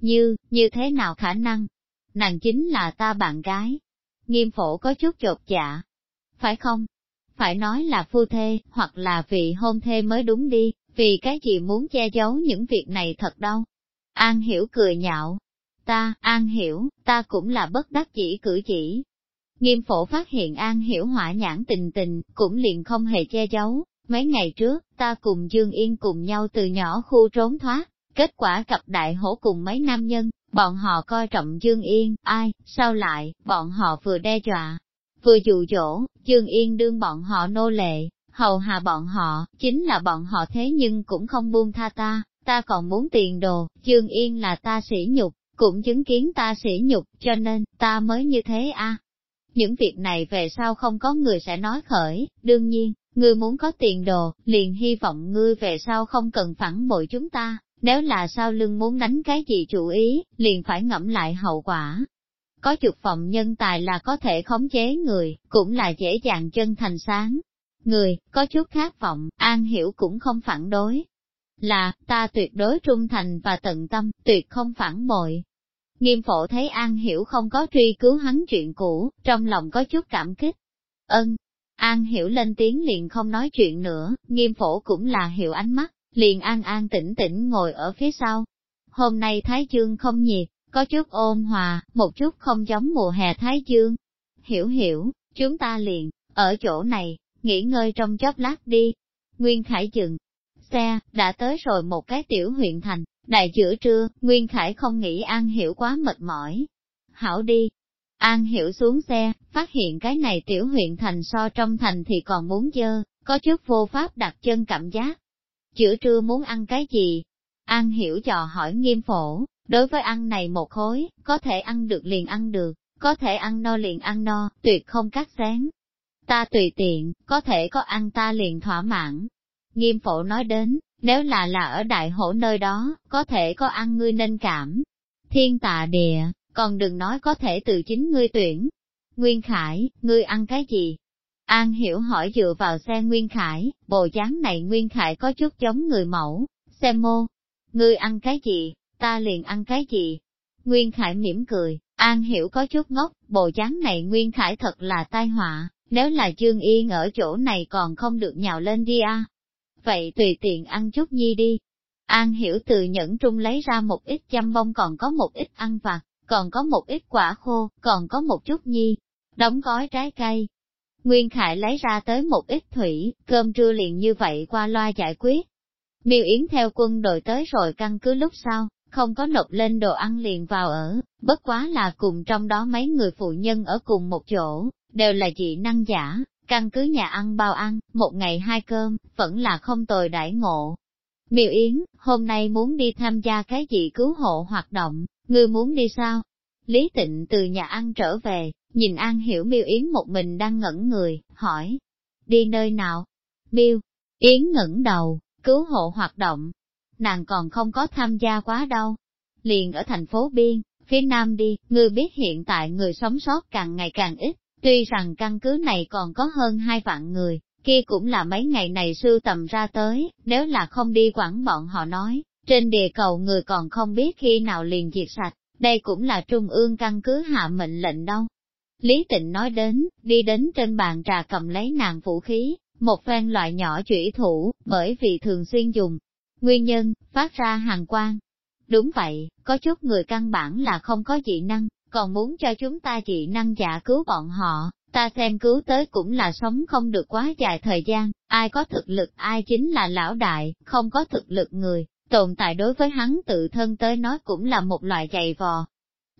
Như, như thế nào khả năng? Nàng chính là ta bạn gái. Nghiêm phổ có chút chột dạ. Phải không? Phải nói là phu thê, hoặc là vị hôn thê mới đúng đi, vì cái gì muốn che giấu những việc này thật đâu. An hiểu cười nhạo. Ta, An hiểu, ta cũng là bất đắc chỉ cử chỉ. Nghiêm phổ phát hiện An hiểu hỏa nhãn tình tình, cũng liền không hề che giấu. Mấy ngày trước, ta cùng Dương Yên cùng nhau từ nhỏ khu trốn thoát, kết quả cặp đại hổ cùng mấy nam nhân, bọn họ coi trọng Dương Yên, ai, sao lại, bọn họ vừa đe dọa, vừa dụ dỗ, Dương Yên đương bọn họ nô lệ, hầu hạ bọn họ, chính là bọn họ thế nhưng cũng không buông tha ta, ta còn muốn tiền đồ, Dương Yên là ta sỉ nhục, cũng chứng kiến ta sỉ nhục, cho nên, ta mới như thế a. Những việc này về sau không có người sẽ nói khởi, đương nhiên, ngươi muốn có tiền đồ, liền hy vọng ngươi về sau không cần phản bội chúng ta, nếu là sau lưng muốn đánh cái gì chủ ý, liền phải ngẫm lại hậu quả. Có chục phòng nhân tài là có thể khống chế người, cũng là dễ dàng chân thành sáng. Người, có chút khát vọng, an hiểu cũng không phản đối. Là, ta tuyệt đối trung thành và tận tâm, tuyệt không phản bội. Nghiêm phổ thấy An Hiểu không có truy cứu hắn chuyện cũ, trong lòng có chút cảm kích. Ân, An Hiểu lên tiếng liền không nói chuyện nữa, nghiêm phổ cũng là hiểu ánh mắt, liền an an tĩnh tĩnh ngồi ở phía sau. Hôm nay Thái Dương không nhiệt, có chút ôn hòa, một chút không giống mùa hè Thái Dương. Hiểu hiểu, chúng ta liền, ở chỗ này, nghỉ ngơi trong chốc lát đi. Nguyên Khải dừng xe, đã tới rồi một cái tiểu huyện thành, đại giữa trưa, Nguyên Khải không nghĩ An Hiểu quá mệt mỏi. Hảo đi. An Hiểu xuống xe, phát hiện cái này tiểu huyện thành so trong thành thì còn muốn dơ, có chút vô pháp đặt chân cảm giác, Chữa trưa muốn ăn cái gì? An hiểu trò hỏi nghiêm phổ, đối với ăn này một khối, có thể ăn được liền ăn được, có thể ăn no liền ăn no, tuyệt không cắt xén. Ta tùy tiện, có thể có ăn ta liền thỏa mãn. Nghiêm phổ nói đến, nếu là là ở đại hổ nơi đó, có thể có ăn ngươi nên cảm. Thiên tạ địa, còn đừng nói có thể từ chính ngươi tuyển. Nguyên Khải, ngươi ăn cái gì? An Hiểu hỏi dựa vào xe Nguyên Khải, bộ dáng này Nguyên Khải có chút giống người mẫu, xe mô. Ngươi ăn cái gì, ta liền ăn cái gì. Nguyên Khải mỉm cười, An Hiểu có chút ngốc, bộ dáng này Nguyên Khải thật là tai họa, nếu là Dương Yên ở chỗ này còn không được nhào lên đi à. Vậy tùy tiện ăn chút nhi đi. An Hiểu từ nhẫn trung lấy ra một ít chăm bông còn có một ít ăn vặt, còn có một ít quả khô, còn có một chút nhi, đóng gói trái cây, Nguyên Khải lấy ra tới một ít thủy, cơm trưa liền như vậy qua loa giải quyết. Miêu Yến theo quân đội tới rồi căn cứ lúc sau, không có nộp lên đồ ăn liền vào ở, bất quá là cùng trong đó mấy người phụ nhân ở cùng một chỗ, đều là dị năng giả, căn cứ nhà ăn bao ăn, một ngày hai cơm, vẫn là không tồi đãi ngộ. Miêu Yến, hôm nay muốn đi tham gia cái gì cứu hộ hoạt động, ngươi muốn đi sao? Lý Tịnh từ nhà ăn trở về, Nhìn An Hiểu Miêu Yến một mình đang ngẩn người, hỏi, đi nơi nào? Miêu, Yến ngẩng đầu, cứu hộ hoạt động. Nàng còn không có tham gia quá đâu. Liền ở thành phố Biên, phía Nam đi, ngươi biết hiện tại người sống sót càng ngày càng ít, tuy rằng căn cứ này còn có hơn hai vạn người, kia cũng là mấy ngày này sưu tầm ra tới, nếu là không đi quản bọn họ nói, trên địa cầu người còn không biết khi nào liền diệt sạch, đây cũng là trung ương căn cứ hạ mệnh lệnh đâu. Lý Tịnh nói đến, đi đến trên bàn trà cầm lấy nàng vũ khí, một phen loại nhỏ chủy thủ, bởi vì thường xuyên dùng. Nguyên nhân, phát ra hàng quang. Đúng vậy, có chút người căn bản là không có dị năng, còn muốn cho chúng ta dị năng giả cứu bọn họ, ta xem cứu tới cũng là sống không được quá dài thời gian, ai có thực lực ai chính là lão đại, không có thực lực người, tồn tại đối với hắn tự thân tới nói cũng là một loại dày vò,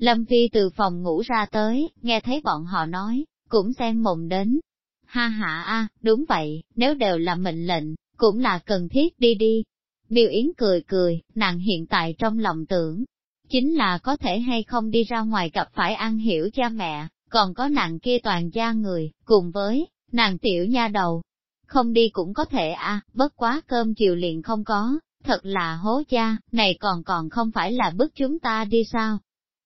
Lâm Phi từ phòng ngủ ra tới, nghe thấy bọn họ nói, cũng xem mộng đến. Ha ha a, đúng vậy, nếu đều là mệnh lệnh, cũng là cần thiết đi đi. Miêu Yến cười cười, nàng hiện tại trong lòng tưởng, chính là có thể hay không đi ra ngoài gặp phải ăn hiểu cha mẹ, còn có nàng kia toàn gia người, cùng với, nàng tiểu nha đầu. Không đi cũng có thể a, bất quá cơm chiều liền không có, thật là hố cha, này còn còn không phải là bức chúng ta đi sao?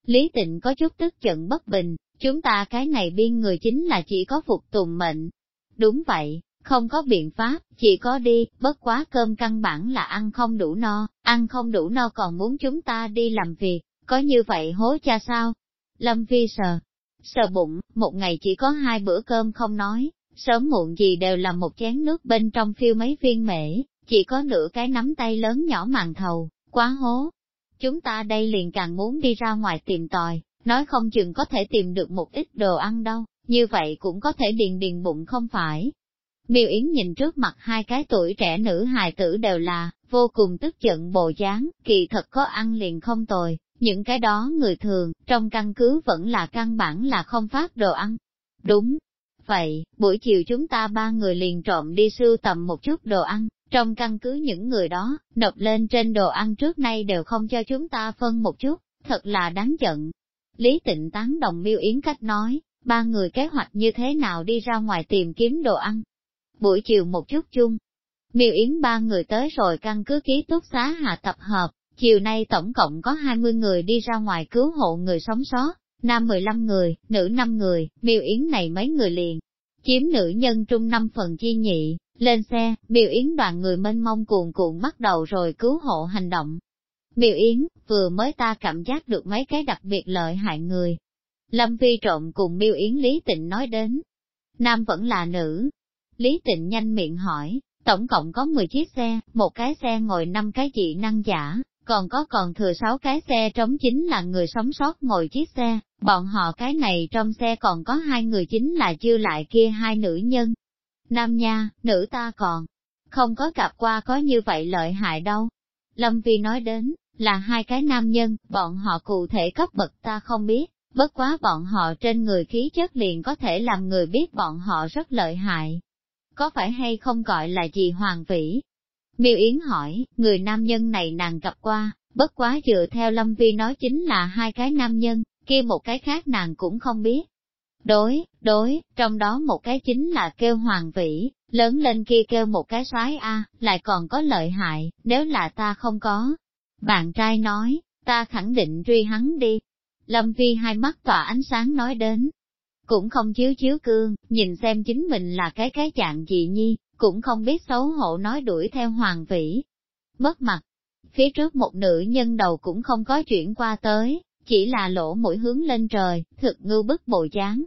Lý tịnh có chút tức giận bất bình, chúng ta cái này biên người chính là chỉ có phục tùng mệnh. Đúng vậy, không có biện pháp, chỉ có đi, bất quá cơm căn bản là ăn không đủ no, ăn không đủ no còn muốn chúng ta đi làm việc, có như vậy hố cha sao? Lâm Vi sờ, sờ bụng, một ngày chỉ có hai bữa cơm không nói, sớm muộn gì đều là một chén nước bên trong phiêu mấy viên mễ, chỉ có nửa cái nắm tay lớn nhỏ màn thầu, quá hố. Chúng ta đây liền càng muốn đi ra ngoài tìm tòi, nói không chừng có thể tìm được một ít đồ ăn đâu, như vậy cũng có thể điền điền bụng không phải. Miêu Yến nhìn trước mặt hai cái tuổi trẻ nữ hài tử đều là, vô cùng tức giận bộ dáng, kỳ thật có ăn liền không tồi, những cái đó người thường, trong căn cứ vẫn là căn bản là không phát đồ ăn. Đúng. Vậy, buổi chiều chúng ta ba người liền trộm đi sưu tầm một chút đồ ăn, trong căn cứ những người đó, nộp lên trên đồ ăn trước nay đều không cho chúng ta phân một chút, thật là đáng giận. Lý tịnh tán đồng miêu yến cách nói, ba người kế hoạch như thế nào đi ra ngoài tìm kiếm đồ ăn. Buổi chiều một chút chung, miêu yến ba người tới rồi căn cứ ký túc xá hạ tập hợp, chiều nay tổng cộng có 20 người đi ra ngoài cứu hộ người sống sót, nam 15 người, nữ 5 người, miêu yến này mấy người liền, chiếm nữ nhân trung 5 phần chi nhị, lên xe, miêu yến đoàn người mênh mông cuồn cuộn bắt đầu rồi cứu hộ hành động. Miêu yến, vừa mới ta cảm giác được mấy cái đặc biệt lợi hại người. Lâm Vi trộn cùng miêu yến Lý Tịnh nói đến. Nam vẫn là nữ. Lý Tịnh nhanh miệng hỏi, tổng cộng có 10 chiếc xe, một cái xe ngồi 5 cái dị năng giả, còn có còn thừa 6 cái xe trống chính là người sống sót ngồi chiếc xe, bọn họ cái này trong xe còn có hai người chính là dư lại kia hai nữ nhân. Nam nha, nữ ta còn không có gặp qua có như vậy lợi hại đâu. Lâm Vi nói đến, là hai cái nam nhân, bọn họ cụ thể cấp bậc ta không biết, bất quá bọn họ trên người khí chất liền có thể làm người biết bọn họ rất lợi hại. Có phải hay không gọi là gì hoàng vĩ? Miêu Yến hỏi, người nam nhân này nàng gặp qua, bất quá dựa theo Lâm Vi nói chính là hai cái nam nhân, kia một cái khác nàng cũng không biết. Đối, đối, trong đó một cái chính là kêu hoàng vĩ, lớn lên kia kêu một cái soái A, lại còn có lợi hại, nếu là ta không có. Bạn trai nói, ta khẳng định truy hắn đi. Lâm Vi hai mắt tỏa ánh sáng nói đến. Cũng không chiếu chiếu cương, nhìn xem chính mình là cái cái dạng gì nhi, cũng không biết xấu hổ nói đuổi theo hoàng vĩ. Mất mặt, phía trước một nữ nhân đầu cũng không có chuyển qua tới, chỉ là lỗ mũi hướng lên trời, thực ngưu bức bộ dáng.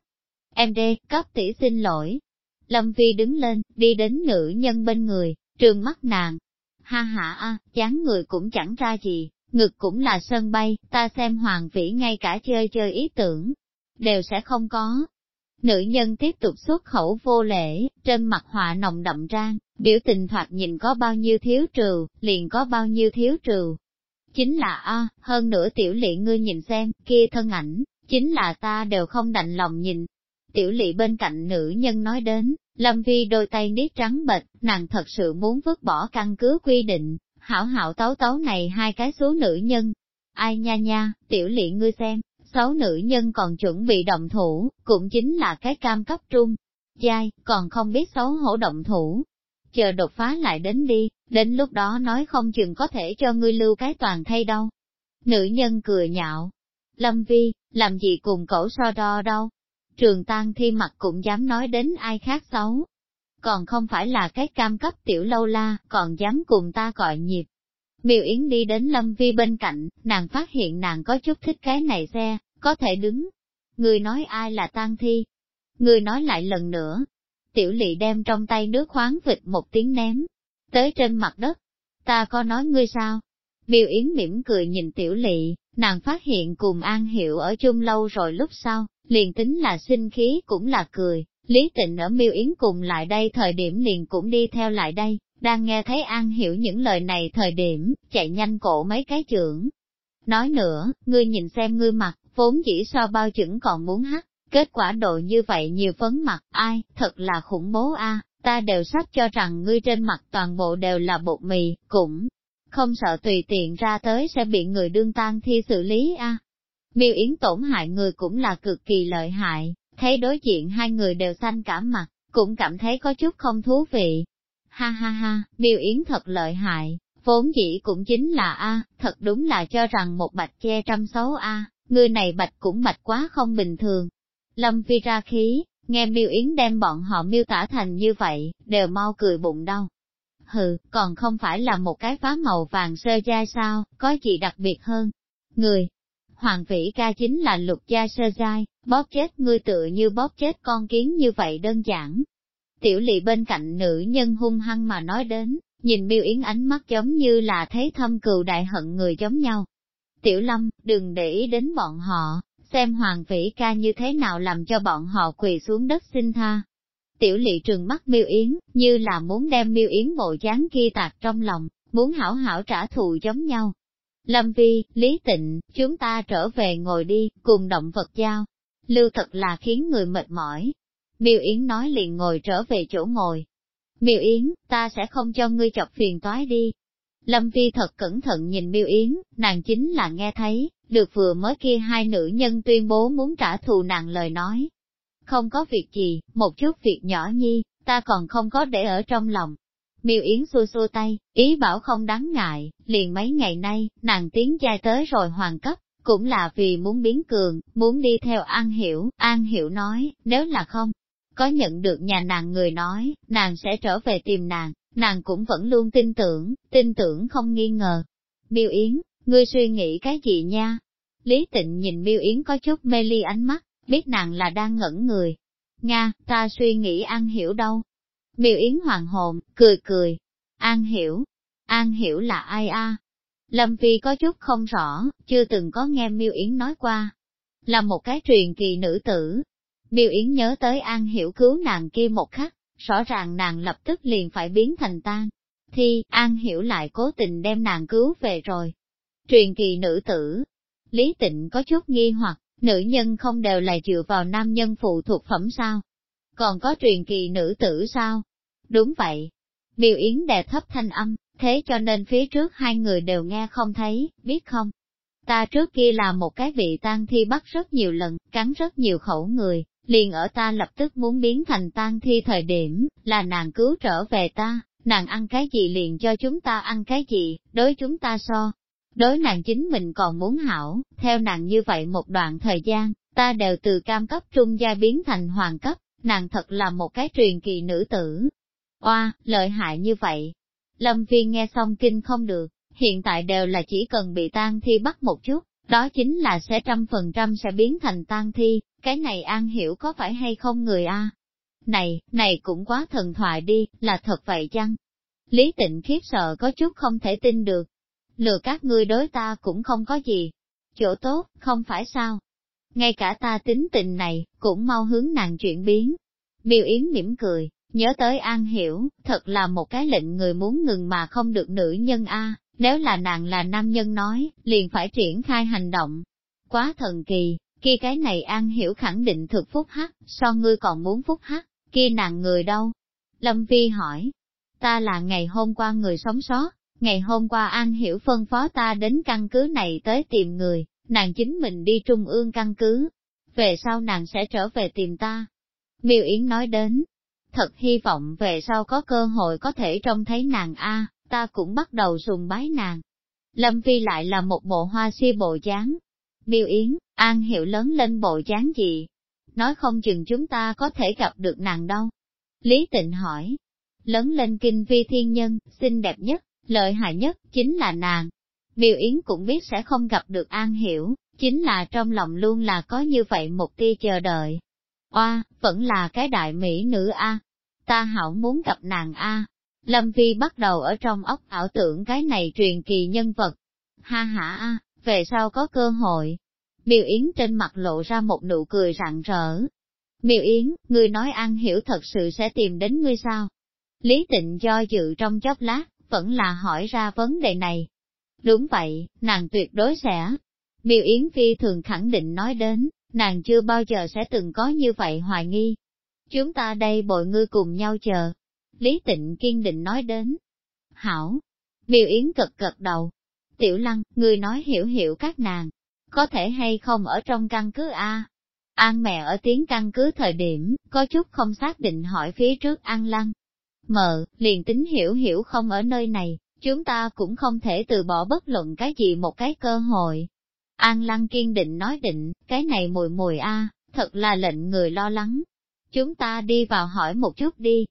Em đê, cấp tỷ xin lỗi. Lâm Vi đứng lên, đi đến nữ nhân bên người, trường mắt nàng. Ha ha a, chán người cũng chẳng ra gì, ngực cũng là sân bay, ta xem hoàng vĩ ngay cả chơi chơi ý tưởng, đều sẽ không có. Nữ nhân tiếp tục xuất khẩu vô lễ, trên mặt họa nồng đậm trang, biểu tình thoạt nhìn có bao nhiêu thiếu trừ, liền có bao nhiêu thiếu trừ. Chính là a hơn nữa tiểu lị ngươi nhìn xem, kia thân ảnh, chính là ta đều không đành lòng nhìn. Tiểu lị bên cạnh nữ nhân nói đến, Lâm Vi đôi tay điếc trắng bệch, nàng thật sự muốn vứt bỏ căn cứ quy định, hảo hảo tấu tấu này hai cái số nữ nhân. Ai nha nha, tiểu lị ngươi xem, sáu nữ nhân còn chuẩn bị động thủ, cũng chính là cái cam cấp trung. Giai, còn không biết xấu hổ động thủ. Chờ đột phá lại đến đi, đến lúc đó nói không chừng có thể cho ngươi lưu cái toàn thay đâu. Nữ nhân cười nhạo. Lâm Vi, làm gì cùng cậu so đo đâu. Trường tang thi mặt cũng dám nói đến ai khác xấu. Còn không phải là cái cam cấp tiểu lâu la, còn dám cùng ta gọi nhịp. Miêu Yến đi đến Lâm Vi bên cạnh, nàng phát hiện nàng có chút thích cái này xe, có thể đứng. Người nói ai là tang thi? Người nói lại lần nữa. Tiểu lị đem trong tay nước khoáng vịt một tiếng ném, tới trên mặt đất. Ta có nói ngươi sao? Miêu Yến mỉm cười nhìn tiểu lị, nàng phát hiện cùng An Hiệu ở chung lâu rồi lúc sau, liền tính là sinh khí cũng là cười. Lý tịnh ở miêu Yến cùng lại đây thời điểm liền cũng đi theo lại đây, đang nghe thấy An Hiểu những lời này thời điểm, chạy nhanh cổ mấy cái trưởng. Nói nữa, ngươi nhìn xem ngươi mặt, vốn chỉ so bao chững còn muốn hắt, kết quả độ như vậy nhiều phấn mặt, ai, thật là khủng bố a ta đều sắp cho rằng ngươi trên mặt toàn bộ đều là bột mì, cũng không sợ tùy tiện ra tới sẽ bị người đương tan thi xử lý a Miêu Yến tổn hại người cũng là cực kỳ lợi hại, thấy đối diện hai người đều xanh cả mặt, cũng cảm thấy có chút không thú vị. Ha ha ha, Miêu Yến thật lợi hại, vốn dĩ cũng chính là A, thật đúng là cho rằng một bạch che trăm xấu A, người này bạch cũng bạch quá không bình thường. Lâm Phi ra khí, nghe miêu yến đem bọn họ miêu tả thành như vậy, đều mau cười bụng đau. Hừ, còn không phải là một cái phá màu vàng sơ dai sao, có gì đặc biệt hơn. Người, Hoàng vĩ ca chính là lục gia sơ giai, bóp chết ngươi tựa như bóp chết con kiến như vậy đơn giản. Tiểu lỵ bên cạnh nữ nhân hung hăng mà nói đến, nhìn miêu yến ánh mắt giống như là thấy thâm cừu đại hận người giống nhau. Tiểu lâm, đừng để ý đến bọn họ, xem hoàng vĩ ca như thế nào làm cho bọn họ quỳ xuống đất xin tha. Tiểu lỵ trừng mắt miêu yến, như là muốn đem miêu yến bộ dáng kia tạc trong lòng, muốn hảo hảo trả thù giống nhau. Lâm Vi, Lý Tịnh, chúng ta trở về ngồi đi, cùng động vật giao. Lưu thật là khiến người mệt mỏi. Miêu Yến nói liền ngồi trở về chỗ ngồi. Miêu Yến, ta sẽ không cho ngươi chọc phiền toái đi. Lâm Vi thật cẩn thận nhìn Miêu Yến, nàng chính là nghe thấy, được vừa mới kia hai nữ nhân tuyên bố muốn trả thù nàng lời nói. Không có việc gì, một chút việc nhỏ nhi, ta còn không có để ở trong lòng, Miêu Yến xua xua tay, ý bảo không đáng ngại, liền mấy ngày nay, nàng tiến giai tới rồi hoàn cấp, cũng là vì muốn biến cường, muốn đi theo An Hiểu, An Hiểu nói, nếu là không, có nhận được nhà nàng người nói, nàng sẽ trở về tìm nàng, nàng cũng vẫn luôn tin tưởng, tin tưởng không nghi ngờ. Miêu Yến, ngươi suy nghĩ cái gì nha? Lý Tịnh nhìn Miêu Yến có chút mê ly ánh mắt, biết nàng là đang ngẩn người. Nga, ta suy nghĩ An Hiểu đâu, Miêu Yến hoàng hồn, cười cười. An hiểu. An hiểu là ai a? Lâm Phi có chút không rõ, chưa từng có nghe Miêu Yến nói qua. Là một cái truyền kỳ nữ tử. Miêu Yến nhớ tới An hiểu cứu nàng kia một khắc, rõ ràng nàng lập tức liền phải biến thành tan. Thì, An hiểu lại cố tình đem nàng cứu về rồi. Truyền kỳ nữ tử. Lý tịnh có chút nghi hoặc, nữ nhân không đều là dựa vào nam nhân phụ thuộc phẩm sao? Còn có truyền kỳ nữ tử sao? Đúng vậy. Miêu Yến đè thấp thanh âm, thế cho nên phía trước hai người đều nghe không thấy, biết không? Ta trước kia là một cái vị tang thi bắt rất nhiều lần, cắn rất nhiều khẩu người, liền ở ta lập tức muốn biến thành tang thi thời điểm, là nàng cứu trở về ta, nàng ăn cái gì liền cho chúng ta ăn cái gì, đối chúng ta so. Đối nàng chính mình còn muốn hảo, theo nàng như vậy một đoạn thời gian, ta đều từ cam cấp trung gia biến thành hoàng cấp, nàng thật là một cái truyền kỳ nữ tử, Oa, lợi hại như vậy. Lâm viên nghe xong kinh không được, hiện tại đều là chỉ cần bị tan thi bắt một chút, đó chính là sẽ trăm phần trăm sẽ biến thành tan thi, cái này an hiểu có phải hay không người a? Này, này cũng quá thần thoại đi, là thật vậy chăng? Lý tịnh khiếp sợ có chút không thể tin được. Lừa các ngươi đối ta cũng không có gì. Chỗ tốt, không phải sao? Ngay cả ta tính tình này, cũng mau hướng nàng chuyển biến. Miêu Yến mỉm cười, Nhớ tới An Hiểu, thật là một cái lệnh người muốn ngừng mà không được nữ nhân A, nếu là nàng là nam nhân nói, liền phải triển khai hành động. Quá thần kỳ, kia cái này An Hiểu khẳng định thực phúc hắc, so ngươi còn muốn phúc hắc, kia nàng người đâu? Lâm Vi hỏi, ta là ngày hôm qua người sống sót, ngày hôm qua An Hiểu phân phó ta đến căn cứ này tới tìm người, nàng chính mình đi trung ương căn cứ, về sau nàng sẽ trở về tìm ta. Miêu Yến nói đến, thật hy vọng về sau có cơ hội có thể trông thấy nàng A, ta cũng bắt đầu sùng bái nàng. Lâm Vi lại là một bộ hoa si bộ dáng. Miêu Yến, An Hiệu lớn lên bộ dáng gì? Nói không chừng chúng ta có thể gặp được nàng đâu. Lý Tịnh hỏi. Lớn lên kinh vi thiên nhân, xinh đẹp nhất, lợi hại nhất, chính là nàng. Miêu Yến cũng biết sẽ không gặp được An Hiểu, chính là trong lòng luôn là có như vậy một tia chờ đợi. Oa, vẫn là cái đại mỹ nữ A, ta hảo muốn gặp nàng A. Lâm Vi bắt đầu ở trong óc ảo tưởng cái này truyền kỳ nhân vật. Ha ha A, về sau có cơ hội. Miêu Yến trên mặt lộ ra một nụ cười rạng rỡ. Miêu Yến, ngươi nói An Hiểu thật sự sẽ tìm đến ngươi sao? Lý Tịnh do dự trong chốc lát, vẫn là hỏi ra vấn đề này. Đúng vậy, nàng tuyệt đối sẽ. Miêu Yến Phi thường khẳng định nói đến, nàng chưa bao giờ sẽ từng có như vậy hoài nghi, Chúng ta đây bội ngư cùng nhau chờ. Lý tịnh kiên định nói đến. Hảo. Miêu Yến cực cực đầu. Tiểu lăng, người nói hiểu hiểu các nàng. Có thể hay không ở trong căn cứ A. An mẹ ở tiếng căn cứ thời điểm, có chút không xác định hỏi phía trước An lăng. Mờ, liền tính hiểu hiểu không ở nơi này, chúng ta cũng không thể từ bỏ bất luận cái gì một cái cơ hội. An lăng kiên định nói định, cái này mùi mùi a, thật là lệnh người lo lắng, Chúng ta đi vào hỏi một chút đi.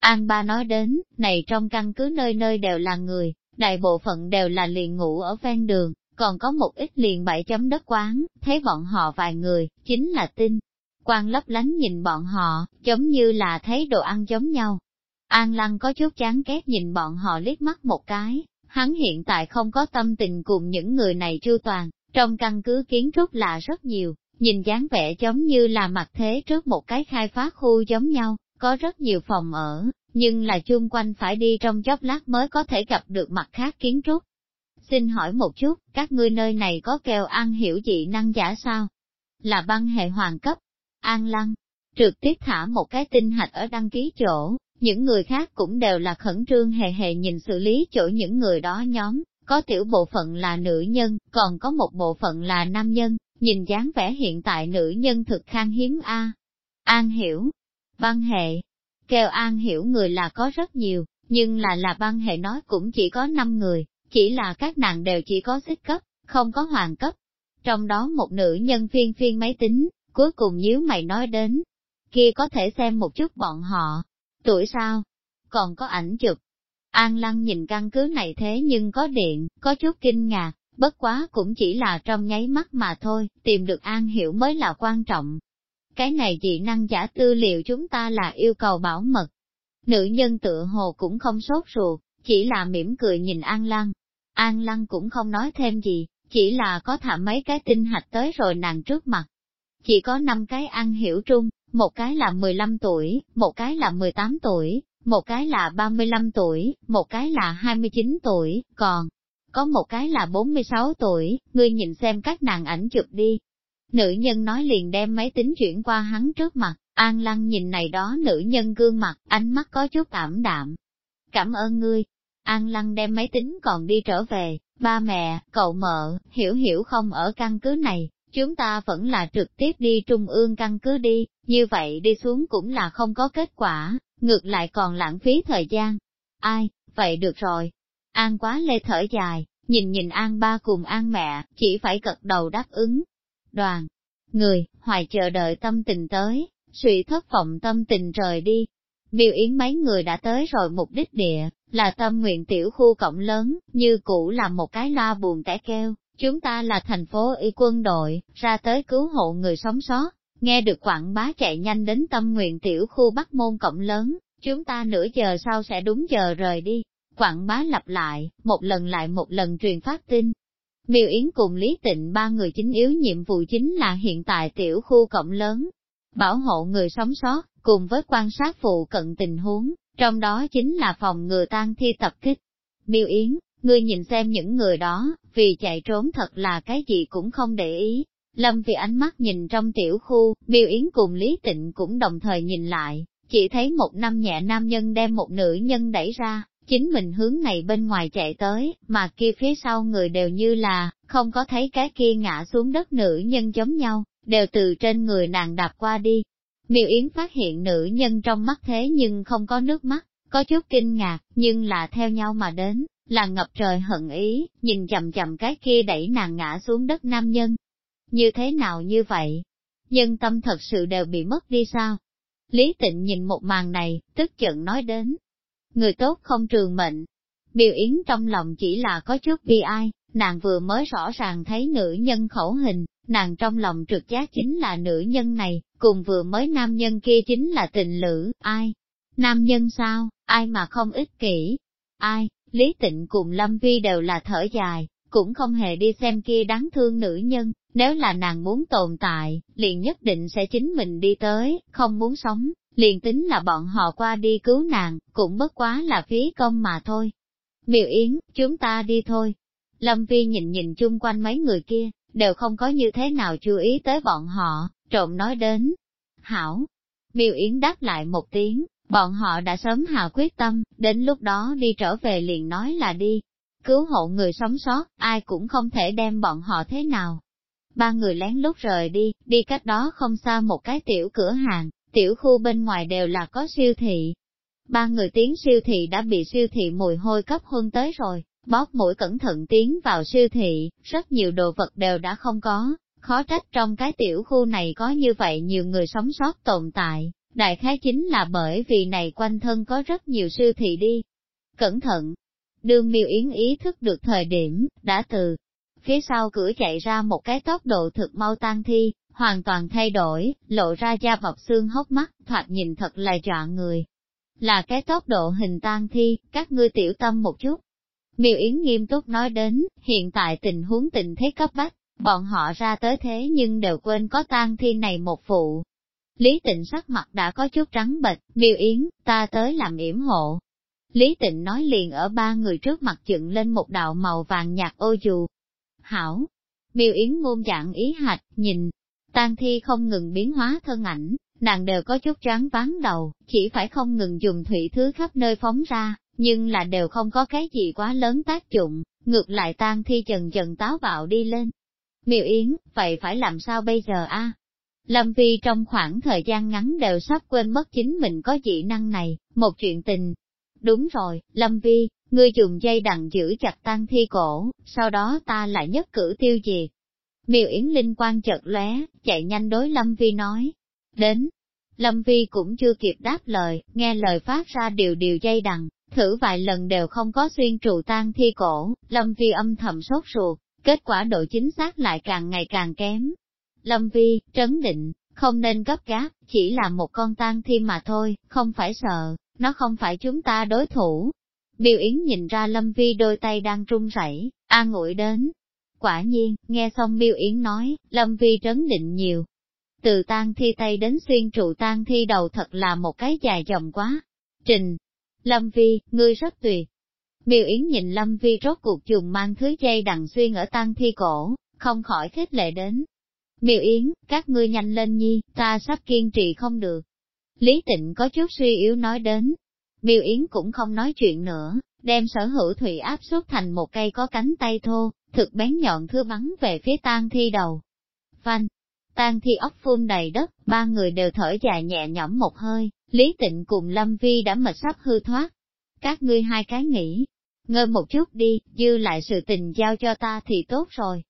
An ba nói đến, này trong căn cứ nơi nơi đều là người, đại bộ phận đều là liền ngủ ở ven đường, còn có một ít liền bảy chấm đất quán, thấy bọn họ vài người, chính là tinh. Quan lấp lánh nhìn bọn họ, giống như là thấy đồ ăn giống nhau. An Lăng có chút chán ghét nhìn bọn họ liếc mắt một cái, hắn hiện tại không có tâm tình cùng những người này chu toàn, trong căn cứ kiến trúc là rất nhiều, nhìn dáng vẻ giống như là mặt thế trước một cái khai phá khu giống nhau, có rất nhiều phòng ở, nhưng là chung quanh phải đi trong chốc lát mới có thể gặp được mặt khác kiến trúc. Xin hỏi một chút, các ngươi nơi này có kêu ăn hiểu dị năng giả sao? Là băng hệ hoàng cấp, an lăng, trực tiếp thả một cái tinh hạch ở đăng ký chỗ, những người khác cũng đều là khẩn trương hề hề nhìn xử lý chỗ những người đó nhóm, có tiểu bộ phận là nữ nhân, còn có một bộ phận là nam nhân, nhìn dáng vẻ hiện tại nữ nhân thực khan hiếm a. An hiểu, băng hệ, kêu an hiểu người là có rất nhiều, nhưng là là băng hệ nói cũng chỉ có 5 người, chỉ là các nàng đều chỉ có xích cấp, không có hoàng cấp. Trong đó một nữ nhân phiên phiên máy tính, cuối cùng nhíu mày nói đến, kia có thể xem một chút bọn họ, tuổi sao, còn có ảnh chụp. An Lăng nhìn căn cứ này thế nhưng có điện, có chút kinh ngạc, bất quá cũng chỉ là trong nháy mắt mà thôi, tìm được An Hiểu mới là quan trọng. Cái này dị năng giả tư liệu chúng ta là yêu cầu bảo mật. Nữ nhân tựa hồ cũng không sốt ruột, chỉ là mỉm cười nhìn An Lăng. An Lăng cũng không nói thêm gì, chỉ là có thả mấy cái tinh hạch tới rồi nàng trước mặt. Chỉ có năm cái An Hiểu trung, một cái là 15 tuổi, một cái là 18 tuổi, một cái là 35 tuổi, một cái là 29 tuổi, còn có một cái là 46 tuổi, ngươi nhìn xem các nàng ảnh chụp đi. Nữ nhân nói liền đem máy tính chuyển qua hắn trước mặt, An Lăng nhìn này đó nữ nhân gương mặt, ánh mắt có chút ảm đạm. Cảm ơn ngươi. An Lăng đem máy tính còn đi trở về, ba mẹ, cậu mợ, hiểu hiểu không ở căn cứ này, chúng ta vẫn là trực tiếp đi trung ương căn cứ đi, như vậy đi xuống cũng là không có kết quả, ngược lại còn lãng phí thời gian. Ai, vậy được rồi. An quá lê thở dài, nhìn nhìn An ba cùng An mẹ, chỉ phải cật đầu đáp ứng. Đoàn, người, hoài chờ đợi tâm tình tới, suy thất vọng tâm tình rời đi. Biểu yến mấy người đã tới rồi mục đích địa, là tâm nguyện tiểu khu cộng lớn, như cũ là một cái loa buồn tẻ keo, chúng ta là thành phố y quân đội, ra tới cứu hộ người sống sót, nghe được quảng bá chạy nhanh đến tâm nguyện tiểu khu Bắc Môn Cộng lớn, chúng ta nửa giờ sau sẽ đúng giờ rời đi. Quảng bá lặp lại, một lần lại một lần truyền phát tin. Miêu Yến cùng Lý Tịnh ba người chính yếu nhiệm vụ chính là hiện tại tiểu khu cộng lớn, bảo hộ người sống sót, cùng với quan sát phụ cận tình huống, trong đó chính là phòng ngừa tan thi tập kích. Miêu Yến, ngươi nhìn xem những người đó, vì chạy trốn thật là cái gì cũng không để ý, Lâm vì ánh mắt nhìn trong tiểu khu, Miêu Yến cùng Lý Tịnh cũng đồng thời nhìn lại, chỉ thấy một năm nhẹ nam nhân đem một nữ nhân đẩy ra, chính mình hướng này bên ngoài chạy tới, mà kia phía sau người đều như là, không có thấy cái kia ngã xuống đất nữ nhân giống nhau, đều từ trên người nàng đạp qua đi. Miêu Yến phát hiện nữ nhân trong mắt thế nhưng không có nước mắt, có chút kinh ngạc, nhưng là theo nhau mà đến, là ngập trời hận ý, nhìn chậm chậm cái kia đẩy nàng ngã xuống đất nam nhân, như thế nào như vậy? Nhân tâm thật sự đều bị mất đi sao? Lý tịnh nhìn một màn này, tức giận nói đến. Người tốt không trường mệnh. Biểu Yến trong lòng chỉ là có chút bi ai, nàng vừa mới rõ ràng thấy nữ nhân khẩu hình, nàng trong lòng trực giác chính là nữ nhân này, cùng vừa mới nam nhân kia chính là tình lữ, ai? Nam nhân sao, ai mà không ích kỷ? Ai? Lý Tịnh cùng Lâm Vi đều là thở dài, cũng không hề đi xem kia đáng thương nữ nhân, nếu là nàng muốn tồn tại, liền nhất định sẽ chính mình đi tới, không muốn sống, liền tính là bọn họ qua đi cứu nàng, cũng bất quá là phí công mà thôi. Miệu Yến, chúng ta đi thôi. Lâm Vi nhìn nhìn chung quanh mấy người kia, đều không có như thế nào chú ý tới bọn họ, trộm nói đến. Hảo! Miêu Yến đáp lại một tiếng, bọn họ đã sớm hạ quyết tâm, đến lúc đó đi trở về liền nói là đi. Cứu hộ người sống sót, ai cũng không thể đem bọn họ thế nào, ba người lén lút rời đi, đi cách đó không xa một cái tiểu cửa hàng, tiểu khu bên ngoài đều là có siêu thị. Ba người tiến siêu thị đã bị siêu thị mùi hôi cấp hôn tới rồi, bóp mũi cẩn thận tiến vào siêu thị, rất nhiều đồ vật đều đã không có, khó trách trong cái tiểu khu này có như vậy nhiều người sống sót tồn tại, đại khái chính là bởi vì này quanh thân có rất nhiều sư thị đi. Cẩn thận! Đương miêu yến ý thức được thời điểm, đã từ phía sau cửa chạy ra một cái tốc độ thực mau tan thi, hoàn toàn thay đổi, lộ ra da bọc xương hốc mắt, thoạt nhìn thật là dọa người. Là cái tốc độ hình tan thi, các ngươi tiểu tâm một chút. Miêu Yến nghiêm túc nói đến, hiện tại tình huống tình thế cấp bách, bọn họ ra tới thế nhưng đều quên có tan thi này một phụ. Lý tịnh sắc mặt đã có chút trắng bệch, miêu yến, ta tới làm yểm hộ. Lý tịnh nói liền ở ba người trước mặt dựng lên một đạo màu vàng nhạt ô dù. Hảo! Miêu yến ngôn dạng ý hạch, nhìn, tan thi không ngừng biến hóa thân ảnh, nàng đều có chút choáng ván đầu, chỉ phải không ngừng dùng thủy thứ khắp nơi phóng ra, nhưng là đều không có cái gì quá lớn tác dụng, ngược lại tan thi dần dần táo bạo đi lên, Miêu Yến, vậy phải làm sao bây giờ a? Lâm Vi trong khoảng thời gian ngắn đều sắp quên mất chính mình có dị năng này, một chuyện tình. Đúng rồi, Lâm Vi, ngươi dùng dây đằng giữ chặt tan thi cổ, sau đó ta lại nhất cử tiêu diệt. Miêu Yến linh quan chợt lóe, chạy nhanh đối Lâm Vi nói. Đến, Lâm Vi cũng chưa kịp đáp lời, nghe lời phát ra điều điều dây đằng, thử vài lần đều không có xuyên trụ tan thi cổ, Lâm Vi âm thầm sốt ruột, kết quả độ chính xác lại càng ngày càng kém. Lâm Vi, trấn định, không nên gấp gáp, chỉ là một con tang thi mà thôi, không phải sợ, nó không phải chúng ta đối thủ. Biêu Yến nhìn ra Lâm Vi đôi tay đang run rẩy, an ủi đến. Quả nhiên, nghe xong Biêu Yến nói, Lâm Vi trấn định nhiều. Từ tang thi tay đến xuyên trụ tang thi đầu thật là một cái dài dòng quá. Trình, Lâm Vi, ngươi rất tuyệt, Miêu Yến nhìn Lâm Vi rốt cuộc dùng mang thứ dây đằng xuyên ở tan thi cổ, không khỏi khích lệ đến. Miêu Yến, các ngươi nhanh lên nhi, ta sắp kiên trì không được. Lý Tịnh có chút suy yếu nói đến. Miêu Yến cũng không nói chuyện nữa, đem sở hữu thủy áp suốt thành một cây có cánh tay thô, thực bén nhọn thưa bắn về phía tang thi đầu. Phanh, tang thi ốc phun đầy đất, ba người đều thở dài nhẹ nhõm một hơi, Lý Tịnh cùng Lâm Vi đã mệt sắp hư thoát. Các ngươi hai cái nghĩ, ngơ một chút đi, dư lại sự tình giao cho ta thì tốt rồi.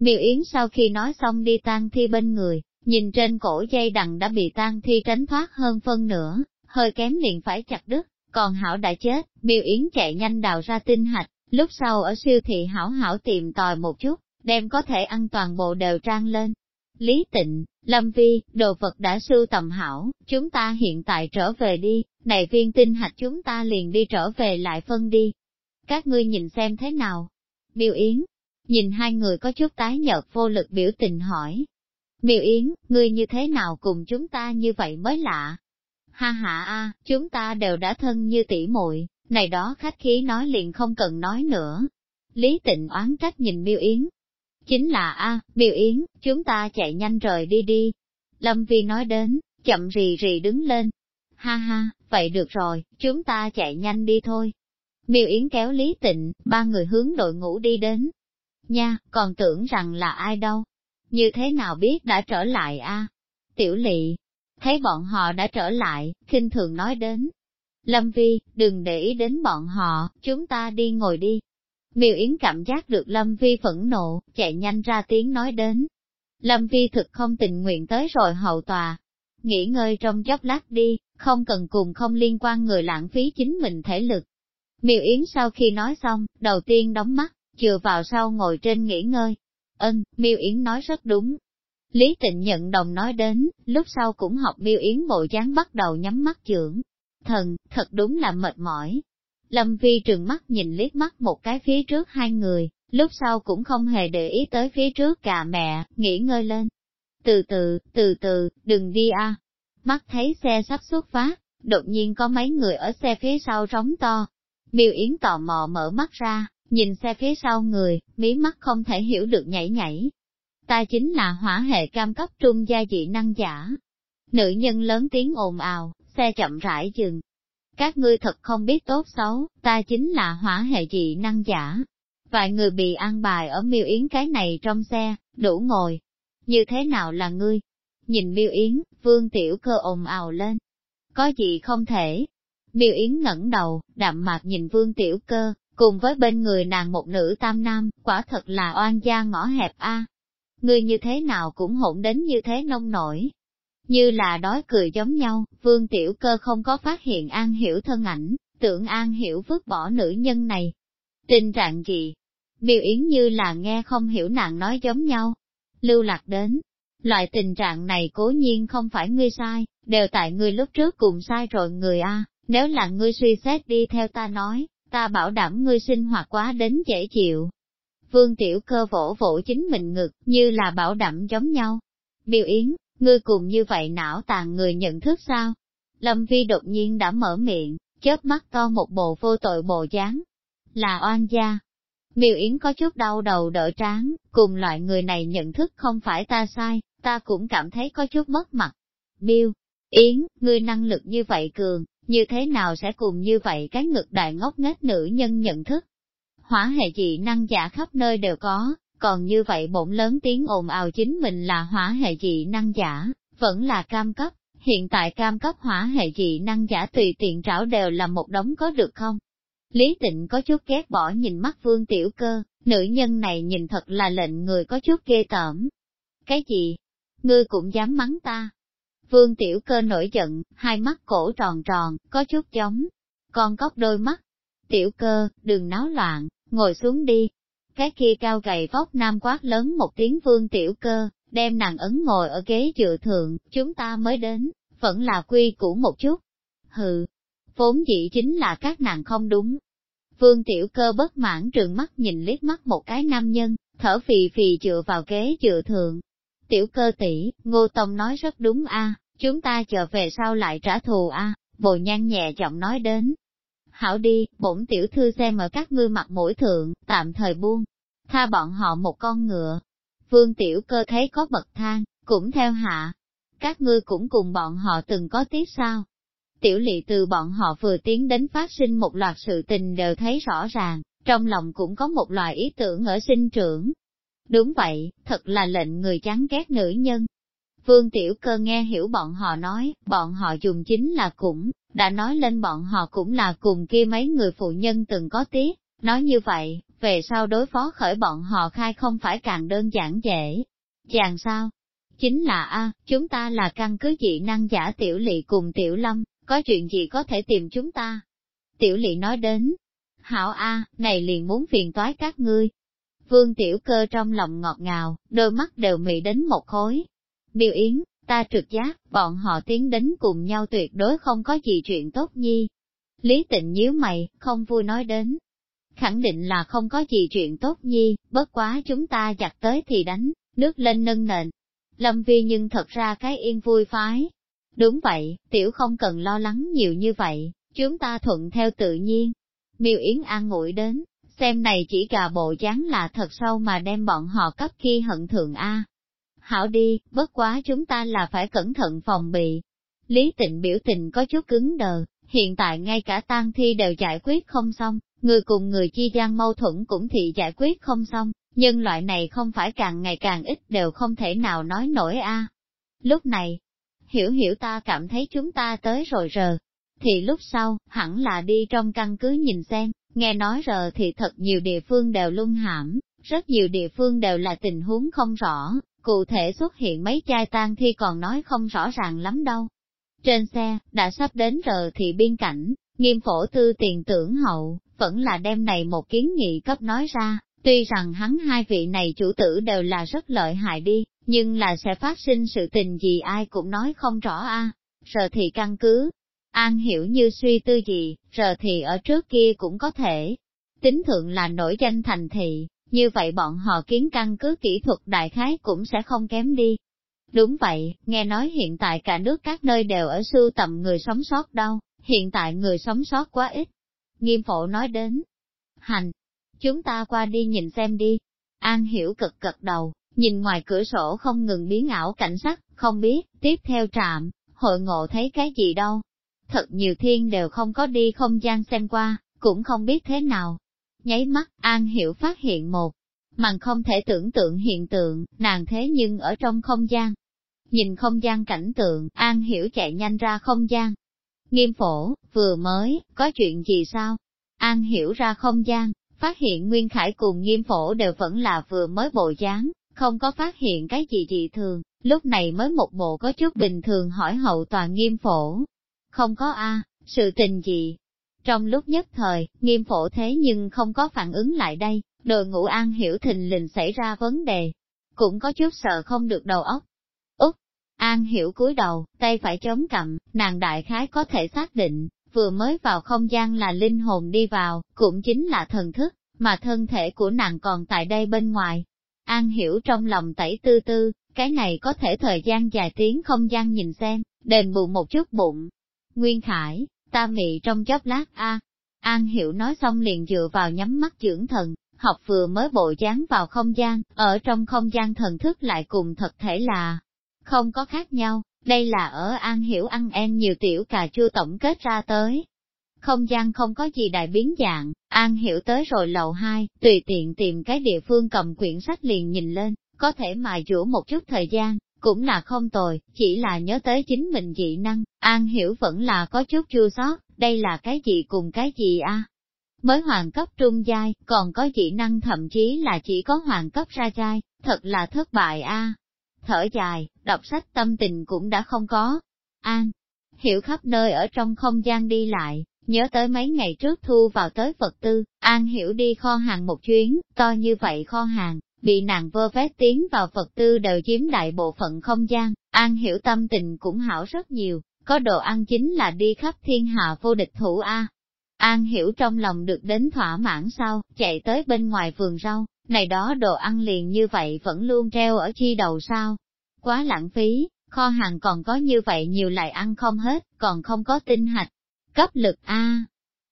Miêu Yến sau khi nói xong đi tang thi bên người, nhìn trên cổ dây đằng đã bị tang thi tránh thoát hơn phân nửa, hơi kém liền phải chặt đứt, còn Hảo đã chết, Miêu Yến chạy nhanh đào ra tinh hạch, lúc sau ở siêu thị Hảo Hảo tìm tòi một chút, đem có thể ăn toàn bộ đều trang lên. Lý Tịnh, Lâm Vi, đồ vật đã sưu tầm hảo, chúng ta hiện tại trở về đi, này viên tinh hạch chúng ta liền đi trở về lại phân đi, các ngươi nhìn xem thế nào. Miêu Yến, nhìn hai người có chút tái nhợt vô lực biểu tình hỏi. Miêu Yến, ngươi như thế nào cùng chúng ta như vậy mới lạ? Ha ha a, chúng ta đều đã thân như tỷ muội, này đó khách khí nói liền không cần nói nữa. Lý tịnh oán trách nhìn Miêu Yến. Chính là a, Miêu Yến, chúng ta chạy nhanh rời đi đi. Lâm Vi nói đến, chậm rì rì đứng lên. Ha ha, vậy được rồi, chúng ta chạy nhanh đi thôi. Miêu Yến kéo Lý Tịnh, ba người hướng đội ngũ đi đến. Nha, còn tưởng rằng là ai đâu. Như thế nào biết đã trở lại a? Tiểu lỵ, thấy bọn họ đã trở lại, khinh thường nói đến. Lâm Vi, đừng để ý đến bọn họ, chúng ta đi ngồi đi. Miêu Yến cảm giác được Lâm Vi phẫn nộ, chạy nhanh ra tiếng nói đến. Lâm Vi thực không tình nguyện tới rồi hậu tòa. Nghỉ ngơi trong chốc lát đi, không cần cùng không liên quan người lãng phí chính mình thể lực. Miêu Yến sau khi nói xong, đầu tiên đóng mắt, chừa vào sau ngồi trên nghỉ ngơi. Ân, Miêu Yến nói rất đúng. Lý Tịnh nhận đồng nói đến, lúc sau cũng học Miêu Yến bộ dáng bắt đầu nhắm mắt dưỡng. Thần, thật đúng là mệt mỏi. Lâm Vi trừng mắt nhìn liếc mắt một cái phía trước hai người, lúc sau cũng không hề để ý tới phía trước cả mẹ, nghỉ ngơi lên. Từ từ, từ từ, đừng đi a. Mắt thấy xe sắp xuất phát, đột nhiên có mấy người ở xe phía sau trống to, Miêu Yến tò mò mở mắt ra, nhìn xe phía sau người, mí mắt không thể hiểu được nhảy nhảy. Ta chính là hỏa hệ cam cấp trung gia dị năng giả. Nữ nhân lớn tiếng ồn ào, xe chậm rãi dừng. Các ngươi thật không biết tốt xấu, ta chính là hỏa hệ dị năng giả. Vài người bị ăn bài ở miêu yến cái này trong xe, đủ ngồi. Như thế nào là ngươi? Nhìn miêu yến, vương tiểu cơ ồn ào lên. Có gì không thể, Miêu Yến ngẩng đầu, đạm mạc nhìn vương tiểu cơ, cùng với bên người nàng một nữ tam nam, quả thật là oan gia ngõ hẹp a. Người như thế nào cũng hỗn đến như thế nông nổi. Như là đói cười giống nhau, vương tiểu cơ không có phát hiện An Hiểu thân ảnh, tưởng An Hiểu vứt bỏ nữ nhân này. Tình trạng gì? Miêu Yến như là nghe không hiểu nàng nói giống nhau. Lưu lạc đến, loại tình trạng này cố nhiên không phải ngươi sai, đều tại ngươi lúc trước cùng sai rồi người A, nếu là ngươi suy xét đi theo ta nói, ta bảo đảm ngươi sinh hoạt quá đến dễ chịu. Vương Tiểu Cơ vỗ vỗ chính mình ngực, như là bảo đảm giống nhau. Biểu Yến, ngươi cùng như vậy não tàn người nhận thức sao? Lâm Vi đột nhiên đã mở miệng, chớp mắt to một bộ vô tội bộ dáng. Là oan gia. Miêu Yến có chút đau đầu đỡ tráng, cùng loại người này nhận thức không phải ta sai, ta cũng cảm thấy có chút mất mặt. Miêu, Yến, ngươi năng lực như vậy cường, như thế nào sẽ cùng như vậy cái ngực đại ngốc nghếch nữ nhân nhận thức? Hỏa hệ dị năng giả khắp nơi đều có, còn như vậy bổn lớn tiếng ồn ào chính mình là hỏa hệ dị năng giả, vẫn là cam cấp, hiện tại cam cấp hỏa hệ dị năng giả tùy tiện trảo đều là một đống có được không? Lý tịnh có chút ghét bỏ nhìn mắt vương tiểu cơ, nữ nhân này nhìn thật là lệnh người có chút ghê tởm. Cái gì? Ngươi cũng dám mắng ta? Vương tiểu cơ nổi giận, hai mắt cổ tròn tròn, có chút giống. Con cóc đôi mắt. Tiểu cơ, đừng náo loạn, ngồi xuống đi. Cái kia cao gầy vóc nam quát lớn một tiếng vương tiểu cơ, đem nàng ấn ngồi ở ghế dựa thượng, chúng ta mới đến, vẫn là quy củ một chút. Hừ, vốn dĩ chính là các nàng không đúng. Vương tiểu cơ bất mãn trừng mắt nhìn liếc mắt một cái nam nhân, thở phì phì dựa vào ghế dựa thượng. Tiểu cơ tỷ, ngô tông nói rất đúng a, chúng ta chờ về sau lại trả thù a, à, bồ nhan nhẹ giọng nói đến. Hảo đi, bổn tiểu thư xem ở các ngươi mặt mũi thượng, tạm thời buông, tha bọn họ một con ngựa, Vương tiểu cơ thấy có bậc thang, cũng theo hạ. Các ngươi cũng cùng bọn họ từng có tiếc sao? Tiểu lỵ từ bọn họ vừa tiến đến phát sinh một loạt sự tình đều thấy rõ ràng, trong lòng cũng có một loại ý tưởng ở sinh trưởng. Đúng vậy, thật là lệnh người chán ghét nữ nhân. Vương Tiểu Cơ nghe hiểu bọn họ nói, bọn họ dùng chính là cũng, đã nói lên bọn họ cũng là cùng kia mấy người phụ nhân từng có tiếc, nói như vậy, về sau đối phó khởi bọn họ khai không phải càng đơn giản dễ. Chàng sao? Chính là a chúng ta là căn cứ dị năng giả tiểu Lị cùng tiểu lâm, có chuyện gì có thể tìm chúng ta? Tiểu Lị nói đến, hảo a này liền muốn phiền toái các ngươi. Vương tiểu cơ trong lòng ngọt ngào, đôi mắt đều mị đến một khối. Miêu Yến, ta trực giác, bọn họ tiến đến cùng nhau tuyệt đối không có gì chuyện tốt nhi. Lý tịnh nhíu mày, không vui nói đến, khẳng định là không có gì chuyện tốt nhi, bất quá chúng ta giặt tới thì đánh, nước lên nâng nền. Lâm vi nhưng thật ra cái yên vui phái. Đúng vậy, tiểu không cần lo lắng nhiều như vậy, chúng ta thuận theo tự nhiên. Miêu Yến an ngủi đến, xem này chỉ gà bộ dáng là thật sâu mà đem bọn họ cấp khi hận thượng A. Hảo đi, bất quá chúng ta là phải cẩn thận phòng bị. Lý tịnh biểu tình có chút cứng đờ, hiện tại ngay cả tang thi đều giải quyết không xong, Người cùng người chi gian mâu thuẫn cũng thị giải quyết không xong, nhưng loại này không phải càng ngày càng ít đều không thể nào nói nổi a. Lúc này, hiểu hiểu ta cảm thấy chúng ta tới rồi rờ, thì lúc sau, hẳn là đi trong căn cứ nhìn xem, nghe nói rờ thì thật nhiều địa phương đều lung hãm, rất nhiều địa phương đều là tình huống không rõ, cụ thể xuất hiện mấy chai tan thi còn nói không rõ ràng lắm đâu. Trên xe, đã sắp đến rờ thì biên cảnh, nghiêm phổ tư tiền tưởng hậu, vẫn là đem này một kiến nghị cấp nói ra, tuy rằng hắn hai vị này chủ tử đều là rất lợi hại đi, nhưng là sẽ phát sinh sự tình gì ai cũng nói không rõ a. À. Giờ thì căn cứ, An hiểu như suy tư gì, giờ thì ở trước kia cũng có thể. Tính thượng là nổi danh thành thị, như vậy bọn họ kiến căn cứ kỹ thuật đại khái cũng sẽ không kém đi. Đúng vậy, nghe nói hiện tại cả nước các nơi đều ở sưu tầm người sống sót đâu, hiện tại người sống sót quá ít, Nghiêm phổ nói đến. Hành, chúng ta qua đi nhìn xem đi. An hiểu cực cực đầu, nhìn ngoài cửa sổ không ngừng biến ảo cảnh sắc, không biết, tiếp theo trạm, hội ngộ thấy cái gì đâu. Thật nhiều thiên đều không có đi không gian xem qua, cũng không biết thế nào. Nháy mắt, An hiểu phát hiện một, màn không thể tưởng tượng hiện tượng, nàng thế nhưng ở trong không gian. Nhìn không gian cảnh tượng, An hiểu chạy nhanh ra không gian, Nghiêm phổ, vừa mới, có chuyện gì sao? An hiểu ra không gian, phát hiện Nguyên Khải cùng nghiêm phổ đều vẫn là vừa mới bộ dáng, không có phát hiện cái gì dị thường, lúc này mới một bộ có chút bình thường hỏi hậu toàn nghiêm phổ. Không có a sự tình gì. Trong lúc nhất thời, nghiêm phổ thế nhưng không có phản ứng lại đây, Đội ngũ An Hiểu thình lình xảy ra vấn đề, cũng có chút sợ không được đầu óc. Úc, An Hiểu cúi đầu, tay phải chống cằm, nàng đại khái có thể xác định, vừa mới vào không gian là linh hồn đi vào, cũng chính là thần thức, mà thân thể của nàng còn tại đây bên ngoài. An Hiểu trong lòng tẩy tư tư, cái này có thể thời gian dài tiếng không gian nhìn xem, đền bù một chút bụng. Nguyên Khải, ta mị trong chớp lát a. An Hiểu nói xong liền dựa vào nhắm mắt dưỡng thần, học vừa mới bộ dáng vào không gian, ở trong không gian thần thức lại cùng thật thể là không có khác nhau, đây là ở An Hiểu ăn en nhiều tiểu cà chua tổng kết ra tới. Không gian không có gì đại biến dạng, An Hiểu tới rồi lầu 2, tùy tiện tìm cái địa phương cầm quyển sách liền nhìn lên, có thể mài dũa một chút thời gian, cũng là không tồi, chỉ là nhớ tới chính mình dị năng, An Hiểu vẫn là có chút chua sót, đây là cái gì cùng cái gì a? Mới hoàng cấp trung giai, còn có dị năng thậm chí là chỉ có hoàng cấp ra giai, thật là thất bại a. Thở dài, đọc sách tâm tình cũng đã không có. An, hiểu khắp nơi ở trong không gian đi lại, nhớ tới mấy ngày trước thu vào tới vật tư, An hiểu đi kho hàng một chuyến, to như vậy kho hàng, bị nàng vơ vét tiến vào vật tư đều chiếm đại bộ phận không gian, An hiểu tâm tình cũng hảo rất nhiều, có đồ ăn chính là đi khắp thiên hạ vô địch thủ A. An hiểu trong lòng được đến thỏa mãn sau, chạy tới bên ngoài vườn rau, này đó đồ ăn liền như vậy vẫn luôn treo ở chi đầu sao. Quá lãng phí, kho hàng còn có như vậy nhiều lại ăn không hết, còn không có tinh hạch. Cấp lực A.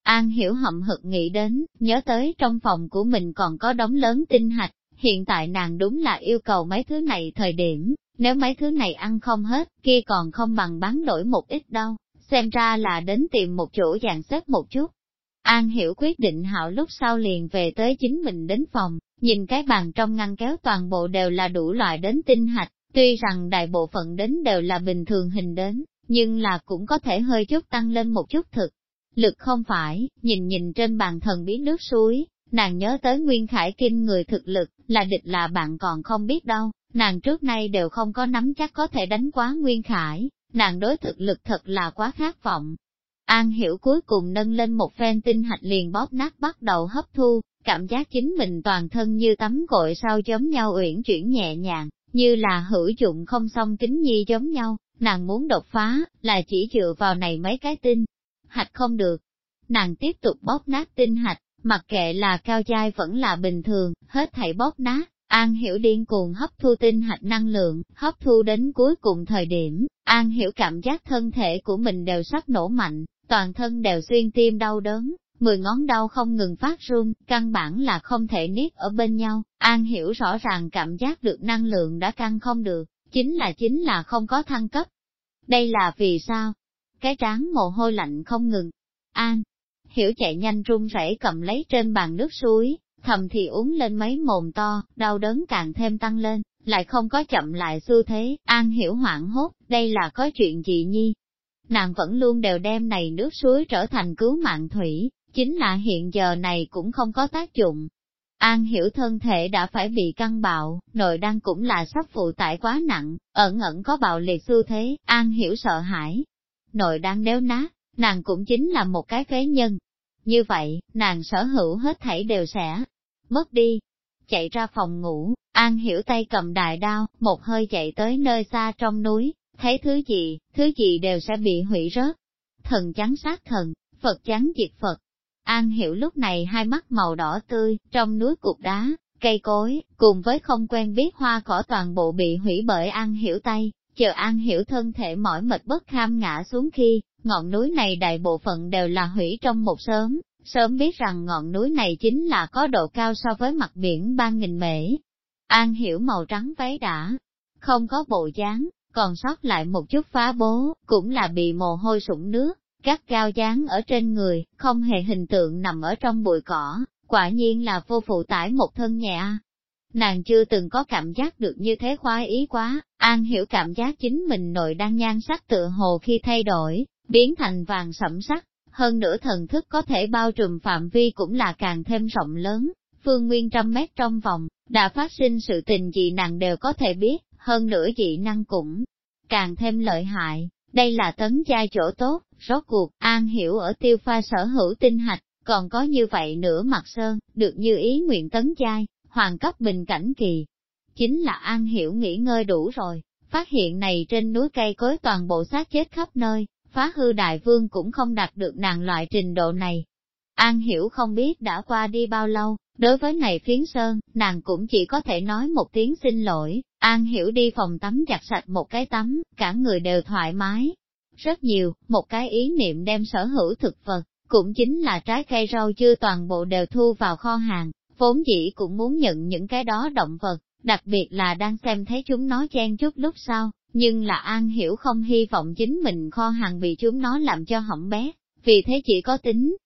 An hiểu hậm hực nghĩ đến, nhớ tới trong phòng của mình còn có đống lớn tinh hạch, hiện tại nàng đúng là yêu cầu mấy thứ này thời điểm, nếu mấy thứ này ăn không hết, kia còn không bằng bán đổi một ít đâu, xem ra là đến tìm một chỗ dàn xếp một chút. An hiểu quyết định hảo lúc sau liền về tới chính mình đến phòng, nhìn cái bàn trong ngăn kéo toàn bộ đều là đủ loại đến tinh hạch, tuy rằng đại bộ phận đến đều là bình thường hình đến, nhưng là cũng có thể hơi chút tăng lên một chút thực. Lực không phải, nhìn nhìn trên bàn thần bí nước suối, nàng nhớ tới Nguyên Khải Kinh người thực lực, là địch là bạn còn không biết đâu, nàng trước nay đều không có nắm chắc có thể đánh quá Nguyên Khải, nàng đối thực lực thật là quá khát vọng. An hiểu cuối cùng nâng lên một phen tinh hạch liền bóp nát bắt đầu hấp thu, cảm giác chính mình toàn thân như tắm gội sau giống nhau uyển chuyển nhẹ nhàng, như là hữu dụng không song kính nhi giống nhau, nàng muốn đột phá, là chỉ dựa vào này mấy cái tinh. Hạch không được. Nàng tiếp tục bóp nát tinh hạch, mặc kệ là cao giai vẫn là bình thường, hết thảy bóp nát, An Hiểu điên cuồng hấp thu tinh hạch năng lượng, hấp thu đến cuối cùng thời điểm, An Hiểu cảm giác thân thể của mình đều sắp nổ mạnh, toàn thân đều xuyên tim đau đớn, mười ngón đau không ngừng phát run, căn bản là không thể niết ở bên nhau, An Hiểu rõ ràng cảm giác được năng lượng đã căng không được, chính là chính là không có thăng cấp. Đây là vì sao? Cái trán mồ hôi lạnh không ngừng. An, Hiểu chạy nhanh run rẩy cầm lấy trên bàn nước suối, thầm thì uống lên mấy mồm to, đau đớn càng thêm tăng lên, lại không có chậm lại xu thế, An Hiểu hoảng hốt, đây là có chuyện gì nhi? Nàng vẫn luôn đều đem này nước suối trở thành cứu mạng thủy, chính là hiện giờ này cũng không có tác dụng. An hiểu thân thể đã phải bị căng bạo, nội đang cũng là sắp phụ tải quá nặng, ẩn ẩn có bạo liệt xu thế, An hiểu sợ hãi. Nội đang nếu nát, nàng cũng chính là một cái phế nhân. Như vậy, nàng sở hữu hết thảy đều sẽ mất đi. Chạy ra phòng ngủ, An hiểu tay cầm đại đao, một hơi chạy tới nơi xa trong núi, thấy thứ gì, thứ gì đều sẽ bị hủy rớt. Thần chắn sát thần, Phật chắn diệt Phật. An hiểu lúc này hai mắt màu đỏ tươi, trong núi cục đá, cây cối, cùng với không quen biết hoa cỏ toàn bộ bị hủy bởi An hiểu tay, chờ An hiểu thân thể mỏi mệt bất kham ngã xuống khi, ngọn núi này đại bộ phận đều là hủy trong một sớm, sớm biết rằng ngọn núi này chính là có độ cao so với mặt biển ba nghìn mễ. An hiểu màu trắng váy đã, không có bộ dáng, còn sót lại một chút phá bố, cũng là bị mồ hôi sũng nước, các cao dáng ở trên người, không hề hình tượng nằm ở trong bụi cỏ, quả nhiên là vô phụ tải một thân nhẹ. Nàng chưa từng có cảm giác được như thế khoái ý quá, An hiểu cảm giác chính mình nội đang nhan sắc tựa hồ khi thay đổi, biến thành vàng sẫm sắc, hơn nữa thần thức có thể bao trùm phạm vi cũng là càng thêm rộng lớn, phương nguyên trăm mét trong vòng, đã phát sinh sự tình gì nàng đều có thể biết, hơn nữa dị năng cũng càng thêm lợi hại, đây là tấn gia chỗ tốt, rốt cuộc, an hiểu ở tiêu pha sở hữu tinh hạch, còn có như vậy nửa mặt sơn, được như ý nguyện tấn giai, hoàn cấp bình cảnh kỳ. Chính là An Hiểu nghỉ ngơi đủ rồi, phát hiện này trên núi cây cối toàn bộ xác chết khắp nơi, phá hư đại vương cũng không đạt được nàng loại trình độ này. An Hiểu không biết đã qua đi bao lâu, đối với này phiến sơn, nàng cũng chỉ có thể nói một tiếng xin lỗi, An Hiểu đi phòng tắm giặt sạch một cái tắm, cả người đều thoải mái. Rất nhiều, một cái ý niệm đem sở hữu thực vật, cũng chính là trái cây rau chưa toàn bộ đều thu vào kho hàng, vốn dĩ cũng muốn nhận những cái đó động vật, đặc biệt là đang xem thấy chúng nó chen chút lúc sau, nhưng là An Hiểu không hy vọng chính mình kho hàng bị chúng nó làm cho hỏng bé, vì thế chỉ có tính,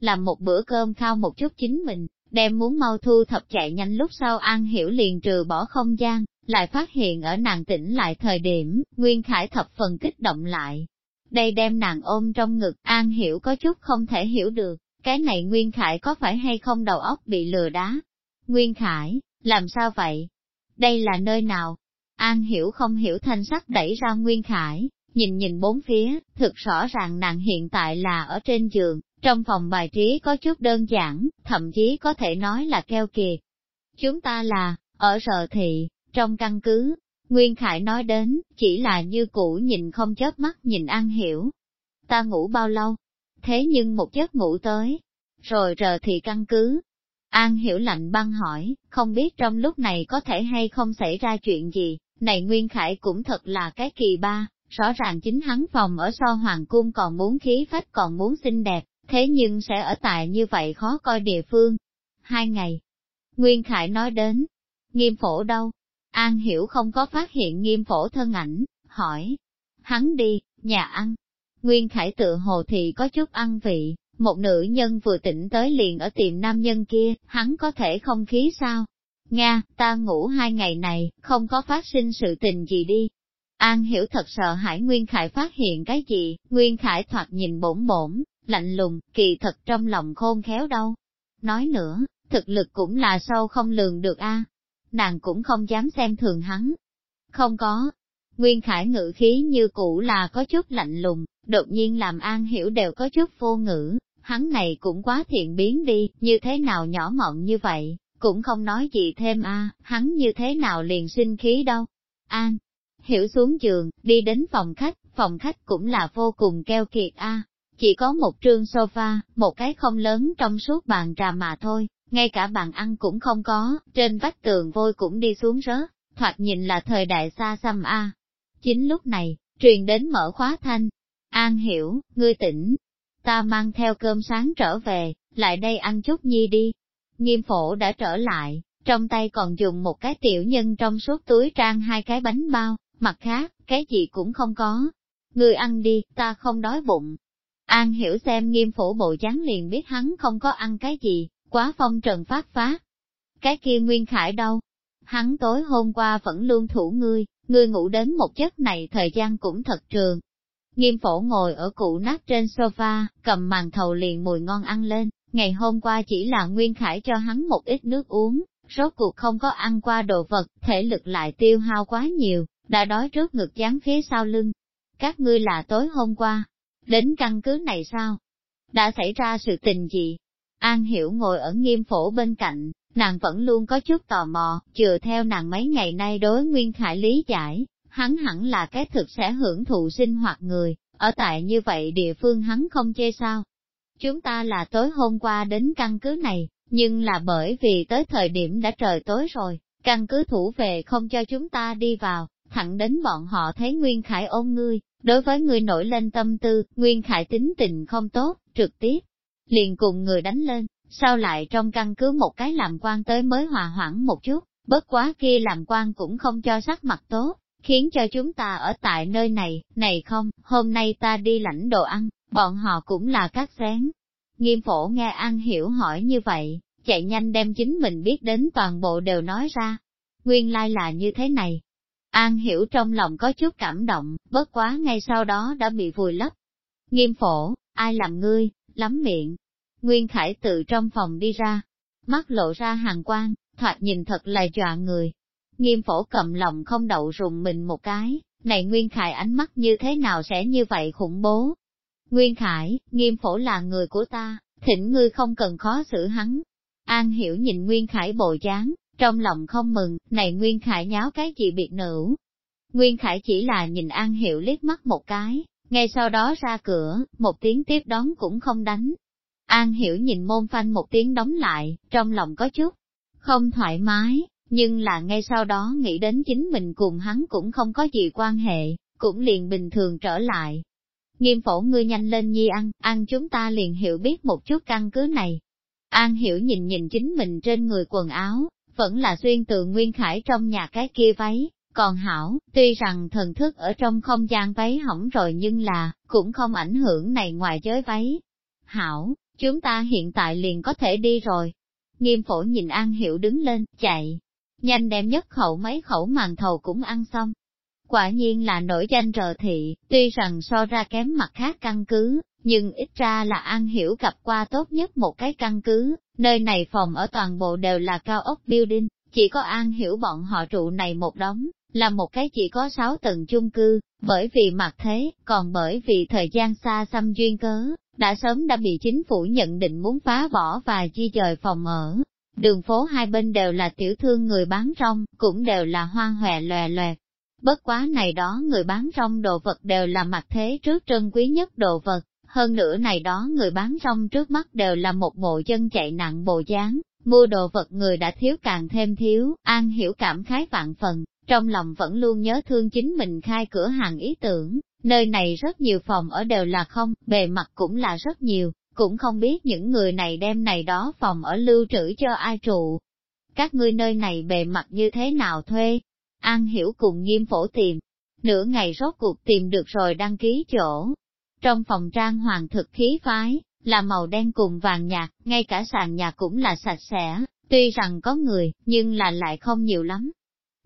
làm một bữa cơm khao một chút chính mình, đem muốn mau thu thập chạy nhanh lúc sau An Hiểu liền trừ bỏ không gian, lại phát hiện ở nàng tỉnh lại thời điểm, Nguyên Khải thập phần kích động lại. Đây đem nàng ôm trong ngực, An Hiểu có chút không thể hiểu được, cái này Nguyên Khải có phải hay không đầu óc bị lừa đá? Nguyên Khải, làm sao vậy? Đây là nơi nào? An Hiểu không hiểu thanh sắc đẩy ra Nguyên Khải, nhìn nhìn bốn phía, thực rõ ràng nàng hiện tại là ở trên giường, trong phòng bài trí có chút đơn giản, thậm chí có thể nói là keo kiệt. Chúng ta là, ở sở thị, trong căn cứ, Nguyên Khải nói đến, chỉ là như cũ nhìn không chớp mắt nhìn An Hiểu. Ta ngủ bao lâu? Thế nhưng một giấc ngủ tới, rồi rờ thị căn cứ. An Hiểu lạnh băng hỏi, không biết trong lúc này có thể hay không xảy ra chuyện gì, này Nguyên Khải cũng thật là cái kỳ ba, rõ ràng chính hắn phòng ở so hoàng cung còn muốn khí phách còn muốn xinh đẹp, thế nhưng sẽ ở tại như vậy khó coi địa phương. Hai ngày, Nguyên Khải nói đến, nghiêm phổ đâu? An Hiểu không có phát hiện nghiêm phổ thân ảnh, hỏi, hắn đi, nhà ăn. Nguyên Khải tự hồ thì có chút ăn vị, một nữ nhân vừa tỉnh tới liền ở tiệm nam nhân kia, hắn có thể không khí sao? Nga, ta ngủ hai ngày này, không có phát sinh sự tình gì đi. An hiểu thật sợ hãi Nguyên Khải phát hiện cái gì, Nguyên Khải thoạt nhìn bổn bổn, lạnh lùng, kỳ thật trong lòng khôn khéo đâu. Nói nữa, thực lực cũng là sâu không lường được a. Nàng cũng không dám xem thường hắn. Không có. Nguyên Khải ngữ khí như cũ là có chút lạnh lùng, đột nhiên làm An Hiểu đều có chút vô ngữ, hắn này cũng quá thiện biến đi, như thế nào nhỏ mọn như vậy, cũng không nói gì thêm a, hắn như thế nào liền sinh khí đâu. An, hiểu xuống giường, đi đến phòng khách, phòng khách cũng là vô cùng keo kiệt a, chỉ có một trương sofa, một cái không lớn trong suốt bàn trà mà thôi, ngay cả bàn ăn cũng không có, trên vách tường vôi cũng đi xuống rớt, thoạt nhìn là thời đại xa xăm a. Chính lúc này, truyền đến mở khóa thanh. An hiểu, ngươi tỉnh. Ta mang theo cơm sáng trở về, lại đây ăn chút nhi đi. Nghiêm phổ đã trở lại, trong tay còn dùng một cái tiểu nhân trong suốt túi trang hai cái bánh bao, mặt khác, cái gì cũng không có. Ngươi ăn đi, ta không đói bụng. An hiểu xem nghiêm phổ bộ dáng liền biết hắn không có ăn cái gì, quá phong trần phát phát. Cái kia Nguyên Khải đâu? Hắn tối hôm qua vẫn luôn thủ ngươi, ngươi ngủ đến một giấc này thời gian cũng thật trường. Nghiêm phổ ngồi ở cụ nát trên sofa, cầm màn thầu liền mùi ngon ăn lên, ngày hôm qua chỉ là Nguyên Khải cho hắn một ít nước uống, rốt cuộc không có ăn qua đồ vật, thể lực lại tiêu hao quá nhiều, đã đói trước ngực dán phía sau lưng. Các ngươi là tối hôm qua, đến căn cứ này sao? Đã xảy ra sự tình gì? An Hiểu ngồi ở nghiêm phổ bên cạnh, nàng vẫn luôn có chút tò mò, chừa theo nàng mấy ngày nay đối Nguyên Khải lý giải, hắn hẳn là cái thực sẽ hưởng thụ sinh hoạt người, ở tại như vậy địa phương hắn không chê sao. Chúng ta là tối hôm qua đến căn cứ này, nhưng là bởi vì tới thời điểm đã trời tối rồi, căn cứ thủ về không cho chúng ta đi vào, thẳng đến bọn họ thấy Nguyên Khải ôm ngươi, đối với ngươi nổi lên tâm tư, Nguyên Khải tính tình không tốt, trực tiếp, liền cùng người đánh lên, sao lại trong căn cứ một cái làm quan tới mới hòa hoãn một chút, bất quá kia làm quan cũng không cho sắc mặt tốt, khiến cho chúng ta ở tại nơi này, này không, hôm nay ta đi lãnh đồ ăn, bọn họ cũng là các xén. Nghiêm phổ nghe An Hiểu hỏi như vậy, chạy nhanh đem chính mình biết đến toàn bộ đều nói ra. Nguyên lai là như thế này, An hiểu trong lòng có chút cảm động, bất quá ngay sau đó đã bị vùi lấp. Nghiêm phổ, ai làm ngươi, lắm miệng. Nguyên Khải tự trong phòng đi ra, mắt lộ ra hàng quang, thoạt nhìn thật là dọa người. Nghiêm phổ cầm lòng không đậu rùng mình một cái, này Nguyên Khải ánh mắt như thế nào sẽ như vậy khủng bố. Nguyên Khải, nghiêm phổ là người của ta, thỉnh ngươi không cần khó xử hắn. An hiểu nhìn Nguyên Khải bộ dáng, trong lòng không mừng, này Nguyên Khải nháo cái gì biệt nữ. Nguyên Khải chỉ là nhìn An hiểu liếc mắt một cái, ngay sau đó ra cửa, một tiếng tiếp đón cũng không đánh. An hiểu nhìn môn phanh một tiếng đóng lại, trong lòng có chút không thoải mái, nhưng là ngay sau đó nghĩ đến chính mình cùng hắn cũng không có gì quan hệ, cũng liền bình thường trở lại. Nghiêm phổ ngươi nhanh lên nhi ăn, ăn chúng ta liền hiểu biết một chút căn cứ này. An hiểu nhìn nhìn chính mình trên người quần áo, vẫn là xuyên từ nguyên khải trong nhà cái kia váy, còn hảo, tuy rằng thần thức ở trong không gian váy hỏng rồi nhưng là, cũng không ảnh hưởng này ngoài giới váy. Hảo, chúng ta hiện tại liền có thể đi rồi. Nghiêm phổ nhìn An Hiểu đứng lên, chạy. Nhanh đem nhất khẩu mấy khẩu màn thầu cũng ăn xong. Quả nhiên là nổi danh rờ thị, tuy rằng so ra kém mặt khác căn cứ, nhưng ít ra là An Hiểu gặp qua tốt nhất một cái căn cứ, nơi này phòng ở toàn bộ đều là cao ốc building, chỉ có An Hiểu bọn họ trụ này một đống, là một cái chỉ có 6 tầng chung cư, bởi vì mặt thế, còn bởi vì thời gian xa xăm duyên cớ, đã sớm đã bị chính phủ nhận định muốn phá bỏ và di dời phòng ở. Đường phố hai bên đều là tiểu thương người bán rong, cũng đều là hoa hòe lòe loẹt. Bất quá này đó người bán rong đồ vật đều là mặt thế trước trân quý nhất đồ vật, hơn nữa này đó người bán rong trước mắt đều là một bộ chân chạy nặng bộ dáng, mua đồ vật người đã thiếu càng thêm thiếu, an hiểu cảm khái vạn phần, trong lòng vẫn luôn nhớ thương chính mình khai cửa hàng ý tưởng, nơi này rất nhiều phòng ở đều là không, bề mặt cũng là rất nhiều, cũng không biết những người này đem này đó phòng ở lưu trữ cho ai trụ. Các ngươi nơi này bề mặt như thế nào thuê? An hiểu cùng nghiêm phổ tìm. Nửa ngày rốt cuộc tìm được rồi đăng ký chỗ. Trong phòng trang hoàng thực khí phái, là màu đen cùng vàng nhạt, ngay cả sàn nhà cũng là sạch sẽ, tuy rằng có người, nhưng là lại không nhiều lắm,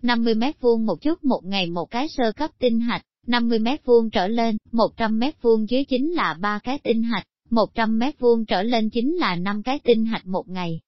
50 mét vuông một chút một ngày một cái sơ cấp tinh hạch, 50 mét vuông trở lên, 100 mét vuông dưới chính là ba cái tinh hạch, 100 mét vuông trở lên chính là năm cái tinh hạch một ngày.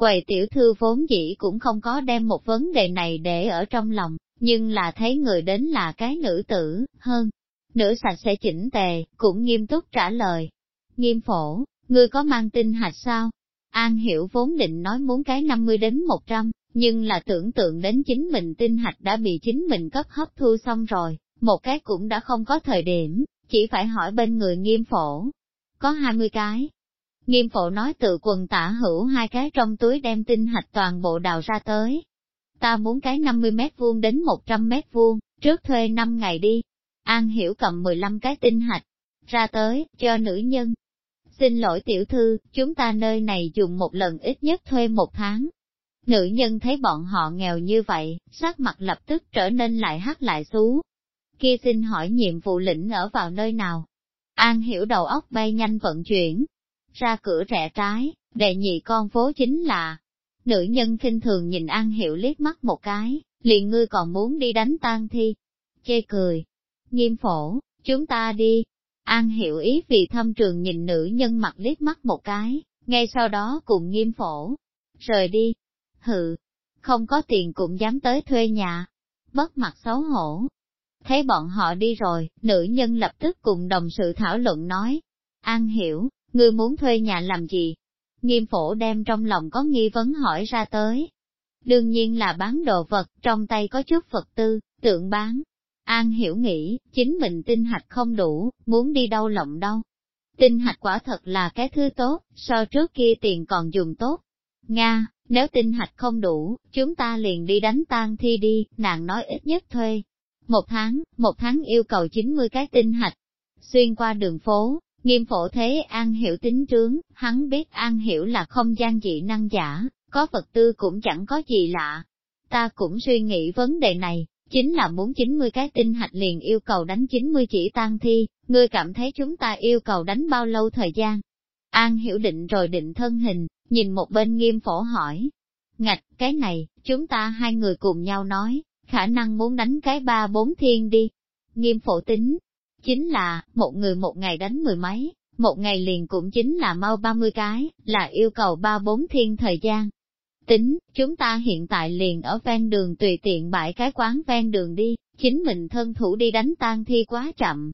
Quầy tiểu thư vốn dĩ cũng không có đem một vấn đề này để ở trong lòng, nhưng là thấy người đến là cái nữ tử, hơn. Nữ sạch sẽ chỉnh tề, cũng nghiêm túc trả lời. Nghiêm phổ, ngươi có mang tinh hạch sao? An hiểu vốn định nói muốn cái 50 đến 100, nhưng là tưởng tượng đến chính mình tinh hạch đã bị chính mình cấp hấp thu xong rồi, một cái cũng đã không có thời điểm, chỉ phải hỏi bên người nghiêm phổ. Có 20 cái. Nghiêm phổ nói tự quần tả hữu hai cái trong túi đem tinh hạch toàn bộ đào ra tới. Ta muốn cái 50 mét vuông đến 100 mét vuông, trước thuê 5 ngày đi. An hiểu cầm 15 cái tinh hạch, ra tới, cho nữ nhân. Xin lỗi tiểu thư, chúng ta nơi này dùng một lần ít nhất thuê một tháng, Nữ nhân thấy bọn họ nghèo như vậy, sắc mặt lập tức trở nên lại hắt lại xú. Kia xin hỏi nhiệm vụ lĩnh ở vào nơi nào? An hiểu đầu óc bay nhanh vận chuyển. Ra cửa rẽ trái, đệ nhị con phố chính là... Nữ nhân khinh thường nhìn An hiểu liếc mắt một cái, liền ngươi còn muốn đi đánh tan thi. Chê cười. Nghiêm phổ, chúng ta đi. An hiểu ý vì thâm trường nhìn nữ nhân mặt liếc mắt một cái, ngay sau đó cùng nghiêm phổ. Rời đi, hừ, không có tiền cũng dám tới thuê nhà, bất mặt xấu hổ. Thấy bọn họ đi rồi, nữ nhân lập tức cùng đồng sự thảo luận nói, An hiểu, ngươi muốn thuê nhà làm gì? Nghiêm phổ đem trong lòng có nghi vấn hỏi ra tới. Đương nhiên là bán đồ vật, trong tay có chút vật tư, tượng bán. An hiểu nghĩ, chính mình tinh hạch không đủ, muốn đi đâu lộng đâu. Tinh hạch quả thật là cái thứ tốt, so trước kia tiền còn dùng tốt. Nga, nếu tinh hạch không đủ, chúng ta liền đi đánh tan thi đi, nàng nói ít nhất thuê. Một tháng, một tháng yêu cầu 90 cái tinh hạch. Xuyên qua đường phố, nghiêm phổ thế an hiểu tính trướng, hắn biết an hiểu là không gian dị năng giả, có vật tư cũng chẳng có gì lạ. Ta cũng suy nghĩ vấn đề này, chính là muốn 90 cái tinh hạch liền yêu cầu đánh 90 chỉ tan thi, ngươi cảm thấy chúng ta yêu cầu đánh bao lâu thời gian? An hiểu định rồi định thân hình, nhìn một bên nghiêm phổ hỏi. Ngạch, cái này, chúng ta hai người cùng nhau nói, khả năng muốn đánh cái ba bốn thiên đi. Nghiêm phổ tính, chính là, một người một ngày đánh mười mấy, một ngày liền cũng chính là mau ba mươi cái, là yêu cầu ba bốn thiên thời gian. Tính, chúng ta hiện tại liền ở ven đường tùy tiện bãi cái quán ven đường đi, chính mình thân thủ đi đánh tan thi quá chậm.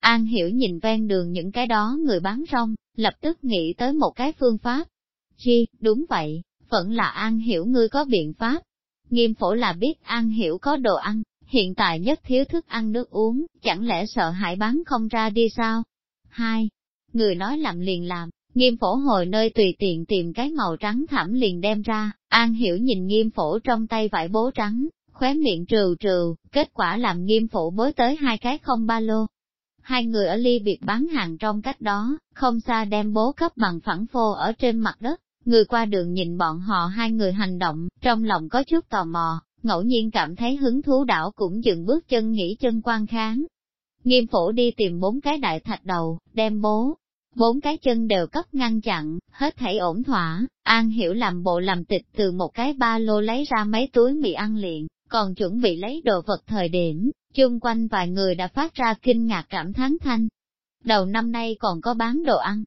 An Hiểu nhìn ven đường những cái đó người bán rong, lập tức nghĩ tới một cái phương pháp. Chi, đúng vậy, vẫn là An Hiểu ngươi có biện pháp. Nghiêm phổ là biết An Hiểu có đồ ăn, hiện tại nhất thiếu thức ăn nước uống, chẳng lẽ sợ hãi bán không ra đi sao? Hai, người nói làm liền làm, nghiêm phổ hồi nơi tùy tiện tìm cái màu trắng thẳm liền đem ra, An Hiểu nhìn nghiêm phổ trong tay vải bố trắng, khóe miệng trừ trừ, kết quả làm nghiêm phổ bối tới hai cái không ba lô. Hai người ở ly biệt bán hàng trong cách đó, không xa đem bố cấp bằng phẳng phô ở trên mặt đất, người qua đường nhìn bọn họ hai người hành động, trong lòng có chút tò mò, ngẫu nhiên cảm thấy hứng thú đảo cũng dừng bước chân nghỉ chân quan kháng. Nghiêm phổ đi tìm bốn cái đại thạch đầu, đem bố, bốn cái chân đều cấp ngăn chặn, hết thảy ổn thỏa, An Hiểu làm bộ làm tịch từ một cái ba lô lấy ra mấy túi mì ăn liền, còn chuẩn bị lấy đồ vật thời điểm, chung quanh vài người đã phát ra kinh ngạc cảm thán thanh. Đầu năm nay còn có bán đồ ăn.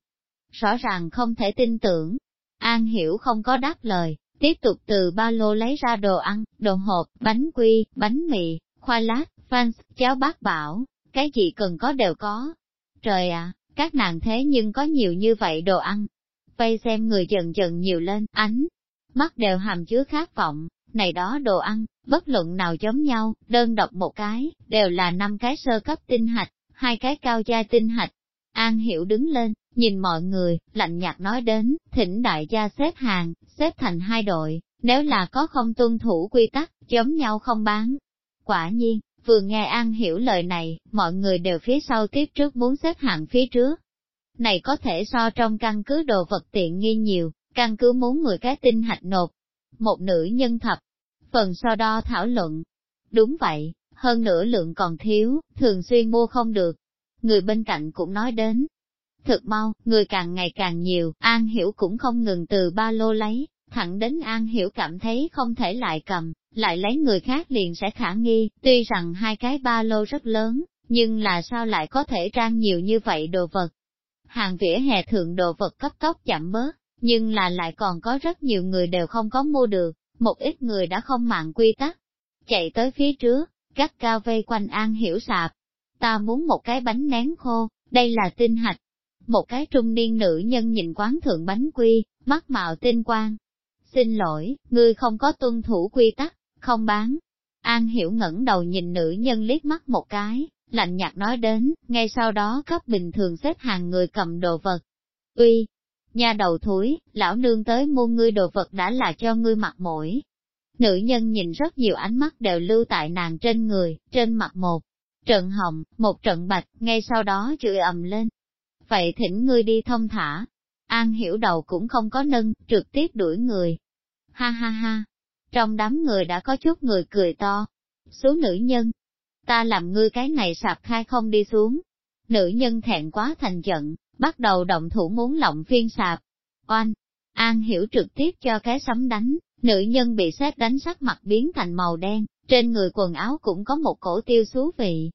Rõ ràng không thể tin tưởng. An Hiểu không có đáp lời, tiếp tục từ ba lô lấy ra đồ ăn, đồ hộp, bánh quy, bánh mì, khoai lát, fans, cháo bát bảo, cái gì cần có đều có. Trời ạ, các nàng thế nhưng có nhiều như vậy đồ ăn. Vây xem người dần dần nhiều lên, ánh, mắt đều hàm chứa khát vọng, này đó đồ ăn, bất luận nào giống nhau, đơn độc một cái, đều là năm cái sơ cấp tinh hạch, hai cái cao gia tinh hạch. An Hiểu đứng lên, nhìn mọi người, lạnh nhạt nói đến, thỉnh đại gia xếp hàng, xếp thành hai đội, nếu là có không tuân thủ quy tắc, giống nhau không bán. Quả nhiên, vừa nghe An Hiểu lời này, mọi người đều phía sau tiếp trước muốn xếp hạng phía trước. Này có thể so trong căn cứ đồ vật tiện nghi nhiều, căn cứ muốn người cái tinh hạch nộp, một nữ nhân thập. Phần so đo thảo luận. Đúng vậy, hơn nữa lượng còn thiếu, thường xuyên mua không được. Người bên cạnh cũng nói đến. Thực mau, người càng ngày càng nhiều, An Hiểu cũng không ngừng từ ba lô lấy, thẳng đến An Hiểu cảm thấy không thể lại cầm, lại lấy người khác liền sẽ khả nghi, tuy rằng hai cái ba lô rất lớn, nhưng là sao lại có thể trang nhiều như vậy đồ vật. Hàng vỉa hè thượng đồ vật cấp tốc chậm bớt, nhưng là lại còn có rất nhiều người đều không có mua được, một ít người đã không mạng quy tắc. Chạy tới phía trước, gắt cao vây quanh An Hiểu sạp. Ta muốn một cái bánh nén khô, đây là tinh hạch. Một cái trung niên nữ nhân nhìn quán thượng bánh quy, mắt mạo tinh quang. Xin lỗi, ngươi không có tuân thủ quy tắc, không bán. An Hiểu ngẩng đầu nhìn nữ nhân liếc mắt một cái, lạnh nhạt nói đến, ngay sau đó cấp bình thường xếp hàng người cầm đồ vật. Uy, Nhà đầu thúi, lão nương tới mua ngươi đồ vật đã là cho ngươi mặt mũi. Nữ nhân nhìn rất nhiều ánh mắt đều lưu tại nàng trên người, trên mặt một. Trận hồng, một trận bạch, ngay sau đó chửi ầm lên. Vậy thỉnh ngươi đi thông thả. An hiểu đầu cũng không có nâng, trực tiếp đuổi người. Ha ha ha. Trong đám người đã có chút người cười to. Số nữ nhân. Ta làm ngươi cái này sạp khai không đi xuống. Nữ nhân thẹn quá thành giận, bắt đầu động thủ muốn lộng phiên sạp. Oanh! An hiểu trực tiếp cho cái sấm đánh, nữ nhân bị xét đánh sắc mặt biến thành màu đen, trên người quần áo cũng có một cổ tiêu xú vị.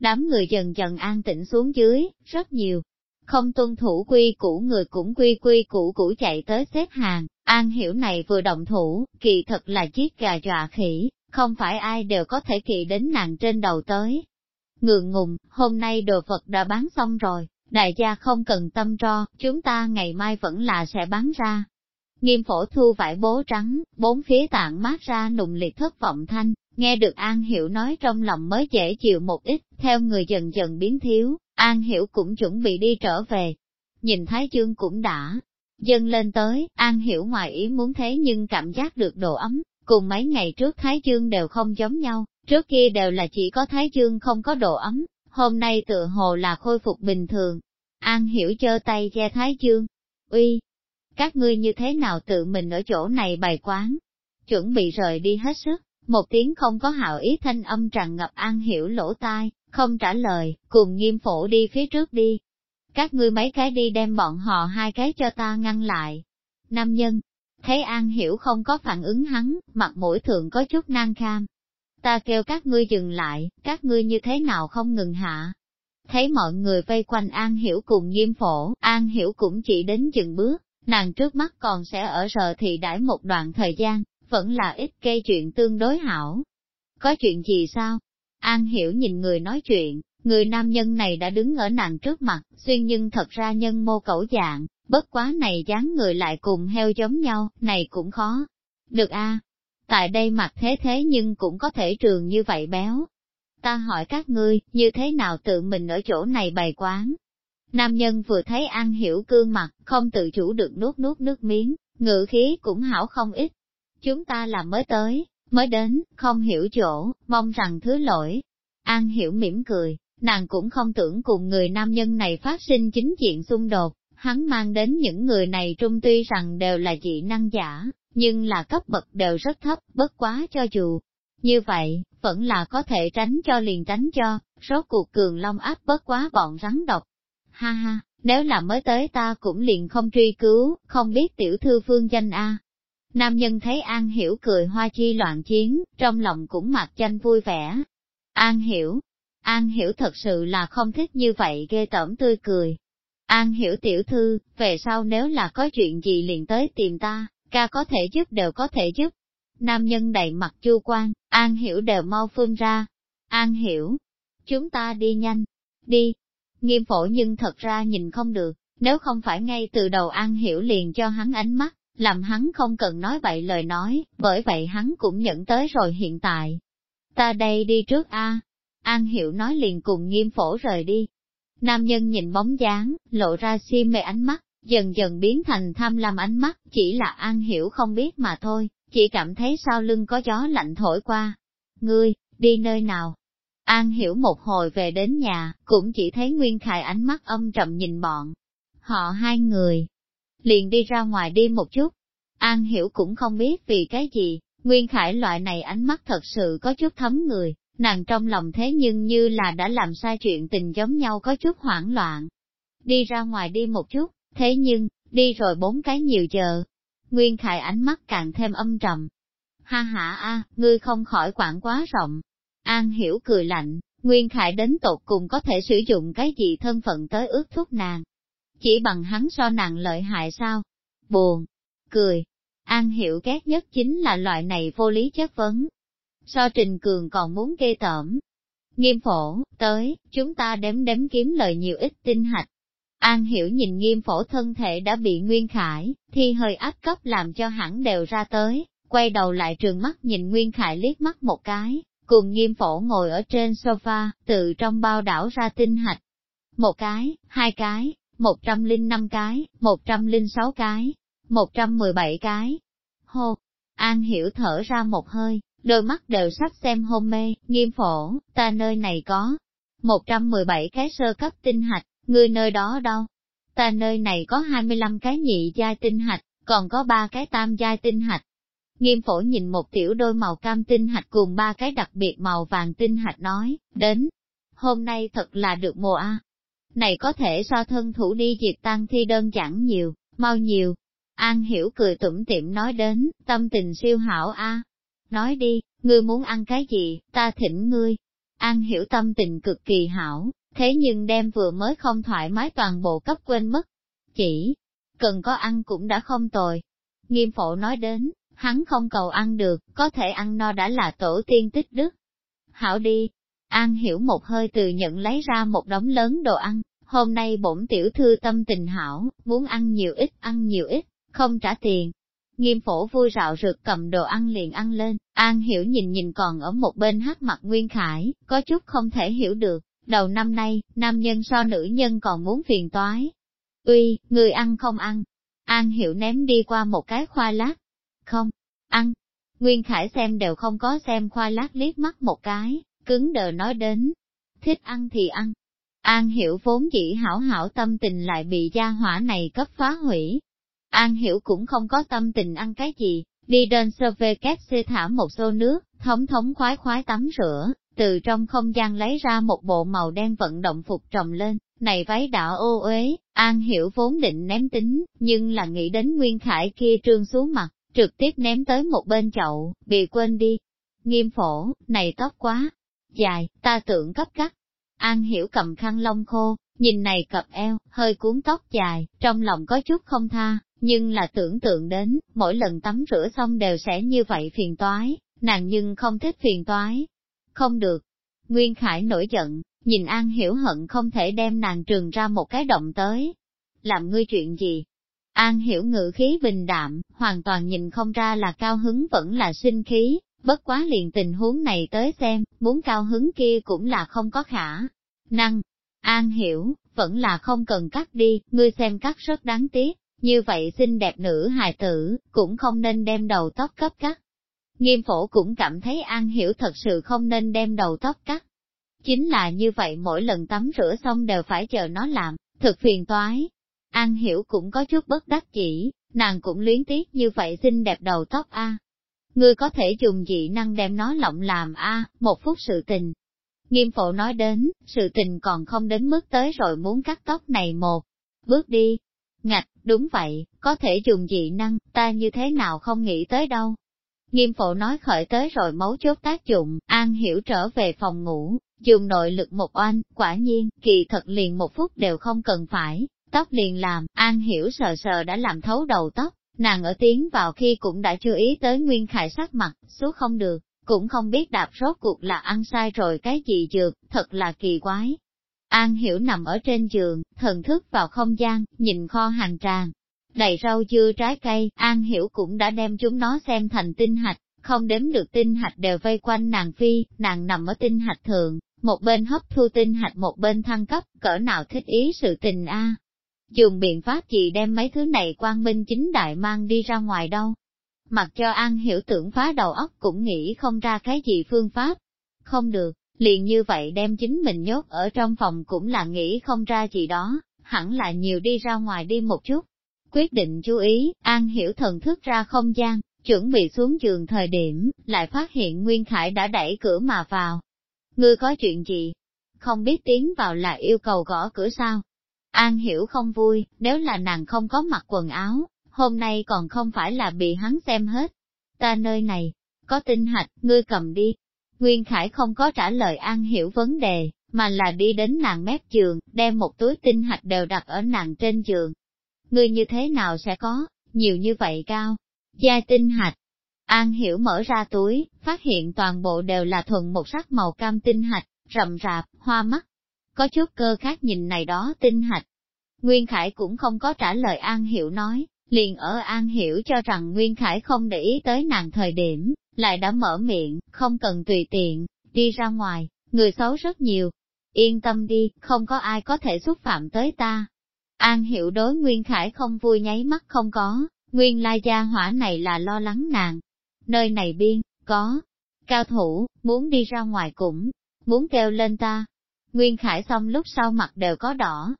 Đám người dần dần an tĩnh xuống dưới, rất nhiều. Không tuân thủ quy củ người cũng quy quy củ củ chạy tới xếp hàng, an hiểu này vừa động thủ, kỳ thật là chiếc gà dọa khỉ, không phải ai đều có thể kỳ đến nàng trên đầu tới. Ngượng ngùng, hôm nay đồ vật đã bán xong rồi, đại gia không cần tâm tro, chúng ta ngày mai vẫn là sẽ bán ra. Nghiêm phổ thu vải bố trắng, bốn phía tạng mát ra nụng liệt thất vọng thanh, nghe được An Hiểu nói trong lòng mới dễ chịu một ít, theo người dần dần biến thiếu, An Hiểu cũng chuẩn bị đi trở về. Nhìn Thái Dương cũng đã dâng lên tới, An Hiểu ngoài ý muốn thế nhưng cảm giác được độ ấm, cùng mấy ngày trước Thái Dương đều không giống nhau, trước kia đều là chỉ có Thái Dương không có độ ấm, hôm nay tựa hồ là khôi phục bình thường. An hiểu chơ tay che thái dương. Uy, các ngươi như thế nào tự mình ở chỗ này bày quán? Chuẩn bị rời đi hết sức, một tiếng không có hảo ý thanh âm tràn ngập an hiểu lỗ tai, không trả lời, cùng nghiêm phổ đi phía trước đi. Các ngươi mấy cái đi đem bọn họ hai cái cho ta ngăn lại. Nam nhân, thấy an hiểu không có phản ứng hắn, mặt mũi thượng có chút nan kham, ta kêu các ngươi dừng lại, các ngươi như thế nào không ngừng hạ. Thấy mọi người vây quanh An Hiểu cùng nghiêm phổ, An Hiểu cũng chỉ đến dừng bước, nàng trước mắt còn sẽ ở rờ thị đãi một đoạn thời gian, vẫn là ít gây chuyện tương đối hảo. Có chuyện gì sao? An Hiểu nhìn người nói chuyện, Người nam nhân này đã đứng ở nàng trước mặt, xuyên nhưng thật ra nhân mô cẩu dạng, bất quá này dáng người lại cùng heo giống nhau, này cũng khó. Được a tại đây mặt thế thế nhưng cũng có thể trường như vậy béo. Ta hỏi các ngươi, như thế nào tự mình ở chỗ này bày quán? Nam nhân vừa thấy An Hiểu cương mặt, không tự chủ được nuốt nuốt nước miếng, ngự khí cũng hảo không ít. Chúng ta là mới tới, mới đến, không hiểu chỗ, mong rằng thứ lỗi. An Hiểu mỉm cười, nàng cũng không tưởng cùng người nam nhân này phát sinh chính diện xung đột, hắn mang đến những người này trung tuy rằng đều là dị năng giả, nhưng là cấp bậc đều rất thấp, bất quá cho dù. Như vậy, vẫn là có thể tránh cho liền tránh cho, số cuộc cường long áp bất quá bọn rắn độc. Ha ha, nếu là mới tới ta cũng liền không truy cứu, không biết tiểu thư phương danh A. Nam nhân thấy An Hiểu cười hoa chi loạn chiến, trong lòng cũng mặc tranh vui vẻ. An Hiểu, An Hiểu thật sự là không thích như vậy ghê tởm tươi cười. An Hiểu tiểu thư, về sau nếu là có chuyện gì liền tới tìm ta, ca có thể giúp đều có thể giúp. Nam nhân đầy mặt chu quan, An Hiểu đều mau phương ra. An Hiểu, chúng ta đi nhanh, đi. Nghiêm phổ nhưng thật ra nhìn không được, nếu không phải ngay từ đầu An Hiểu liền cho hắn ánh mắt, làm hắn không cần nói vậy lời nói, bởi vậy hắn cũng nhận tới rồi hiện tại. Ta đây đi trước a. An Hiểu nói liền cùng nghiêm phổ rời đi. Nam nhân nhìn bóng dáng, lộ ra si mê ánh mắt, dần dần biến thành tham lam ánh mắt, chỉ là An Hiểu không biết mà thôi, chỉ cảm thấy sau lưng có gió lạnh thổi qua. Ngươi, đi nơi nào? An Hiểu một hồi về đến nhà, cũng chỉ thấy Nguyên Khải ánh mắt âm trầm nhìn bọn. Họ hai người, liền đi ra ngoài đi một chút. An Hiểu cũng không biết vì cái gì, Nguyên Khải loại này ánh mắt thật sự có chút thấm người, nàng trong lòng thế nhưng như là đã làm sai chuyện tình giống nhau có chút hoảng loạn. Đi ra ngoài đi một chút, thế nhưng, đi rồi bốn cái nhiều giờ. Nguyên Khải ánh mắt càng thêm âm trầm. Ha ha a, ngươi không khỏi quản quá rộng. An hiểu cười lạnh, Nguyên Khải đến tột cùng có thể sử dụng cái gì thân phận tới ước thúc nàng. Chỉ bằng hắn so nàng lợi hại sao? Buồn, cười. An hiểu ghét nhất chính là loại này vô lý chất vấn. So Trình Cường còn muốn kê tởm. Nghiêm phổ, tới, chúng ta đếm đếm kiếm lời nhiều ít tinh hạch. An hiểu nhìn nghiêm phổ thân thể đã bị Nguyên Khải, thì hơi áp cấp làm cho hẳn đều ra tới, quay đầu lại trường mắt nhìn Nguyên Khải liếc mắt một cái, cùng nghiêm phổ ngồi ở trên sofa, từ trong bao đảo ra tinh hạch. Một cái, hai cái, một trăm linh năm cái, một trăm linh sáu cái, một trăm mười bảy cái. Hô! An hiểu thở ra một hơi, đôi mắt đều sắp xem hôn mê, nghiêm phổ, ta nơi này có 117 cái sơ cấp tinh hạch, ngươi nơi đó đâu? Ta nơi này có 25 cái nhị giai tinh hạch, còn có ba cái tam giai tinh hạch. Nghiêm phổ nhìn một tiểu đôi màu cam tinh hạch cùng ba cái đặc biệt màu vàng tinh hạch nói, đến, hôm nay thật là được mùa a. Này có thể so thân thủ đi diệt tăng thi đơn giản nhiều, mau nhiều. An hiểu cười tủm tỉm nói đến, tâm tình siêu hảo a. Nói đi, ngươi muốn ăn cái gì, ta thỉnh ngươi. An hiểu tâm tình cực kỳ hảo, thế nhưng đem vừa mới không thoải mái toàn bộ cấp quên mất. Chỉ, cần có ăn cũng đã không tồi. Nghiêm phổ nói đến, hắn không cầu ăn được, có thể ăn no đã là tổ tiên tích đức. Hảo đi, An hiểu một hơi từ nhận lấy ra một đống lớn đồ ăn, hôm nay bổn tiểu thư tâm tình hảo, muốn ăn nhiều ít ăn nhiều ít, không trả tiền. Nghiêm phổ vui rạo rực cầm đồ ăn liền ăn lên, An hiểu nhìn nhìn còn ở một bên hát mặt Nguyên Khải, có chút không thể hiểu được, Đầu năm nay, nam nhân so nữ nhân còn muốn phiền toái. Uy, người ăn không ăn? An hiểu ném đi qua một cái khoai lát. Không, ăn. Nguyên Khải xem đều không có xem khoai lát liếc mắt một cái, cứng đờ nói đến. Thích ăn thì ăn. An hiểu vốn dĩ hảo hảo tâm tình lại bị gia hỏa này cấp phá hủy. An hiểu cũng không có tâm tình ăn cái gì, đi đơn sơ về két xê thả một xô nước, thống thống khoái khoái tắm rửa, từ trong không gian lấy ra một bộ màu đen vận động phục trồng lên, này váy đỏ ô uế, An Hiểu vốn định ném tính, nhưng là nghĩ đến Nguyên Khải kia trương xuống mặt, trực tiếp ném tới một bên chậu, bị quên đi. Nghiêm phổ, này tóc quá dài, ta tưởng cấp cắt. An Hiểu cầm khăn lông khô, nhìn này cặp eo, hơi cuốn tóc dài, trong lòng có chút không tha, nhưng là tưởng tượng đến, mỗi lần tắm rửa xong đều sẽ như vậy phiền toái, nàng nhưng không thích phiền toái, không được. Nguyên Khải nổi giận, nhìn An Hiểu hận không thể đem nàng trường ra một cái động tới. Làm ngươi chuyện gì? An Hiểu ngự khí bình đạm, hoàn toàn nhìn không ra là cao hứng vẫn là sinh khí, bất quá liền tình huống này tới xem, muốn cao hứng kia cũng là không có khả. Năng, An Hiểu, vẫn là không cần cắt đi, ngươi xem cắt rất đáng tiếc, như vậy xinh đẹp nữ hài tử, cũng không nên đem đầu tóc cấp cắt. Nghiêm phổ cũng cảm thấy An Hiểu thật sự không nên đem đầu tóc cắt. Chính là như vậy mỗi lần tắm rửa xong đều phải chờ nó làm, thực phiền toái. An Hiểu cũng có chút bất đắc chỉ, nàng cũng luyến tiếc như vậy xinh đẹp đầu tóc a. Ngươi có thể dùng dị năng đem nó lộng làm a, một phút sự tình. Nghiêm phổ nói đến, sự tình còn không đến mức tới rồi muốn cắt tóc này một. Bước đi. Ngạch, đúng vậy, có thể dùng dị năng, ta như thế nào không nghĩ tới đâu. Nghiêm phổ nói khởi tới rồi mấu chốt tác dụng, An Hiểu trở về phòng ngủ, dùng nội lực một oanh, quả nhiên, kỳ thật liền một phút đều không cần phải, tóc liền làm, An Hiểu sờ sờ đã làm thấu đầu tóc, nàng ở tiến vào khi cũng đã chưa ý tới Nguyên Khải sắc mặt, suốt không được, cũng không biết đạp rốt cuộc là ăn sai rồi cái gì dược, thật là kỳ quái. An Hiểu nằm ở trên giường, thần thức vào không gian, nhìn kho hàng tràn, đầy rau dưa trái cây, An Hiểu cũng đã đem chúng nó xem thành tinh hạch, không đếm được tinh hạch đều vây quanh nàng phi, nàng nằm ở tinh hạch thượng, một bên hấp thu tinh hạch một bên thăng cấp, cỡ nào thích ý sự tình a. Dùng biện pháp gì đem mấy thứ này quang minh chính đại mang đi ra ngoài đâu. Mặc cho An hiểu tưởng phá đầu óc cũng nghĩ không ra cái gì phương pháp. Không được, liền như vậy đem chính mình nhốt ở trong phòng cũng là nghĩ không ra gì đó, hẳn là nhiều đi ra ngoài đi một chút. Quyết định chú ý, An hiểu thần thức ra không gian, chuẩn bị xuống giường thời điểm, lại phát hiện Nguyên Khải đã đẩy cửa mà vào. Ngươi có chuyện gì? Không biết tiến vào là yêu cầu gõ cửa sao? An hiểu không vui, nếu là nàng không có mặc quần áo, hôm nay còn không phải là bị hắn xem hết. Ta nơi này, có tinh hạch, ngươi cầm đi. Nguyên Khải không có trả lời An hiểu vấn đề, mà là đi đến nàng mép giường, đem một túi tinh hạch đều đặt ở nàng trên giường. Ngươi như thế nào sẽ có, nhiều như vậy cao? Giai tinh hạch. An hiểu mở ra túi, phát hiện toàn bộ đều là thuần một sắc màu cam tinh hạch, rậm rạp, hoa mắt. Có chút cơ khác nhìn này đó tinh hạch. Nguyên Khải cũng không có trả lời An Hiểu nói, liền ở An Hiểu cho rằng Nguyên Khải không để ý tới nàng thời điểm, lại đã mở miệng, không cần tùy tiện, đi ra ngoài, người xấu rất nhiều. Yên tâm đi, không có ai có thể xúc phạm tới ta. An Hiểu đối Nguyên Khải không vui nháy mắt không có, Nguyên lai gia hỏa này là lo lắng nàng. Nơi này biên, có, cao thủ, muốn đi ra ngoài cũng, muốn kêu lên ta. Nguyên Khải xong lúc sau mặt đều có đỏ.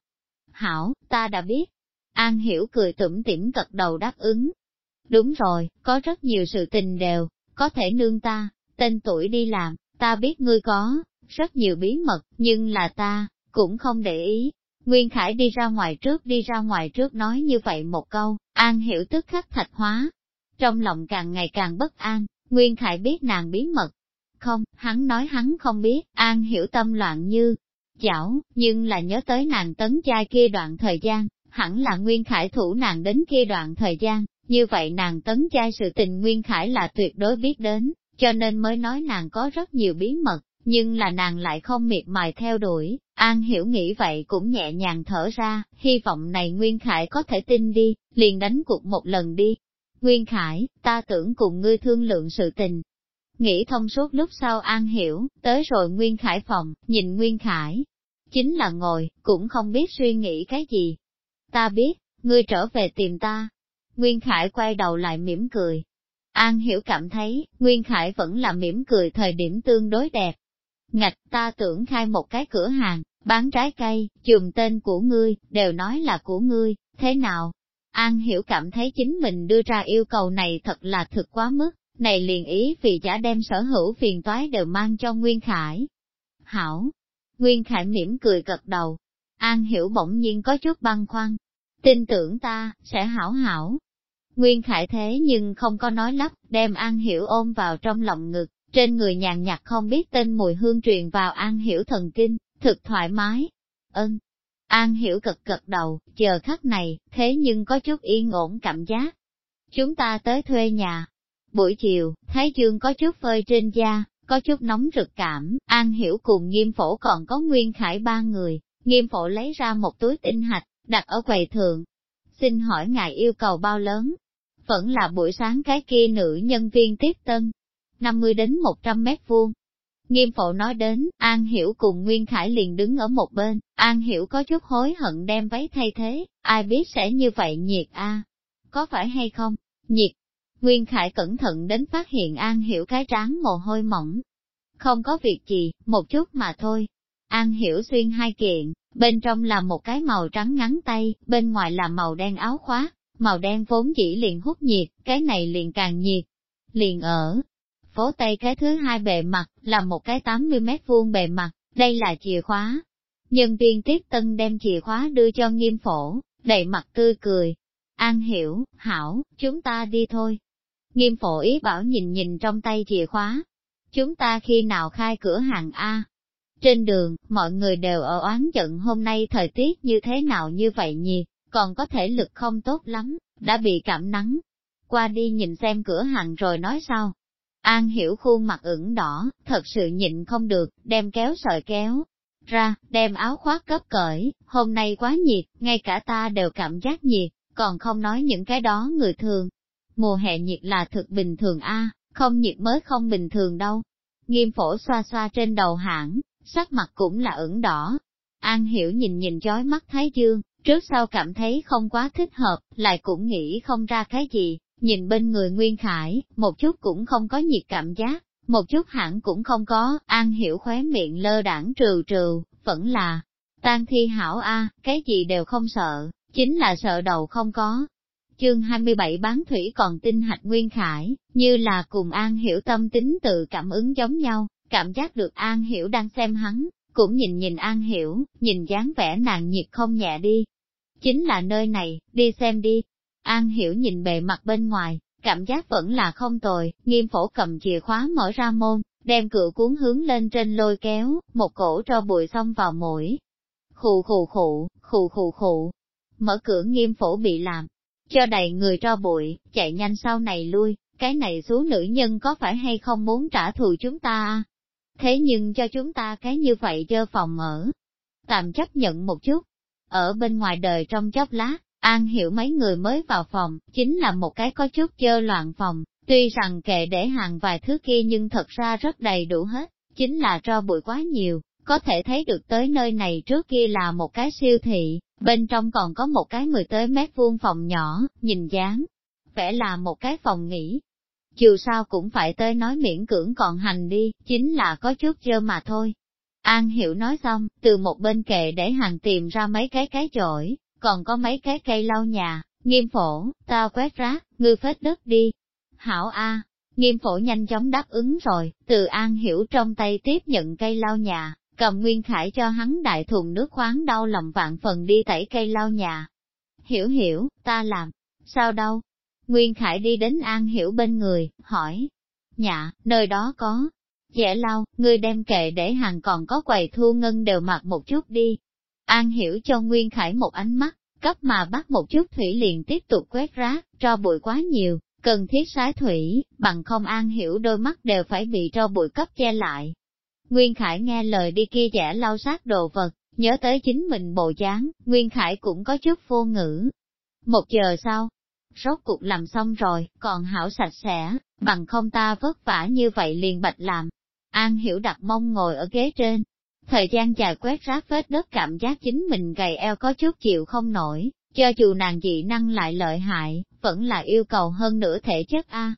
Hảo, ta đã biết. An Hiểu cười tủm tỉm cật đầu đáp ứng. Đúng rồi, có rất nhiều sự tình đều, có thể nương ta, tên tuổi đi làm, ta biết ngươi có, rất nhiều bí mật, nhưng là ta, cũng không để ý, Nguyên Khải đi ra ngoài trước đi ra ngoài trước nói như vậy một câu, An hiểu tức khắc thạch hóa. Trong lòng càng ngày càng bất an, Nguyên Khải biết nàng bí mật. Không, hắn nói hắn không biết, An hiểu tâm loạn như chảo, nhưng là nhớ tới nàng tấn trai kia đoạn thời gian, hẳn là Nguyên Khải thủ nàng đến kia đoạn thời gian, như vậy nàng tấn trai sự tình Nguyên Khải là tuyệt đối biết đến, cho nên mới nói nàng có rất nhiều bí mật, nhưng là nàng lại không miệt mài theo đuổi, An Hiểu nghĩ vậy cũng nhẹ nhàng thở ra, hy vọng này Nguyên Khải có thể tin đi, liền đánh cuộc một lần đi. Nguyên Khải, ta tưởng cùng ngươi thương lượng sự tình. Nghĩ thông suốt lúc sau An Hiểu, tới rồi Nguyên Khải phòng, nhìn Nguyên Khải. Chính là ngồi, cũng không biết suy nghĩ cái gì. Ta biết, ngươi trở về tìm ta. Nguyên Khải quay đầu lại mỉm cười. An Hiểu cảm thấy, Nguyên Khải vẫn là mỉm cười thời điểm tương đối đẹp, Ngạch ta tưởng khai một cái cửa hàng, bán trái cây, chùm tên của ngươi, đều nói là của ngươi, thế nào? An hiểu cảm thấy chính mình đưa ra yêu cầu này thật là thực quá mức, này liền ý vì giả đem sở hữu phiền toái đều mang cho Nguyên Khải. Hảo! Nguyên Khải mỉm cười gật đầu. An hiểu bỗng nhiên có chút băn khoăn. Tin tưởng ta, sẽ hảo hảo. Nguyên Khải thế nhưng không có nói lắp, đem An hiểu ôm vào trong lòng ngực, trên người nhàn nhạt không biết tên mùi hương truyền vào An Hiểu thần kinh, thực thoải mái. Ân. An Hiểu cực cực đầu, chờ khắc này, thế nhưng có chút yên ổn cảm giác. Chúng ta tới thuê nhà. Buổi chiều, Thái Dương có chút phơi trên da, có chút nóng rực cảm, An Hiểu cùng nghiêm phổ còn có nguyên khải ba người, nghiêm phổ lấy ra một túi tinh hạch, đặt ở quầy thượng. Xin hỏi ngài yêu cầu bao lớn? Vẫn là buổi sáng cái kia nữ nhân viên tiếp tân, 50 đến 100 mét vuông. Nghiêm phổ nói đến, An Hiểu cùng Nguyên Khải liền đứng ở một bên, An Hiểu có chút hối hận đem váy thay thế, ai biết sẽ như vậy nhiệt a Có phải hay không? Nhiệt. Nguyên Khải cẩn thận đến phát hiện An Hiểu cái trán mồ hôi mỏng. Không có việc gì, một chút mà thôi. An Hiểu xuyên hai kiện, bên trong là một cái màu trắng ngắn tay, bên ngoài là màu đen áo khoác, màu đen vốn chỉ liền hút nhiệt, cái này liền càng nhiệt. Liền ở, phố Tây cái thứ hai bề mặt, là một cái 80 mét vuông bề mặt, đây là chìa khóa. Nhân viên tiếp tân đem chìa khóa đưa cho nghiêm phổ, đầy mặt tươi cười. An hiểu, hảo, chúng ta đi thôi. Nghiêm phổ ý bảo nhìn nhìn trong tay chìa khóa. Chúng ta khi nào khai cửa hàng A? Trên đường, mọi người đều ở oán giận hôm nay thời tiết như thế nào như vậy nhỉ, còn có thể lực không tốt lắm, đã bị cảm nắng. Qua đi nhìn xem cửa hàng rồi nói sau. An hiểu khuôn mặt ửng đỏ, thật sự nhịn không được, đem kéo sợi kéo ra, đem áo khoác cấp cởi, hôm nay quá nhiệt, ngay cả ta đều cảm giác nhiệt, còn không nói những cái đó người thường. Mùa hè nhiệt là thực bình thường a, không nhiệt mới không bình thường đâu. Nghiêm phổ xoa xoa trên đầu hãng, sắc mặt cũng là ửng đỏ. An hiểu nhìn nhìn chói mắt Thái Dương, trước sau cảm thấy không quá thích hợp, lại cũng nghĩ không ra cái gì, nhìn bên người Nguyên Khải, một chút cũng không có nhiệt cảm giác, một chút hẳn cũng không có, an hiểu khóe miệng lơ đảng trừ trừ, vẫn là, tan thi hảo a, cái gì đều không sợ, chính là sợ đầu không có. Chương 27 bán thủy còn tinh hạch Nguyên Khải, như là cùng An Hiểu tâm tính tự cảm ứng giống nhau, cảm giác được An Hiểu đang xem hắn, cũng nhìn nhìn An Hiểu, nhìn dáng vẻ nàng nhiệt không nhẹ đi. Chính là nơi này, đi xem đi, An hiểu nhìn bề mặt bên ngoài, cảm giác vẫn là không tồi, nghiêm phổ cầm chìa khóa mở ra môn, đem cửa cuốn hướng lên trên lôi kéo, một cổ cho bụi xong vào mũi. Khù khù khụ, khù khù khụ, mở cửa nghiêm phổ bị làm, cho đầy người cho bụi, chạy nhanh sau này lui, cái này số nữ nhân có phải hay không muốn trả thù chúng ta? Thế nhưng cho chúng ta cái như vậy dơ phòng ở. Tạm chấp nhận một chút, ở bên ngoài đời trong chốc lát, An hiểu mấy người mới vào phòng, chính là một cái có chút dơ loạn phòng, tuy rằng kệ để hàng vài thứ kia nhưng thật ra rất đầy đủ hết, chính là cho bụi quá nhiều, có thể thấy được tới nơi này trước kia là một cái siêu thị, bên trong còn có một cái mười tới mét vuông phòng nhỏ, nhìn dáng, vẻ là một cái phòng nghỉ. Dù sao cũng phải tới nói miễn cưỡng còn hành đi, chính là có chút dơ mà thôi. An hiểu nói xong, từ một bên kệ để hàng tìm ra mấy cái cái chổi, còn có mấy cái cây lau nhà, nghiêm phổ, tao quét rác, ngư phết đất đi. Hảo A, nghiêm phổ nhanh chóng đáp ứng rồi, từ an hiểu trong tay tiếp nhận cây lau nhà, cầm nguyên khải cho hắn đại thùng nước khoáng đau lòng vạn phần đi tẩy cây lau nhà. Hiểu hiểu, ta làm, sao đâu? Nguyên khải đi đến an hiểu bên người, hỏi, dạ, nơi đó có, dễ lau, ngươi đem kệ để hàng còn có quầy thu ngân đều mặc một chút đi, An hiểu cho Nguyên Khải một ánh mắt, cấp mà bắt một chút thủy liền tiếp tục quét rác, cho bụi quá nhiều, cần thiết sái thủy, bằng không An hiểu đôi mắt đều phải bị cho bụi cấp che lại. Nguyên Khải nghe lời đi kia giả lau sát đồ vật, nhớ tới chính mình bộ dáng, Nguyên Khải cũng có chút vô ngữ. Một giờ sau, rốt cuộc làm xong rồi, còn hảo sạch sẽ, bằng không ta vất vả như vậy liền bạch làm. An hiểu đặt mông ngồi ở ghế trên, Thời gian dài quét rác vết đất cảm giác chính mình gầy eo có chút chịu không nổi, cho dù nàng dị năng lại lợi hại, vẫn là yêu cầu hơn nửa thể chất A.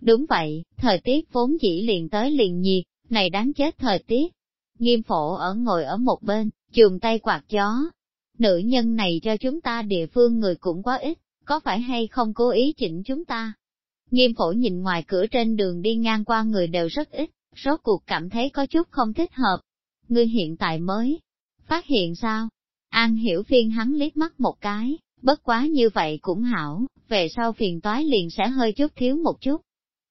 Đúng vậy, thời tiết vốn chỉ liền tới liền nhiệt, này đáng chết thời tiết. Nghiêm phổ ở ngồi ở một bên, chùm tay quạt gió. Nữ nhân này cho chúng ta địa phương người cũng quá ít, có phải hay không cố ý chỉnh chúng ta? Nghiêm phổ nhìn ngoài cửa trên đường đi ngang qua người đều rất ít, rốt cuộc cảm thấy có chút không thích hợp, ngươi hiện tại mới phát hiện sao? An hiểu phiên hắn liếc mắt một cái, bất quá như vậy cũng hảo, về sau phiền toái liền sẽ hơi chút thiếu một chút.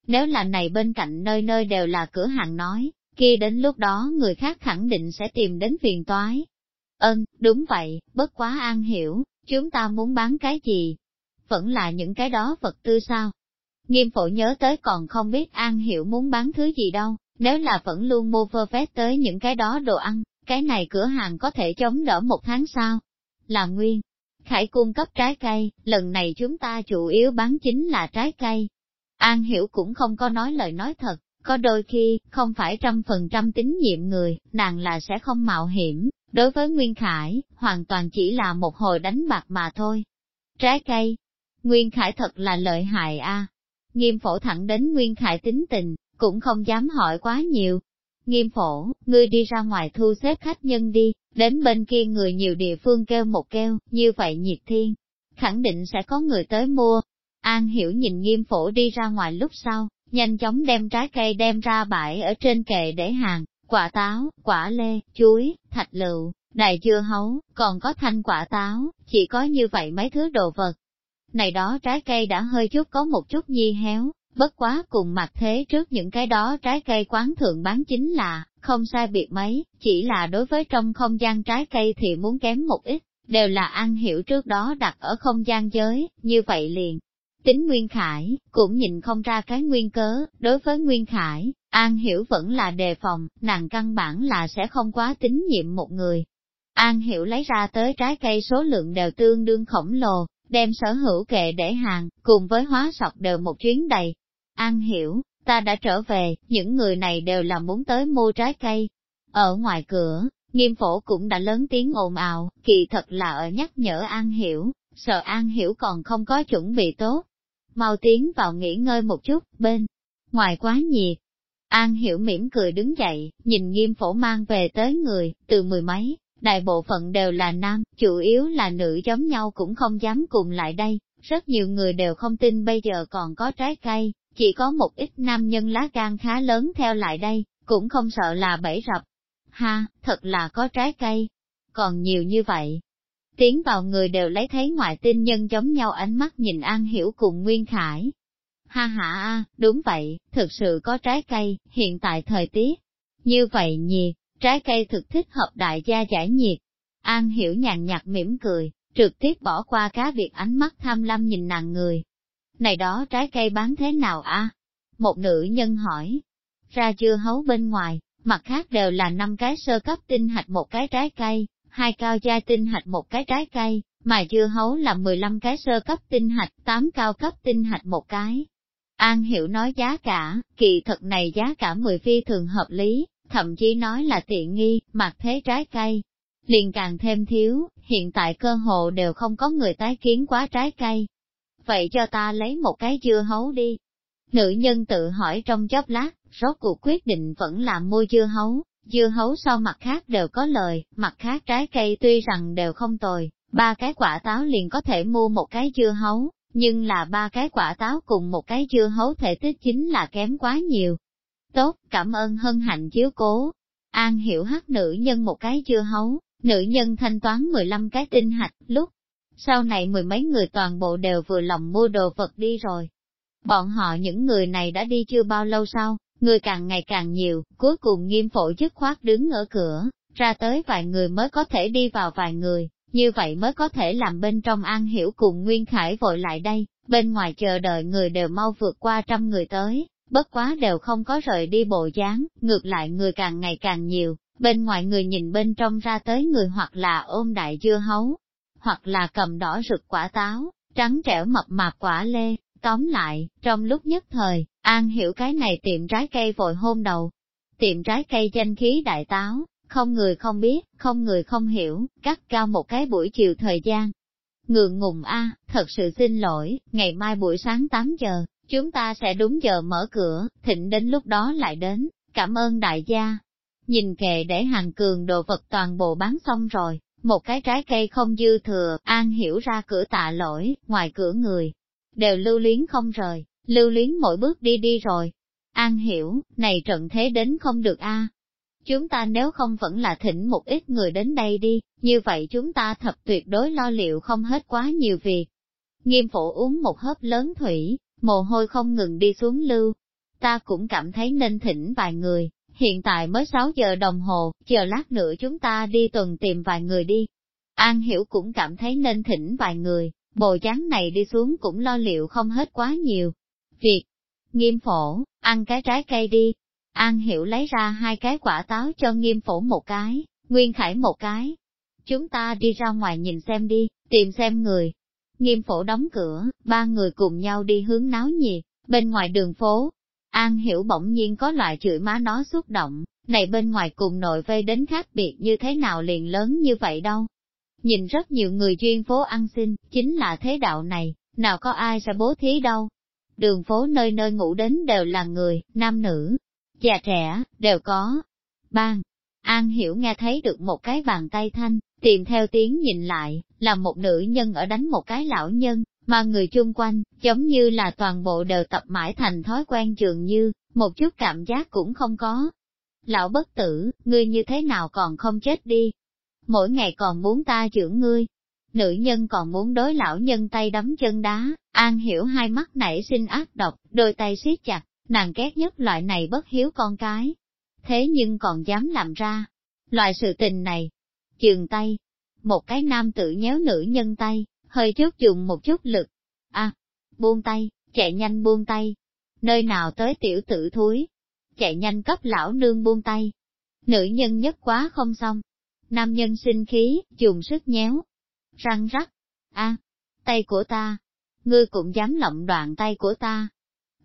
Nếu là này bên cạnh nơi nơi đều là cửa hàng nói, kia đến lúc đó người khác khẳng định sẽ tìm đến phiền toái. Ơn, đúng vậy, bất quá an hiểu, chúng ta muốn bán cái gì? Vẫn là những cái đó vật tư sao? Nghiêm phổ nhớ tới còn không biết an hiểu muốn bán thứ gì đâu, Nếu là vẫn luôn mua vơ vét tới những cái đó đồ ăn, cái này cửa hàng có thể chống đỡ một tháng sau. Là nguyên, Khải cung cấp trái cây, lần này chúng ta chủ yếu bán chính là trái cây. An Hiểu cũng không có nói lời nói thật, có đôi khi, không phải trăm phần trăm tín nhiệm người, nàng là sẽ không mạo hiểm, đối với Nguyên Khải, hoàn toàn chỉ là một hồi đánh bạc mà thôi. Trái cây, Nguyên Khải thật là lợi hại a. Nghiêm phổ thẳng đến Nguyên Khải tính tình, cũng không dám hỏi quá nhiều. Nghiêm phổ, ngươi đi ra ngoài thu xếp khách nhân đi, đến bên kia người nhiều địa phương kêu một kêu, như vậy nhiệt thiên, khẳng định sẽ có người tới mua. An hiểu nhìn nghiêm phổ đi ra ngoài lúc sau, nhanh chóng đem trái cây đem ra bãi ở trên kệ để hàng, quả táo, quả lê, chuối, thạch lựu, đại dưa hấu, còn có thanh quả táo, chỉ có như vậy mấy thứ đồ vật. Này đó trái cây đã hơi chút có một chút nhi héo, bất quá cùng mặt thế trước những cái đó trái cây quán thượng bán chính là, không sai biệt mấy, chỉ là đối với trong không gian trái cây thì muốn kém một ít, đều là ăn hiểu trước đó đặt ở không gian giới, như vậy liền. Tính Nguyên Khải, cũng nhìn không ra cái nguyên cớ, đối với Nguyên Khải, An Hiểu vẫn là đề phòng, nàng căn bản là sẽ không quá tín nhiệm một người. An Hiểu lấy ra tới trái cây số lượng đều tương đương khổng lồ, đem sở hữu kệ để hàng, cùng với hóa sọc đều một chuyến đầy. An Hiểu, ta đã trở về, những người này đều là muốn tới mua trái cây. Ở ngoài cửa, nghiêm phổ cũng đã lớn tiếng ồn ào, kỳ thật là ở nhắc nhở An Hiểu, sợ An Hiểu còn không có chuẩn bị tốt. Mau tiến vào nghỉ ngơi một chút, bên, ngoài quá nhiệt. An Hiểu mỉm cười đứng dậy, nhìn nghiêm phổ mang về tới người, từ mười mấy, đại bộ phận đều là nam, chủ yếu là nữ giống nhau cũng không dám cùng lại đây, rất nhiều người đều không tin bây giờ còn có trái cây, chỉ có một ít nam nhân lá gan khá lớn theo lại đây, cũng không sợ là bẫy rập. Ha, thật là có trái cây, còn nhiều như vậy. Tiến vào người đều lấy thấy ngoại tinh nhân giống nhau ánh mắt nhìn An Hiểu cùng Nguyên Khải. Ha ha a, đúng vậy, thực sự có trái cây, hiện tại thời tiết. Như vậy nhiệt, trái cây thực thích hợp đại gia giải nhiệt. An Hiểu nhàn nhạt mỉm cười, trực tiếp bỏ qua cá việc ánh mắt tham lam nhìn nàng người, này đó trái cây bán thế nào a? Một nữ nhân hỏi. Ra chưa hấu bên ngoài, mặt khác đều là năm cái sơ cấp tinh hạch một cái trái cây, hai cao gia tinh hạch một cái trái cây, mà dưa hấu là 15 cái sơ cấp tinh hạch, 8 cao cấp tinh hạch một cái. An Hiểu nói giá cả, kỳ thật này giá cả 10 phi thường hợp lý, thậm chí nói là tiện nghi, mặt thế trái cây. Liền càng thêm thiếu, hiện tại cơ hộ đều không có người tái kiến quá trái cây, vậy cho ta lấy một cái dưa hấu đi. Nữ nhân tự hỏi trong chốc lát, rốt cuộc quyết định vẫn là mua dưa hấu, dưa hấu so mặt khác đều có lời, mặt khác trái cây tuy rằng đều không tồi, ba cái quả táo liền có thể mua một cái dưa hấu, nhưng là ba cái quả táo cùng một cái dưa hấu thể tích chính là kém quá nhiều. Tốt, cảm ơn hân hạnh chiếu cố. An hiểu hát nữ nhân một cái dưa hấu, nữ nhân thanh toán 15 cái tinh hạch, lúc sau này mười mấy người toàn bộ đều vừa lòng mua đồ vật đi rồi. Bọn họ những người này đã đi chưa bao lâu sau, người càng ngày càng nhiều, cuối cùng nghiêm phổ dứt khoát đứng ở cửa, ra tới vài người mới có thể đi vào vài người, như vậy mới có thể làm bên trong an hiểu cùng Nguyên Khải vội lại đây, bên ngoài chờ đợi người đều mau vượt qua trăm người tới, bất quá đều không có rời đi bộ dáng, ngược lại người càng ngày càng nhiều, bên ngoài người nhìn bên trong ra tới người hoặc là ôm đại dưa hấu, hoặc là cầm đỏ rực quả táo, trắng trẻo mập mạp quả lê, tóm lại, trong lúc nhất thời, An hiểu cái này tiệm trái cây vội hôn đầu. Tiệm trái cây danh khí đại táo, không người không biết, không người không hiểu, cắt cao một cái buổi chiều thời gian. Ngượng ngùng a, thật sự xin lỗi, ngày mai buổi sáng 8 giờ, chúng ta sẽ đúng giờ mở cửa, thịnh đến lúc đó lại đến, cảm ơn đại gia. Nhìn kệ để hàng cường đồ vật toàn bộ bán xong rồi, một cái trái cây không dư thừa, An hiểu ra cửa tạ lỗi, ngoài cửa người, đều lưu luyến không rời, lưu luyến mỗi bước đi đi rồi. An hiểu, này trận thế đến không được a. Chúng ta nếu không vẫn là thỉnh một ít người đến đây đi, như vậy chúng ta thập tuyệt đối lo liệu không hết quá nhiều việc. Nghiêm phổ uống một hớp lớn thủy, mồ hôi không ngừng đi xuống lưu. Ta cũng cảm thấy nên thỉnh vài người, hiện tại mới 6 giờ đồng hồ, chờ lát nữa chúng ta đi tuần tìm vài người đi. An Hiểu cũng cảm thấy nên thỉnh vài người, bồ chán này đi xuống cũng lo liệu không hết quá nhiều. Việc, nghiêm phổ, ăn cái trái cây đi. An Hiểu lấy ra hai cái quả táo cho nghiêm phổ một cái, Nguyên Khải một cái. Chúng ta đi ra ngoài nhìn xem đi, tìm xem người. Nghiêm phổ đóng cửa, ba người cùng nhau đi hướng náo nhiệt, bên ngoài đường phố. An Hiểu bỗng nhiên có loại chửi má nó xúc động, này bên ngoài cùng nội vây đến khác biệt như thế nào liền lớn như vậy đâu. Nhìn rất nhiều người chuyên phố ăn xin, chính là thế đạo này, nào có ai sẽ bố thí đâu. Đường phố nơi nơi ngủ đến đều là người, nam nữ, già trẻ, đều có. Bang! An Hiểu nghe thấy được một cái bàn tay thanh, tìm theo tiếng nhìn lại, là một nữ nhân ở đánh một cái lão nhân, mà người chung quanh, giống như là toàn bộ đều tập mãi thành thói quen trường như, một chút cảm giác cũng không có. Lão bất tử, ngươi như thế nào còn không chết đi? Mỗi ngày còn muốn ta dưỡng ngươi. Nữ nhân còn muốn đối lão nhân tay đấm chân đá, An Hiểu hai mắt nảy sinh ác độc, đôi tay siết chặt, nàng ghét nhất loại này bất hiếu con cái. Thế nhưng còn dám làm ra, loại sự tình này. Trường tay, một cái nam tự nhéo nữ nhân tay, hơi chút dùng một chút lực. À, buông tay, chạy nhanh buông tay. Nơi nào tới tiểu tử thúi, chạy nhanh cấp lão nương buông tay. Nữ nhân nhất quá không xong. Nam nhân sinh khí, dùng sức nhéo. Răng rắc. a tay của ta. Ngươi cũng dám lộng đoạn tay của ta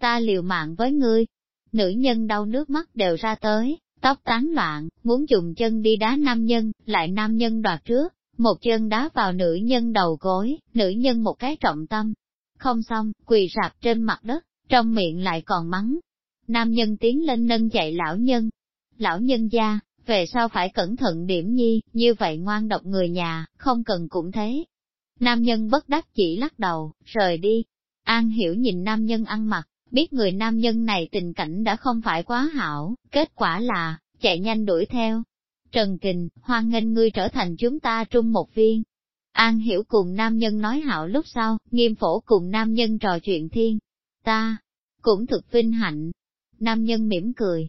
ta liều mạng với ngươi. Nữ nhân đau nước mắt đều ra tới, tóc tán loạn, muốn dùng chân đi đá nam nhân, lại nam nhân đoạt trước, một chân đá vào nữ nhân đầu gối, nữ nhân một cái trọng tâm. Không xong, quỳ rạp trên mặt đất, trong miệng lại còn mắng. Nam nhân tiến lên nâng dậy lão nhân. Lão nhân gia, về sau phải cẩn thận điểm nhi, như vậy ngoan độc người nhà, không cần cũng thế. Nam nhân bất đắc chỉ lắc đầu, rời đi. An hiểu nhìn nam nhân ăn mặc, biết người nam nhân này tình cảnh đã không phải quá hảo, kết quả là, chạy nhanh đuổi theo. Trần Kình, hoan nghênh ngươi trở thành chúng ta trung một viên. An hiểu cùng nam nhân nói hảo lúc sau, nghiêm phổ cùng nam nhân trò chuyện thiên. Ta, cũng thực vinh hạnh. Nam nhân mỉm cười.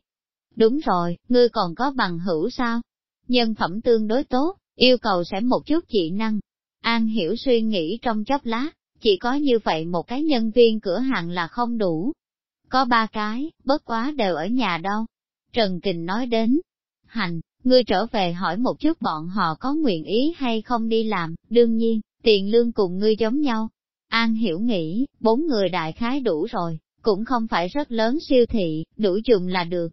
Đúng rồi, ngươi còn có bằng hữu sao? Nhân phẩm tương đối tốt, yêu cầu sẽ một chút dị năng. An hiểu suy nghĩ trong chốc lát, chỉ có như vậy một cái nhân viên cửa hàng là không đủ. Có ba cái, bất quá đều ở nhà đâu. Trần Kình nói đến, hành, ngươi trở về hỏi một chút bọn họ có nguyện ý hay không đi làm, đương nhiên, tiền lương cùng ngươi giống nhau. An hiểu nghĩ, bốn người đại khái đủ rồi, cũng không phải rất lớn siêu thị, đủ dùng là được.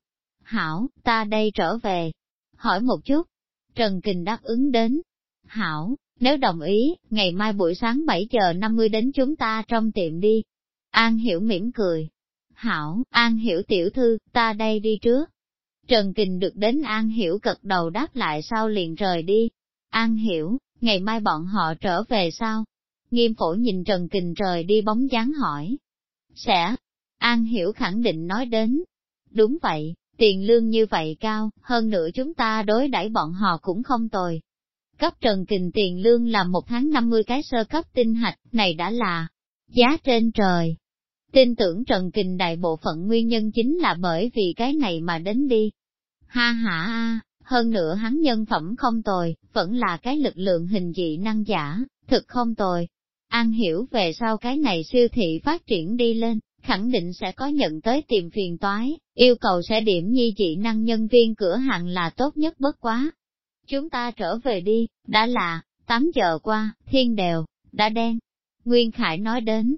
Hảo, ta đây trở về. Hỏi một chút. Trần Kình đáp ứng đến. Hảo, nếu đồng ý, ngày mai buổi sáng 7 giờ 50 đến chúng ta trong tiệm đi. An Hiểu mỉm cười. Hảo, An Hiểu tiểu thư, ta đây đi trước. Trần Kình được đến An Hiểu cật đầu đáp lại sau liền rời đi. An Hiểu, ngày mai bọn họ trở về sao? Nghiêm phổ nhìn Trần Kình rời đi bóng dáng hỏi. Sẽ. An Hiểu khẳng định nói đến. Đúng vậy, tiền lương như vậy cao, hơn nữa chúng ta đối đãi bọn họ cũng không tồi, cấp Trần Kình tiền lương là một tháng 50 cái sơ cấp tinh hạch, này đã là giá trên trời. Tin tưởng Trần Kình đại bộ phận nguyên nhân chính là bởi vì cái này mà đến đi. Ha ha a, hơn nữa hắn nhân phẩm không tồi, vẫn là cái lực lượng hình dị năng giả, thực không tồi. An hiểu về sau cái này siêu thị phát triển đi lên, khẳng định sẽ có nhận tới tìm phiền toái, yêu cầu sẽ điểm nhi dị năng nhân viên cửa hàng là tốt nhất bất quá, Chúng ta trở về đi, đã là, 8 giờ qua, thiên đều, đã đen. Nguyên Khải nói đến.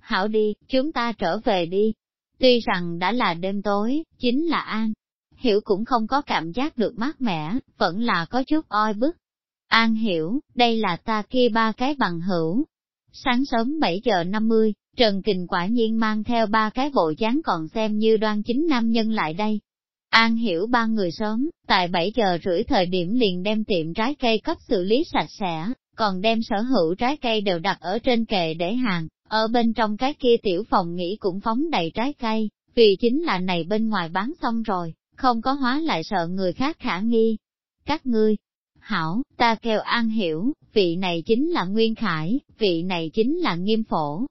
Hảo đi, chúng ta trở về đi. Tuy rằng đã là đêm tối, chính là An. Hiểu cũng không có cảm giác được mát mẻ, vẫn là có chút oi bức. An hiểu, đây là ta kia ba cái bằng hữu. Sáng sớm 7 giờ 50, Trần Kình quả nhiên mang theo ba cái bộ dáng còn xem như đoan chính nam nhân lại đây. An hiểu ba người sớm, tại 7 giờ rưỡi thời điểm liền đem tiệm trái cây cấp xử lý sạch sẽ, còn đem sở hữu trái cây đều đặt ở trên kệ để hàng, ở bên trong cái kia tiểu phòng nghỉ cũng phóng đầy trái cây, vì chính là này bên ngoài bán xong rồi, không có hóa lại sợ người khác khả nghi. Các ngươi, hảo, ta kêu An Hiểu, vị này chính là Nguyên Khải, vị này chính là Nghiêm Phổ.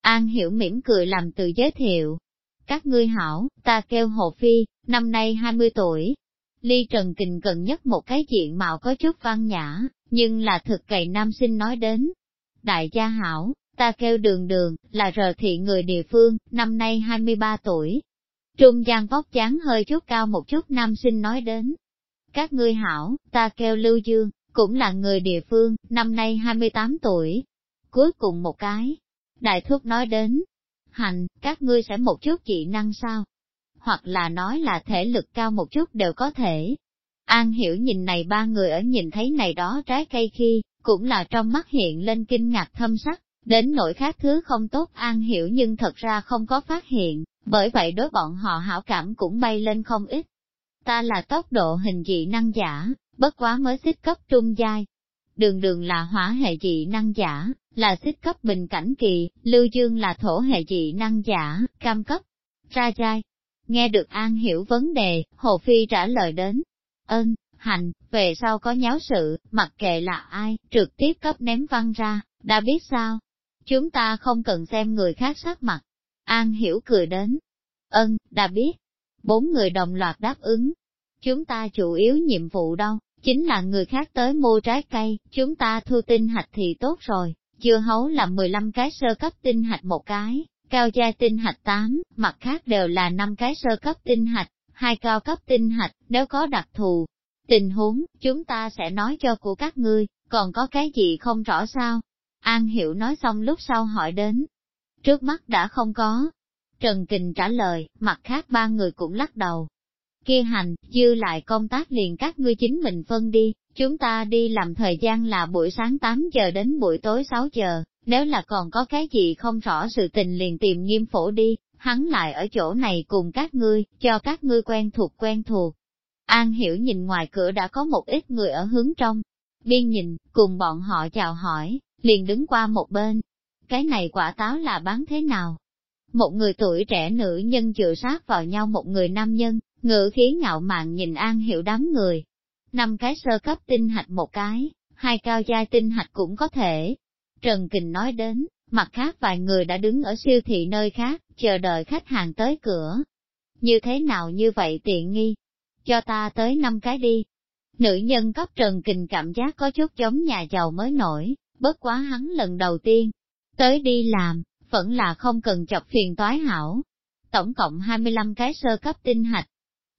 An Hiểu mỉm cười làm từ giới thiệu. Các ngươi hảo, ta kêu Hồ Phi, năm nay 20 tuổi. Ly Trần Kình gần nhất một cái diện mạo có chút văn nhã, nhưng là thực cậy nam sinh nói đến. Đại gia hảo, ta kêu đường đường, là rờ thị người địa phương, năm nay 23 tuổi. Trung gian vóc dáng hơi chút cao một chút nam sinh nói đến. Các ngươi hảo, ta kêu Lưu Dương, cũng là người địa phương, năm nay 28 tuổi. Cuối cùng một cái, đại thúc nói đến, hành, các ngươi sẽ một chút dị năng sao? Hoặc là nói là thể lực cao một chút đều có thể. An hiểu nhìn này ba người ở nhìn thấy này đó trái cây khi, cũng là trong mắt hiện lên kinh ngạc thâm sắc, đến nỗi khác thứ không tốt An hiểu nhưng thật ra không có phát hiện, bởi vậy đối bọn họ hảo cảm cũng bay lên không ít. Ta là tốc độ hình dị năng giả, bất quá mới xích cấp trung giai. Đường đường là hỏa hệ dị năng giả, là xích cấp bình cảnh kỳ, Lưu Dương là thổ hệ dị năng giả, cam cấp, ra trai Nghe được An hiểu vấn đề, Hồ Phi trả lời đến. Ơn, hành, về sau có nháo sự, mặc kệ là ai, trực tiếp cấp ném văn ra, đã biết sao? Chúng ta không cần xem người khác sắc mặt. An hiểu cười đến. Ơn, đã biết. Bốn người đồng loạt đáp ứng. Chúng ta chủ yếu nhiệm vụ đâu, chính là người khác tới mua trái cây, chúng ta thu tinh hạch thì tốt rồi, chưa hấu là 15 cái sơ cấp tinh hạch một cái, cao gia tinh hạch 8, mặt khác đều là 5 cái sơ cấp tinh hạch, hai cao cấp tinh hạch, nếu có đặc thù. Tình huống, chúng ta sẽ nói cho của các ngươi, còn có cái gì không rõ sao? An Hiểu nói xong lúc sau hỏi đến. Trước mắt đã không có. Trần Kình trả lời, mặt khác ba người cũng lắc đầu, kia hành, dư lại công tác liền các ngươi chính mình phân đi, chúng ta đi làm thời gian là buổi sáng 8 giờ đến buổi tối 6 giờ, nếu là còn có cái gì không rõ sự tình liền tìm nghiêm phổ đi, hắn lại ở chỗ này cùng các ngươi, cho các ngươi quen thuộc quen thuộc. An hiểu nhìn ngoài cửa đã có một ít người ở hướng trong, biên nhìn, cùng bọn họ chào hỏi, liền đứng qua một bên. Cái này quả táo là bán thế nào? Một người tuổi trẻ nữ nhân dựa sát vào nhau một người nam nhân, Ngự khí ngạo mạn nhìn An Hiểu đám người. Năm cái sơ cấp tinh hạch một cái, hai cao giai tinh hạch cũng có thể. Trần Kình nói đến, mặt khác vài người đã đứng ở siêu thị nơi khác, chờ đợi khách hàng tới cửa. Như thế nào như vậy tiện nghi? Cho ta tới năm cái đi. Nữ nhân cấp Trần Kình cảm giác có chút giống nhà giàu mới nổi, bất quá hắn lần đầu tiên. Tới đi làm, vẫn là không cần chọc phiền toái hảo. Tổng cộng 25 cái sơ cấp tinh hạch,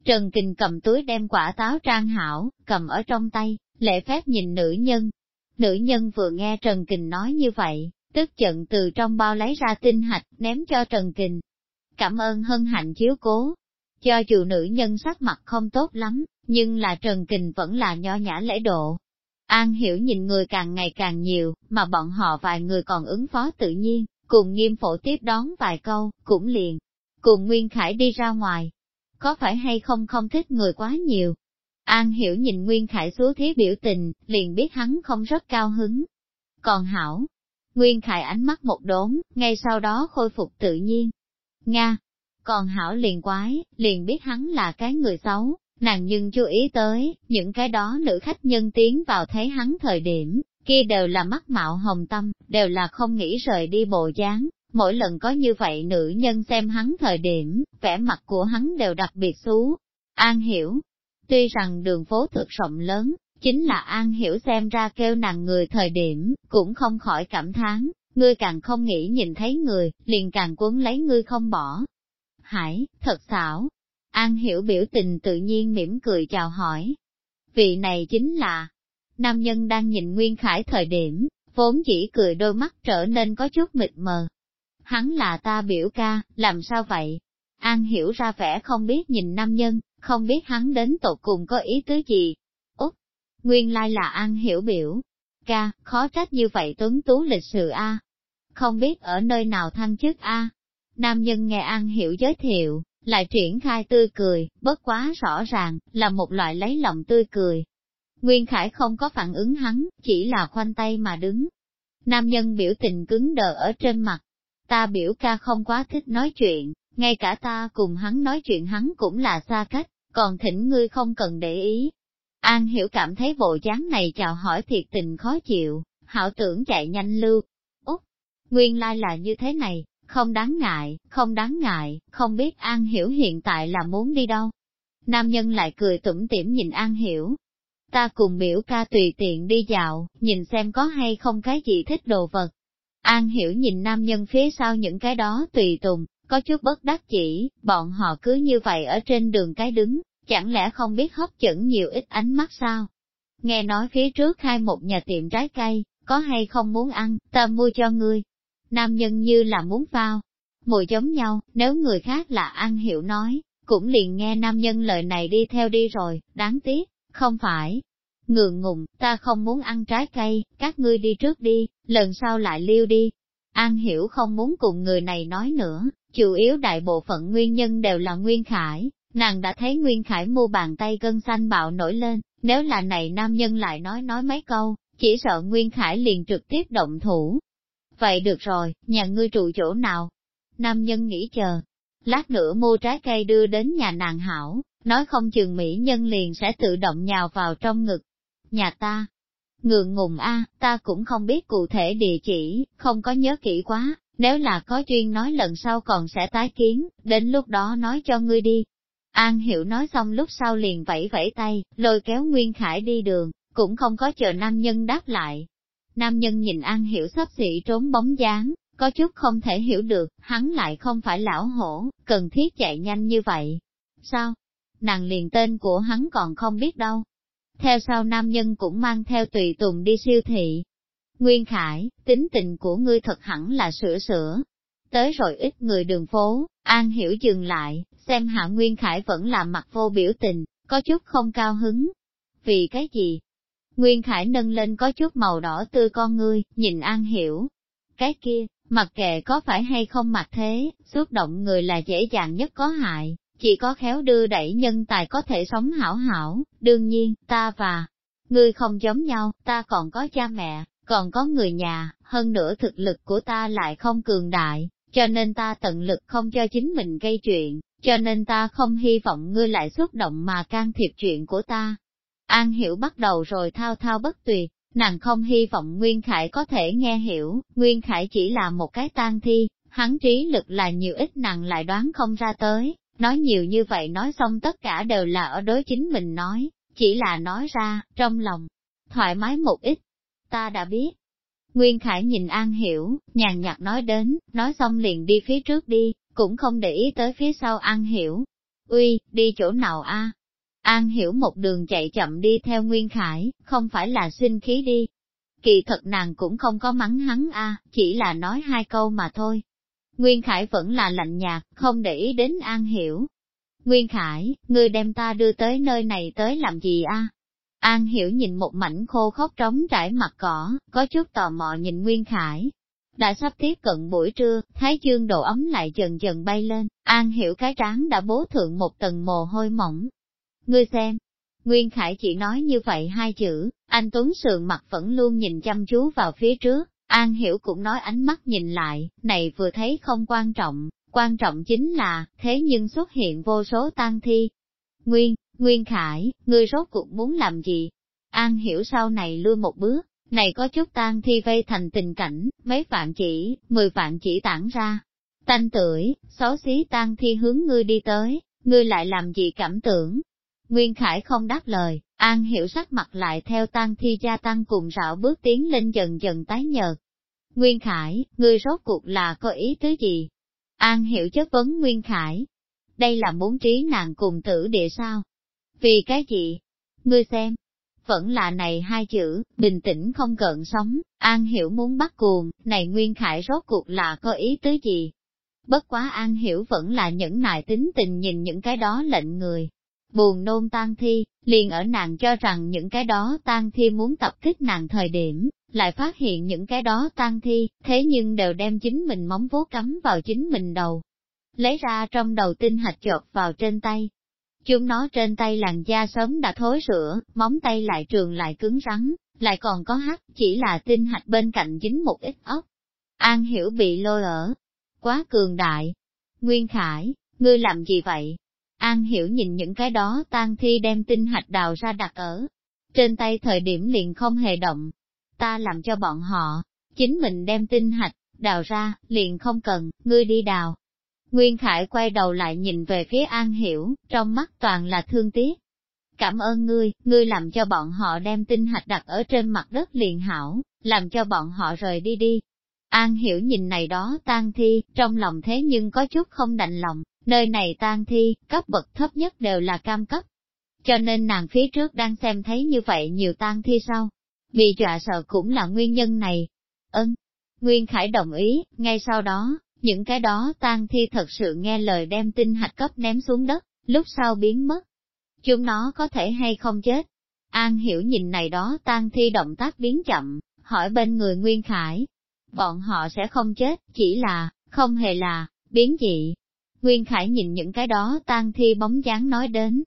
Trần Kình cầm túi đem quả táo trang hảo, cầm ở trong tay, lễ phép nhìn nữ nhân. Nữ nhân vừa nghe Trần Kình nói như vậy, tức giận từ trong bao lấy ra tinh hạch, ném cho Trần Kình. Cảm ơn hân hạnh chiếu cố. Cho dù nữ nhân sắc mặt không tốt lắm, nhưng là Trần Kình vẫn là nho nhã lễ độ. An hiểu nhìn người càng ngày càng nhiều, mà bọn họ vài người còn ứng phó tự nhiên, cùng nghiêm phổ tiếp đón vài câu, cũng liền. Cùng Nguyên Khải đi ra ngoài, có phải hay không không thích người quá nhiều. An hiểu nhìn Nguyên Khải xú thí biểu tình, liền biết hắn không rất cao hứng. Còn Hảo, Nguyên Khải ánh mắt một đốn, ngay sau đó khôi phục tự nhiên. Nga, còn Hảo liền quái, liền biết hắn là cái người xấu, nàng nhưng chú ý tới, những cái đó nữ khách nhân tiến vào thấy hắn thời điểm, kia đều là mắt mạo hồng tâm, đều là không nghĩ rời đi bộ dáng, Mỗi lần có như vậy nữ nhân xem hắn thời điểm, vẻ mặt của hắn đều đặc biệt xú. An hiểu, tuy rằng đường phố thực rộng lớn, chính là An hiểu xem ra kêu nàng người thời điểm, cũng không khỏi cảm thán, ngươi càng không nghĩ nhìn thấy người, liền càng cuốn lấy ngươi không bỏ. Hải, thật xảo. An hiểu biểu tình tự nhiên mỉm cười chào hỏi. Vị này chính là, nam nhân đang nhìn Nguyên Khải thời điểm, vốn chỉ cười đôi mắt trở nên có chút mịt mờ, hắn là ta biểu ca, làm sao vậy? An hiểu ra vẻ không biết nhìn nam nhân, không biết hắn đến tột cùng có ý tứ gì. Úc, nguyên lai là An hiểu biểu. Ca, khó trách như vậy tuấn tú lịch sự A. Không biết ở nơi nào thăng chức A. Nam nhân nghe An hiểu giới thiệu, lại triển khai tươi cười, bất quá rõ ràng, là một loại lấy lòng tươi cười. Nguyên Khải không có phản ứng hắn, chỉ là khoanh tay mà đứng. Nam nhân biểu tình cứng đờ ở trên mặt, ta biểu ca không quá thích nói chuyện, ngay cả ta cùng hắn nói chuyện hắn cũng là xa cách, còn thỉnh ngươi không cần để ý. An hiểu cảm thấy bộ dáng này chào hỏi thiệt tình khó chịu, hảo tưởng chạy nhanh lưu. Úc, nguyên lai là như thế này, không đáng ngại, không đáng ngại, không biết An hiểu hiện tại là muốn đi đâu. Nam nhân lại cười tủm tỉm nhìn An hiểu. Ta cùng biểu ca tùy tiện đi dạo, nhìn xem có hay không cái gì thích đồ vật, An hiểu nhìn nam nhân phía sau những cái đó tùy tùng, có chút bất đắc chỉ, bọn họ cứ như vậy ở trên đường cái đứng, chẳng lẽ không biết hấp dẫn nhiều ít ánh mắt sao? Nghe nói phía trước khai một nhà tiệm trái cây, có hay không muốn ăn, ta mua cho ngươi. Nam nhân như là muốn vào, mùi giống nhau, nếu người khác là ăn hiểu nói, cũng liền nghe nam nhân lời này đi theo đi rồi, đáng tiếc, không phải. Ngượng ngùng, ta không muốn ăn trái cây, các ngươi đi trước đi, lần sau lại liêu đi. An hiểu không muốn cùng người này nói nữa, chủ yếu đại bộ phận nguyên nhân đều là Nguyên Khải, nàng đã thấy Nguyên Khải mua bàn tay gân xanh bạo nổi lên, nếu là này nam nhân lại nói nói mấy câu, chỉ sợ Nguyên Khải liền trực tiếp động thủ. Vậy được rồi, nhà ngươi trụ chỗ nào? Nam nhân nghĩ chờ, lát nữa mua trái cây đưa đến nhà nàng hảo, nói không chừng mỹ nhân liền sẽ tự động nhào vào trong ngực. Nhà ta, ngượng ngùng a, ta cũng không biết cụ thể địa chỉ, không có nhớ kỹ quá, nếu là có chuyên nói lần sau còn sẽ tái kiến, đến lúc đó nói cho ngươi đi. An Hiểu nói xong lúc sau liền vẫy vẫy tay, lôi kéo Nguyên Khải đi đường, cũng không có chờ nam nhân đáp lại. Nam nhân nhìn An Hiểu sắp xỉ trốn bóng dáng, có chút không thể hiểu được, hắn lại không phải lão hổ, cần thiết chạy nhanh như vậy. Sao? Nàng liền tên của hắn còn không biết đâu. Theo sau nam nhân cũng mang theo tùy tùng đi siêu thị. Nguyên Khải, tính tình của ngươi thật hẳn là sửa sửa. Tới rồi ít người đường phố, An Hiểu dừng lại, xem hạ Nguyên Khải vẫn là mặt vô biểu tình, có chút không cao hứng. Vì cái gì? Nguyên Khải nâng lên có chút màu đỏ tươi con ngươi, nhìn An Hiểu. Cái kia, Mặc kệ có phải hay không mặc thế, xúc động người là dễ dàng nhất có hại, chỉ có khéo đưa đẩy nhân tài có thể sống hảo hảo, đương nhiên, ta và ngươi không giống nhau, ta còn có cha mẹ, còn có người nhà, hơn nữa thực lực của ta lại không cường đại, cho nên ta tận lực không cho chính mình gây chuyện, cho nên ta không hy vọng ngươi lại xúc động mà can thiệp chuyện của ta. An hiểu bắt đầu rồi thao thao bất tuyệt, Nàng không hy vọng Nguyên Khải có thể nghe hiểu, Nguyên Khải chỉ là một cái tang thi, hắn trí lực là nhiều ít nàng lại đoán không ra tới, nói nhiều như vậy nói xong tất cả đều là ở đối chính mình nói, chỉ là nói ra, trong lòng, thoải mái một ít. Ta đã biết. Nguyên Khải nhìn An Hiểu, nhàn nhạt nói đến, nói xong liền đi phía trước đi, cũng không để ý tới phía sau An Hiểu. Uy, đi chỗ nào a? An hiểu một đường chạy chậm đi theo Nguyên Khải, không phải là sinh khí đi. Kỳ thật nàng cũng không có mắng hắn a, chỉ là nói hai câu mà thôi. Nguyên Khải vẫn là lạnh nhạt, không để ý đến An hiểu. Nguyên Khải, ngươi đem ta đưa tới nơi này tới làm gì a? An hiểu nhìn một mảnh khô khốc trống trải mặt cỏ, có chút tò mò nhìn Nguyên Khải. Đã sắp tiếp cận buổi trưa, thái dương độ ấm lại dần dần bay lên, An hiểu cái trán đã bố thượng một tầng mồ hôi mỏng, Ngươi xem, Nguyên Khải chỉ nói như vậy hai chữ, anh Tuấn Sườn mặt vẫn luôn nhìn chăm chú vào phía trước, An Hiểu cũng nói ánh mắt nhìn lại, này vừa thấy không quan trọng, quan trọng chính là, thế nhưng xuất hiện vô số tang thi. Nguyên, Nguyên Khải, ngươi rốt cuộc muốn làm gì? An Hiểu sau này lui một bước, này có chút tang thi vây thành tình cảnh, mấy vạn chỉ, mười vạn chỉ tản ra. Tanh tưởi, xấu xí tang thi hướng ngươi đi tới, ngươi lại làm gì cảm tưởng, Nguyên Khải không đáp lời, An Hiểu sắc mặt lại theo tăng thi gia tăng cùng rạo bước tiến lên dần dần tái nhợt. Nguyên Khải, ngươi rốt cuộc là có ý tứ gì? An Hiểu chất vấn Nguyên Khải. Đây là muốn trí nàng cùng tử địa sao? Vì cái gì? Ngươi xem. Vẫn là này hai chữ, bình tĩnh không cận sóng, An Hiểu muốn bắt cuồng, này Nguyên Khải rốt cuộc là có ý tứ gì? Bất quá An Hiểu vẫn là những nại tính tình nhìn những cái đó lệnh người, buồn nôn tan thi, liền ở nàng cho rằng những cái đó tan thi muốn tập kích nàng thời điểm, lại phát hiện những cái đó tan thi, thế nhưng đều đem chính mình móng vuốt cắm vào chính mình đầu. Lấy ra trong đầu tinh hạch chột vào trên tay. Chúng nó trên tay làn da sớm đã thối rửa, móng tay lại trường lại cứng rắn, lại còn có hắc, chỉ là tinh hạch bên cạnh dính một ít ốc. An hiểu bị lôi ở. Quá cường đại. Nguyên Khải, ngươi làm gì vậy? An hiểu nhìn những cái đó tan thi đem tinh hạch đào ra đặt ở trên tay thời điểm liền không hề động. Ta làm cho bọn họ, chính mình đem tinh hạch, đào ra, liền không cần, ngươi đi đào. Nguyên Khải quay đầu lại nhìn về phía An Hiểu, trong mắt toàn là thương tiếc. Cảm ơn ngươi, ngươi làm cho bọn họ đem tinh hạch đặt ở trên mặt đất liền hảo, làm cho bọn họ rời đi đi. An hiểu nhìn này đó tan thi, trong lòng thế nhưng có chút không đành lòng, nơi này tan thi, cấp bậc thấp nhất đều là cam cấp. Cho nên nàng phía trước đang xem thấy như vậy nhiều tan thi sau. Bị dọa sợ cũng là nguyên nhân này. Ân, Nguyên Khải đồng ý, ngay sau đó, những cái đó tan thi thật sự nghe lời đem tinh hạch cấp ném xuống đất, lúc sau biến mất. Chúng nó có thể hay không chết. An hiểu nhìn này đó tan thi động tác biến chậm, hỏi bên người Nguyên Khải. Bọn họ sẽ không chết, chỉ là, không hề là, biến dị. Nguyên Khải nhìn những cái đó tan thi bóng dáng nói đến.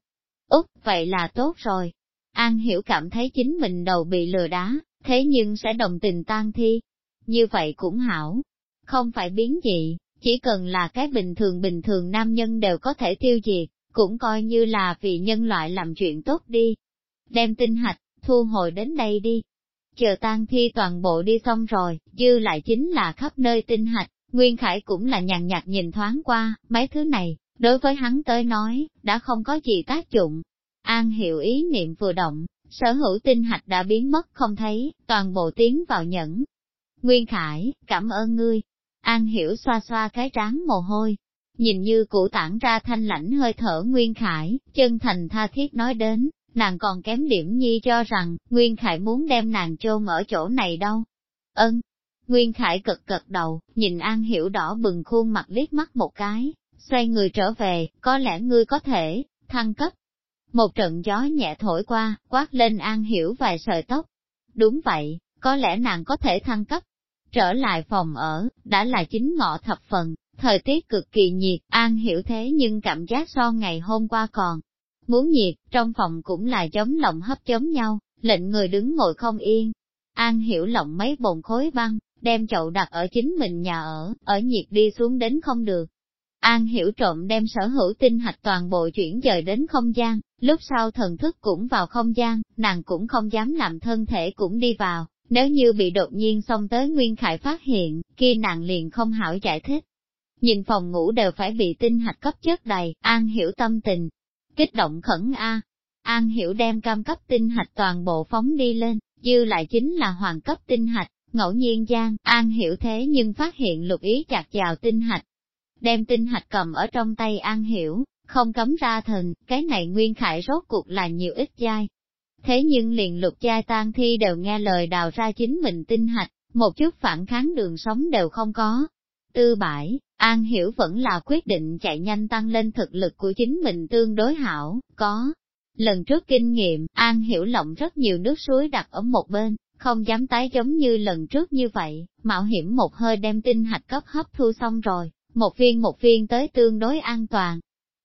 Úc, vậy là tốt rồi. An hiểu cảm thấy chính mình đầu bị lừa đá, thế nhưng sẽ đồng tình tan thi. Như vậy cũng hảo. Không phải biến dị, chỉ cần là cái bình thường bình thường nam nhân đều có thể tiêu diệt, cũng coi như là vì nhân loại làm chuyện tốt đi. Đem tinh hạch, thu hồi đến đây đi. Chờ tan thi toàn bộ đi xong rồi, dư lại chính là khắp nơi tinh hạch, Nguyên Khải cũng là nhàn nhạt nhìn thoáng qua, mấy thứ này, đối với hắn tới nói, đã không có gì tác dụng. An hiểu ý niệm vừa động, sở hữu tinh hạch đã biến mất không thấy, toàn bộ tiến vào nhẫn. Nguyên Khải, cảm ơn ngươi. An hiểu xoa xoa cái trán mồ hôi, nhìn như cụ tản ra thanh lãnh hơi thở Nguyên Khải, chân thành tha thiết nói đến, nàng còn kém điểm nhi cho rằng, Nguyên Khải muốn đem nàng chôn ở chỗ này đâu. Ân. Nguyên Khải cực cực đầu, nhìn An Hiểu đỏ bừng khuôn mặt liếc mắt một cái, xoay người trở về, có lẽ ngươi có thể, thăng cấp. Một trận gió nhẹ thổi qua, quát lên An Hiểu vài sợi tóc. Đúng vậy, có lẽ nàng có thể thăng cấp. Trở lại phòng ở, đã là chính ngọ thập phần, thời tiết cực kỳ nhiệt, An Hiểu thế nhưng cảm giác so ngày hôm qua còn, Muốn nhiệt, trong phòng cũng là giống lòng hấp giống nhau, lệnh người đứng ngồi không yên. An hiểu lộng mấy bồn khối băng, đem chậu đặt ở chính mình nhà ở, ở nhiệt đi xuống đến không được. An hiểu trộm đem sở hữu tinh hạch toàn bộ chuyển dời đến không gian, lúc sau thần thức cũng vào không gian, nàng cũng không dám làm thân thể cũng đi vào, nếu như bị đột nhiên xông tới Nguyên Khải phát hiện, kia nàng liền không hảo giải thích. Nhìn phòng ngủ đều phải bị tinh hạch cấp chất đầy, An hiểu tâm tình, Kích động khẩn A. An hiểu đem cam cấp tinh hạch toàn bộ phóng đi lên, dư lại chính là hoàng cấp tinh hạch, ngẫu nhiên gian, An hiểu thế nhưng phát hiện lục ý chặt vào tinh hạch. Đem tinh hạch cầm ở trong tay An hiểu, không cấm ra thần, cái này nguyên khải rốt cuộc là nhiều ít giai. Thế nhưng liền lục giai tan thi đều nghe lời đào ra chính mình tinh hạch, một chút phản kháng đường sống đều không có. Tư bãi, An Hiểu vẫn là quyết định chạy nhanh tăng lên thực lực của chính mình tương đối hảo, có. Lần trước kinh nghiệm, An Hiểu lộng rất nhiều nước suối đặt ở một bên, không dám tái giống như lần trước như vậy, mạo hiểm một hơi đem tinh hạch cấp hấp thu xong rồi, một viên một viên tới tương đối an toàn.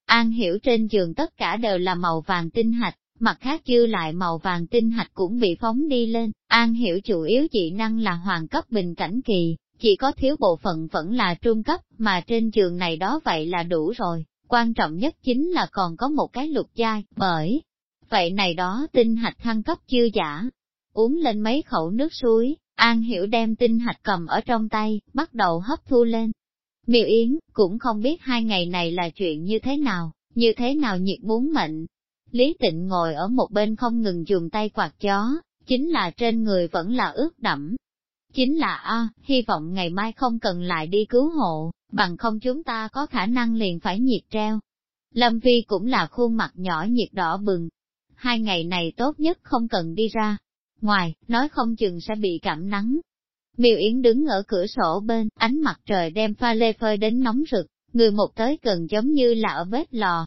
An Hiểu trên giường tất cả đều là màu vàng tinh hạch, mặt khác dư lại màu vàng tinh hạch cũng bị phóng đi lên, An Hiểu chủ yếu dị năng là hoàng cấp bình cảnh kỳ, chỉ có thiếu bộ phận vẫn là trung cấp, mà trên trường này đó vậy là đủ rồi, quan trọng nhất chính là còn có một cái lục giai, bởi vậy này đó tinh hạch thăng cấp chưa giả. Uống lên mấy khẩu nước suối, An Hiểu đem tinh hạch cầm ở trong tay, bắt đầu hấp thu lên. Miêu Yến, cũng không biết hai ngày này là chuyện như thế nào, như thế nào nhiệt muốn mệnh. Lý Tịnh ngồi ở một bên không ngừng dùng tay quạt chó, chính là trên người vẫn là ướt đẫm, Chính là a, hy vọng ngày mai không cần lại đi cứu hộ, bằng không chúng ta có khả năng liền phải nhiệt treo. Lâm Vi cũng là khuôn mặt nhỏ nhiệt đỏ bừng. Hai ngày này tốt nhất không cần đi ra. Ngoài, nói không chừng sẽ bị cảm nắng. Miêu Yến đứng ở cửa sổ bên, ánh mặt trời đem pha lê phơi đến nóng rực, người một tới gần giống như là ở bếp lò.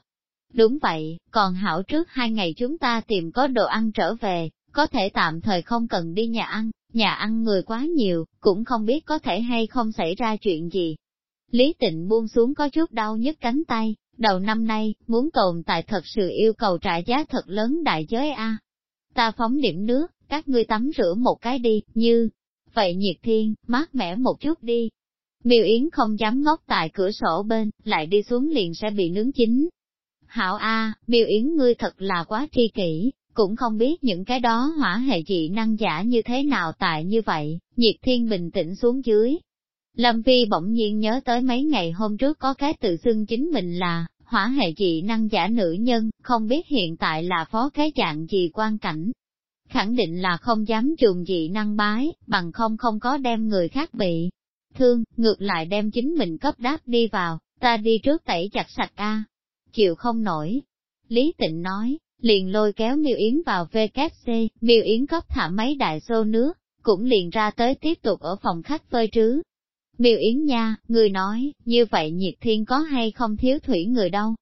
Đúng vậy, còn hảo trước hai ngày chúng ta tìm có đồ ăn trở về, có thể tạm thời không cần đi nhà ăn, nhà ăn người quá nhiều, cũng không biết có thể hay không xảy ra chuyện gì. Lý tịnh buông xuống có chút đau nhức cánh tay, đầu năm nay, muốn tồn tại thật sự yêu cầu trả giá thật lớn đại giới A. Ta phóng điểm nước, các ngươi tắm rửa một cái đi, như, vậy nhiệt thiên, mát mẻ một chút đi. Miêu Yến không dám ngóc tại cửa sổ bên, lại đi xuống liền sẽ bị nướng chín. Hảo A, Miêu Yến ngươi thật là quá tri kỷ, cũng không biết những cái đó hỏa hệ dị năng giả như thế nào tại như vậy, nhiệt thiên bình tĩnh xuống dưới. Lâm Vi bỗng nhiên nhớ tới mấy ngày hôm trước có cái tự xưng chính mình là, hỏa hệ dị năng giả nữ nhân, không biết hiện tại là phó cái dạng gì quan cảnh. Khẳng định là không dám trường dị năng bái, bằng không không có đem người khác bị thương, ngược lại đem chính mình cấp đáp đi vào, ta đi trước tẩy chặt sạch a. Chịu không nổi. Lý Tịnh nói, liền lôi kéo Miêu Yến vào VKC, Miêu Yến cấp thả mấy đại xô nước, cũng liền ra tới tiếp tục ở phòng khách phơi trứ. Miêu Yến nha, người nói, như vậy nhiệt thiên có hay không thiếu thủy người đâu.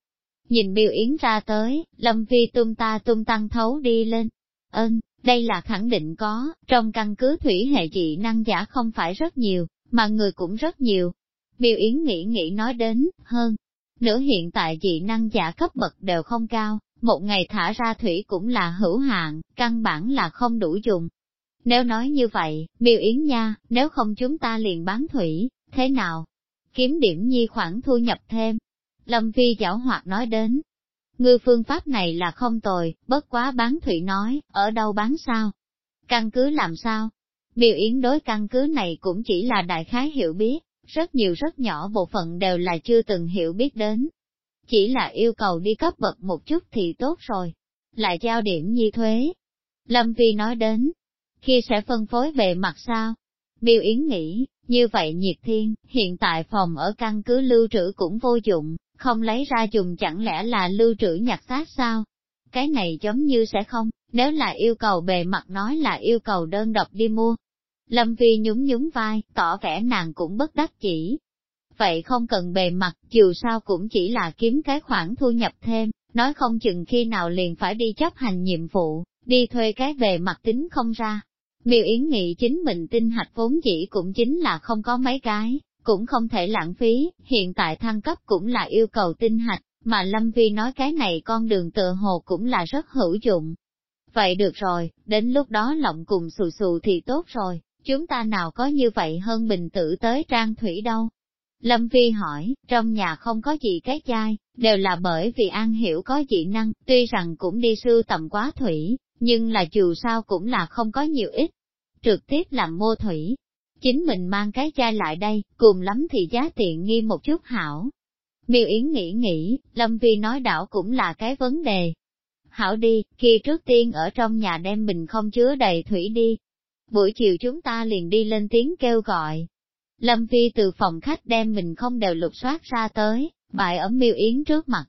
Nhìn Miêu Yến ra tới, Lâm Vi tung ta tung tăng thấu đi lên. Ơn, đây là khẳng định có, trong căn cứ thủy hệ dị năng giả không phải rất nhiều, mà người cũng rất nhiều. Miêu Yến nghĩ nghĩ nói đến, hơn. Nữa hiện tại dị năng giả cấp bậc đều không cao, một ngày thả ra thủy cũng là hữu hạn, căn bản là không đủ dùng. Nếu nói như vậy, Miêu Yến nha, nếu không chúng ta liền bán thủy, thế nào? Kiếm điểm nhi khoản thu nhập thêm. Lâm Vi giảo hoạt nói đến. Ngư phương pháp này là không tồi, bất quá bán thủy nói, ở đâu bán sao? Căn cứ làm sao? Miêu Yến đối căn cứ này cũng chỉ là đại khái hiểu biết, rất nhiều rất nhỏ bộ phận đều là chưa từng hiểu biết đến. Chỉ là yêu cầu đi cấp bậc một chút thì tốt rồi, lại giao điểm nhi thuế. Lâm Vi nói đến, khi sẽ phân phối về mặt sao? Miêu Yến nghĩ, như vậy nhiệt thiên, hiện tại phòng ở căn cứ lưu trữ cũng vô dụng, không lấy ra dùng chẳng lẽ là lưu trữ nhặt xác sao? Cái này giống như sẽ không, nếu là yêu cầu bề mặt nói là yêu cầu đơn độc đi mua. Lâm Vi nhún nhún vai, tỏ vẻ nàng cũng bất đắc chỉ. Vậy không cần bề mặt, dù sao cũng chỉ là kiếm cái khoản thu nhập thêm, nói không chừng khi nào liền phải đi chấp hành nhiệm vụ, đi thuê cái bề mặt tính không ra. Miêu Yến nghĩ chính mình tinh hạch vốn dĩ cũng chính là không có mấy cái, cũng không thể lãng phí, hiện tại thăng cấp cũng là yêu cầu tinh hạch, mà Lâm Vi nói cái này con đường tựa hồ cũng là rất hữu dụng. Vậy được rồi, đến lúc đó lộng cùng xù xù thì tốt rồi, chúng ta nào có như vậy hơn bình tử tới trang thủy đâu. Lâm Vi hỏi, trong nhà không có gì cái chai, đều là bởi vì An Hiểu có dị năng, tuy rằng cũng đi sưu tầm quá thủy, nhưng là dù sao cũng là không có nhiều ít. Trực tiếp làm mô thủy, chính mình mang cái chai lại đây, cùng lắm thì giá tiện nghi một chút hảo. Miêu Yến nghĩ nghĩ, Lâm Vi nói đảo cũng là cái vấn đề. Hảo đi, khi trước tiên ở trong nhà đem bình không chứa đầy thủy đi. Buổi chiều chúng ta liền đi lên tiếng kêu gọi. Lâm Vi từ phòng khách đem mình không đều lục soát ra tới, bại ở Miêu Yến trước mặt.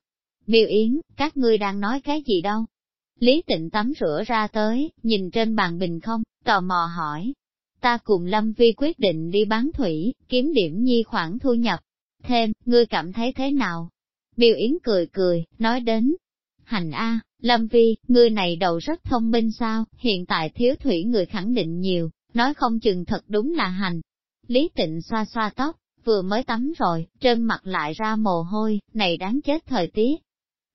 Miêu Yến, các ngươi đang nói cái gì đâu? Lý tịnh tắm rửa ra tới, nhìn trên bàn bình không, tò mò hỏi, ta cùng Lâm Vi quyết định đi bán thủy, kiếm điểm nhi khoản thu nhập. Thêm, ngươi cảm thấy thế nào? Miêu Yến cười cười, nói đến. Hành A, Lâm Vi, ngươi này đầu rất thông minh sao, hiện tại thiếu thủy người khẳng định nhiều, nói không chừng thật đúng là hành. Lý tịnh xoa xoa tóc, vừa mới tắm rồi, trên mặt lại ra mồ hôi, này đáng chết thời tiết.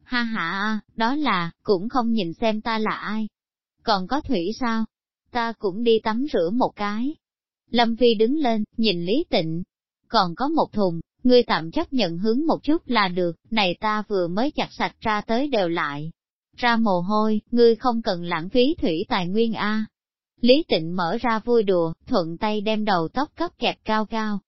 Ha ha đó là, cũng không nhìn xem ta là ai. Còn có thủy sao? Ta cũng đi tắm rửa một cái. Lâm Vi đứng lên, nhìn Lý Tịnh, còn có một thùng, ngươi tạm chấp nhận hướng một chút là được, này ta vừa mới chặt sạch ra tới đều lại. Ra mồ hôi, ngươi không cần lãng phí thủy tài nguyên A. Lý Tịnh mở ra vui đùa, thuận tay đem đầu tóc cấp kẹp cao cao.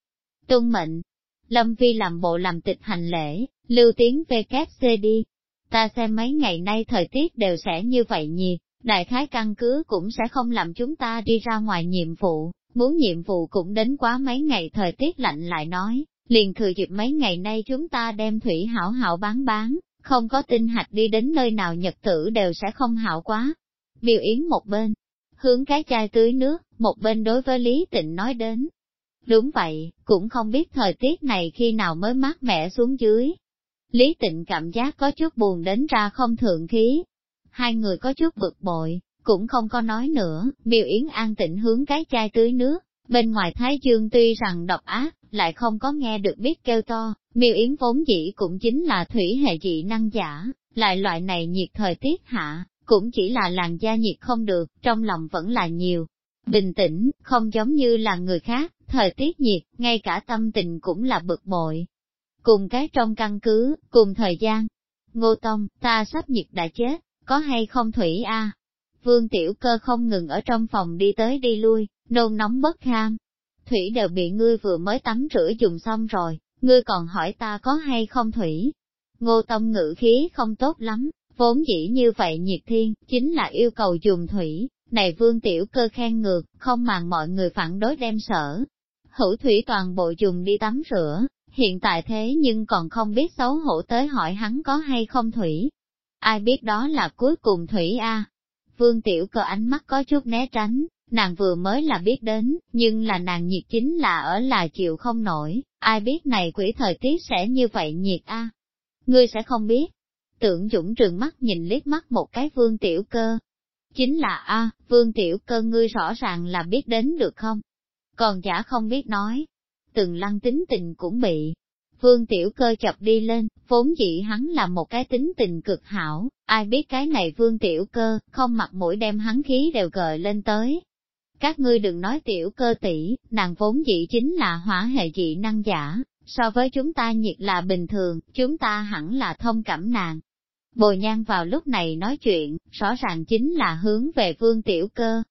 Tuân mệnh, Lâm Vi làm bộ làm tịch hành lễ, lưu tiếng VKC đi. Ta xem mấy ngày nay thời tiết đều sẽ như vậy nhiệt, Đại khái căn cứ cũng sẽ không làm chúng ta đi ra ngoài nhiệm vụ, muốn nhiệm vụ cũng đến quá mấy ngày thời tiết lạnh lại nói, liền thừa dịp mấy ngày nay chúng ta đem thủy hảo hảo bán bán, không có tinh hạch đi đến nơi nào nhật tử đều sẽ không hảo quá. Biểu Yến một bên, hướng cái chai tưới nước, một bên đối với Lý Tịnh nói đến. Đúng vậy, cũng không biết thời tiết này khi nào mới mát mẻ xuống dưới. Lý Tịnh cảm giác có chút buồn đến ra không thượng khí, hai người có chút bực bội, cũng không có nói nữa, miêu yến an tĩnh hướng cái chai tưới nước, bên ngoài thái dương tuy rằng độc ác, lại không có nghe được biết kêu to, miêu yến vốn dĩ cũng chính là thủy hệ dị năng giả, lại loại này nhiệt thời tiết hạ, cũng chỉ là làn da nhiệt không được, trong lòng vẫn là nhiều. Bình tĩnh, không giống như là người khác, thời tiết nhiệt, ngay cả tâm tình cũng là bực bội. Cùng cái trong căn cứ, cùng thời gian. Ngô Tông, ta sắp nhiệt đã chết, có hay không thủy a? Vương tiểu cơ không ngừng ở trong phòng đi tới đi lui, nôn nóng bất kham. Thủy đều bị ngươi vừa mới tắm rửa dùng xong rồi, ngươi còn hỏi ta có hay không thủy. Ngô Tông ngữ khí không tốt lắm, vốn dĩ như vậy nhiệt thiên, chính là yêu cầu dùng thủy, này vương tiểu cơ khen ngược, không màng mọi người phản đối đem sở. hữu thủy toàn bộ dùng đi tắm rửa, hiện tại thế nhưng còn không biết xấu hổ tới hỏi hắn có hay không thủy. Ai biết đó là cuối cùng thủy A. Vương Tiểu Cơ ánh mắt có chút né tránh, nàng vừa mới là biết đến, nhưng là nàng nhiệt chính là ở là chịu không nổi, ai biết này quỷ thời tiết sẽ như vậy nhiệt A. Ngươi sẽ không biết. Tưởng dũng trừng mắt nhìn liếc mắt một cái Vương Tiểu Cơ. Chính là A, Vương Tiểu Cơ ngươi rõ ràng là biết đến được không? Còn giả không biết nói, từng lăng tính tình cũng bị. Vương Tiểu Cơ chập đi lên, vốn dĩ hắn là một cái tính tình cực hảo, ai biết cái này Vương Tiểu Cơ, không mặc mũi đem hắn khí đều gợi lên tới. Các ngươi đừng nói Tiểu Cơ tỷ, nàng vốn dĩ chính là hỏa hệ dị năng giả, so với chúng ta nhiệt là bình thường, chúng ta hẳn là thông cảm nàng. Bồi nhan vào lúc này nói chuyện, rõ ràng chính là hướng về Vương Tiểu Cơ.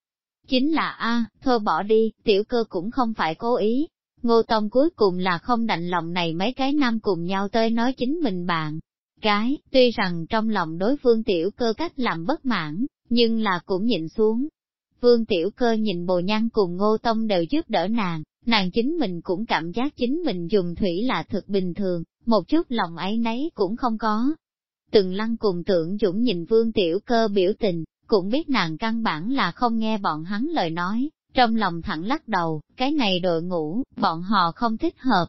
Chính là a, thôi bỏ đi, Tiểu Cơ cũng không phải cố ý, Ngô Tông cuối cùng là không đành lòng này mấy cái năm cùng nhau tới nói chính mình bạn. Cái, tuy rằng trong lòng đối phương tiểu cơ cách làm bất mãn, nhưng là cũng nhìn xuống. Vương tiểu cơ nhìn bồ nhăn cùng Ngô Tông đều giúp đỡ nàng, nàng chính mình cũng cảm giác chính mình dùng thủy là thực bình thường, một chút lòng ấy nấy cũng không có. Từng lăng cùng tưởng dũng nhìn vương tiểu cơ biểu tình, cũng biết nàng căn bản là không nghe bọn hắn lời nói, trong lòng thẳng lắc đầu, cái này đội ngũ, bọn họ không thích hợp.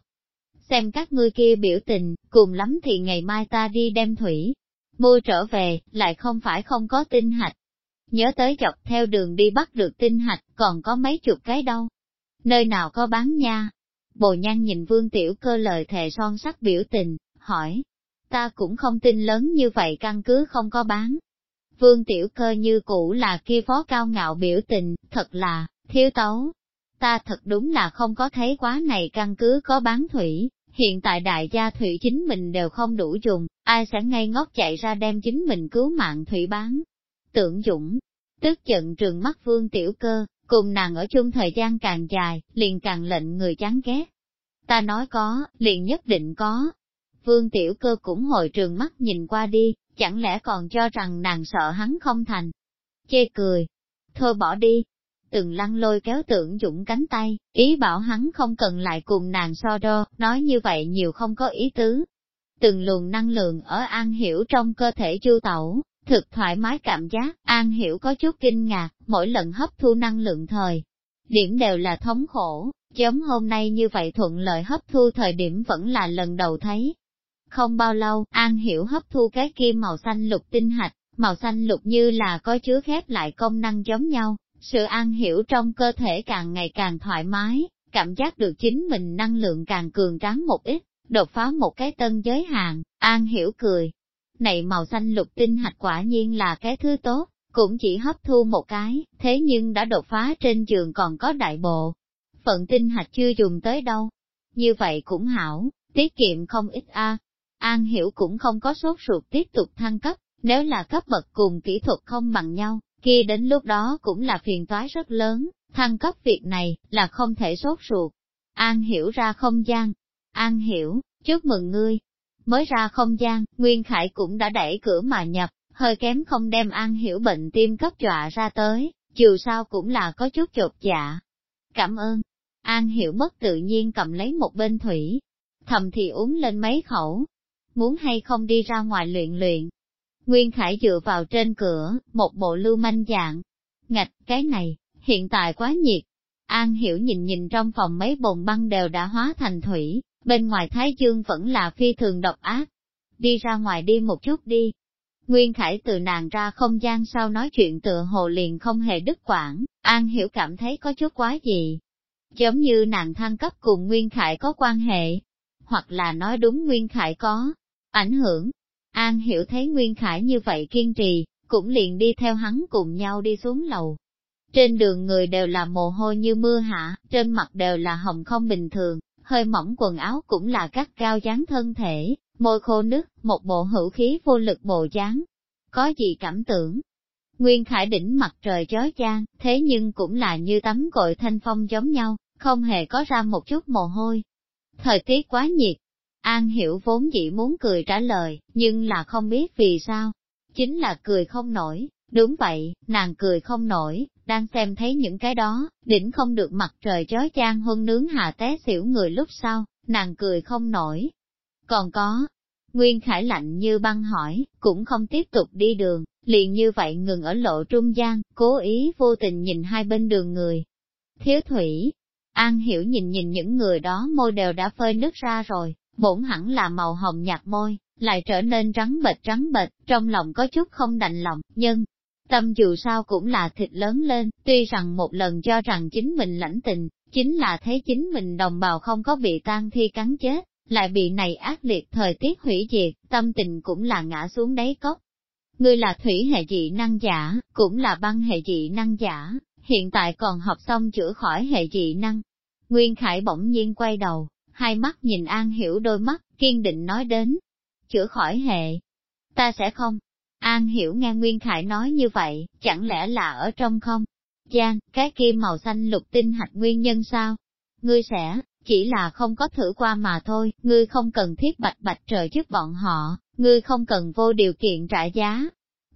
Xem các ngươi kia biểu tình, cùng lắm thì ngày mai ta đi đem thủy, mua trở về, lại không phải không có tinh hạch. Nhớ tới dọc theo đường đi bắt được tinh hạch, còn có mấy chục cái đâu. Nơi nào có bán nha? Bồ nhan nhìn vương tiểu cơ lời thề son sắc biểu tình, hỏi. Ta cũng không tin lớn như vậy căn cứ không có bán. Vương tiểu cơ như cũ là kia phó cao ngạo biểu tình, thật là, Thiếu tấu, ta thật đúng là không có thấy quá này căn cứ có bán thủy, hiện tại đại gia thủy chính mình đều không đủ dùng, ai sẽ ngay ngốc chạy ra đem chính mình cứu mạng thủy bán. Tưởng Dũng, tức giận trường mắt vương tiểu cơ, cùng nàng ở chung thời gian càng dài, liền càng lệnh người chán ghét. Ta nói có, liền nhất định có. Vương tiểu cơ cũng hồi trường mắt nhìn qua đi, chẳng lẽ còn cho rằng nàng sợ hắn không thành. Chê cười. Thôi bỏ đi, từng lăng lôi kéo tưởng dũng cánh tay, ý bảo hắn không cần lại cùng nàng so đo, nói như vậy nhiều không có ý tứ. Từng luồng năng lượng ở An Hiểu trong cơ thể chu tẩu, thực thoải mái cảm giác, An Hiểu có chút kinh ngạc, mỗi lần hấp thu năng lượng thời. Điểm đều là thống khổ, giống hôm nay như vậy thuận lợi hấp thu thời điểm vẫn là lần đầu thấy. Không bao lâu, An Hiểu hấp thu cái kim màu xanh lục tinh hạch, màu xanh lục như là có chứa khép lại công năng giống nhau, sự an hiểu trong cơ thể càng ngày càng thoải mái, cảm giác được chính mình năng lượng càng cường tráng một ít, đột phá một cái tân giới hạn, an hiểu cười. Này màu xanh lục tinh hạch quả nhiên là cái thứ tốt, cũng chỉ hấp thu một cái, thế nhưng đã đột phá trên trường còn có đại bộ. Phận tinh hạch chưa dùng tới đâu. Như vậy cũng hảo, tiết kiệm không ít a. An hiểu cũng không có sốt ruột tiếp tục thăng cấp, nếu là cấp bậc cùng kỹ thuật không bằng nhau, kia đến lúc đó cũng là phiền toái rất lớn, thăng cấp việc này là không thể sốt ruột. An hiểu ra không gian. An hiểu, chúc mừng ngươi. Mới ra không gian, Nguyên Khải cũng đã đẩy cửa mà nhập, hơi kém không đem An hiểu bệnh tim cấp dọa ra tới, dù sao cũng là có chút chột dạ. Cảm ơn. An hiểu mất tự nhiên cầm lấy một bên thủy, thầm thì uống lên mấy khẩu. Muốn hay không đi ra ngoài luyện luyện, Nguyên Khải dựa vào trên cửa, một bộ lưu manh dạng. Ngạch, cái này, hiện tại quá nhiệt. An hiểu nhìn nhìn trong phòng mấy bồn băng đều đã hóa thành thủy, bên ngoài Thái Dương vẫn là phi thường độc ác. Đi ra ngoài đi một chút đi. Nguyên Khải từ nàng ra không gian sau nói chuyện tựa hồ liền không hề đứt quảng, An hiểu cảm thấy có chút quá gì. Giống như nàng thăng cấp cùng Nguyên Khải có quan hệ, hoặc là nói đúng Nguyên Khải có ảnh hưởng, An hiểu thấy Nguyên Khải như vậy kiên trì, cũng liền đi theo hắn cùng nhau đi xuống lầu. Trên đường người đều là mồ hôi như mưa hạ, trên mặt đều là hồng không bình thường, hơi mỏng quần áo cũng là cắt cao dáng thân thể, môi khô nước, một bộ hữu khí vô lực bộ dáng. Có gì cảm tưởng? Nguyên Khải đỉnh mặt trời chói chang, thế nhưng cũng là như tắm gội thanh phong giống nhau, không hề có ra một chút mồ hôi. Thời tiết quá nhiệt, An hiểu vốn dĩ muốn cười trả lời, nhưng là không biết vì sao. Chính là cười không nổi, Đúng vậy, nàng cười không nổi, đang xem thấy những cái đó, đỉnh không được mặt trời chói chang hôn nướng hạ té xỉu người lúc sau, nàng cười không nổi. Còn có, Nguyên Khải lạnh như băng hỏi, cũng không tiếp tục đi đường, liền như vậy ngừng ở lộ trung gian, cố ý vô tình nhìn hai bên đường người. Thiếu thủy, An hiểu nhìn nhìn những người đó môi đều đã phơi nước ra rồi, bổn hẳn là màu hồng nhạt môi, lại trở nên trắng bệch trắng bệch, trong lòng có chút không đành lòng, nhưng, tâm dù sao cũng là thịt lớn lên, tuy rằng một lần cho rằng chính mình lãnh tình, chính là thấy chính mình đồng bào không có bị tan thi cắn chết, lại bị này ác liệt thời tiết hủy diệt, tâm tình cũng là ngã xuống đáy cốc. Ngươi là thủy hệ dị năng giả, cũng là băng hệ dị năng giả, hiện tại còn học xong chữa khỏi hệ dị năng. Nguyên Khải bỗng nhiên quay đầu, hai mắt nhìn An Hiểu đôi mắt, kiên định nói đến. Chữa khỏi hệ. Ta sẽ không. An Hiểu nghe Nguyên Khải nói như vậy, chẳng lẽ là ở trong không? Giang, cái kim màu xanh lục tinh hạch nguyên nhân sao? Ngươi sẽ, chỉ là không có thử qua mà thôi, ngươi không cần thiết bạch bạch trời trước bọn họ, ngươi không cần vô điều kiện trả giá.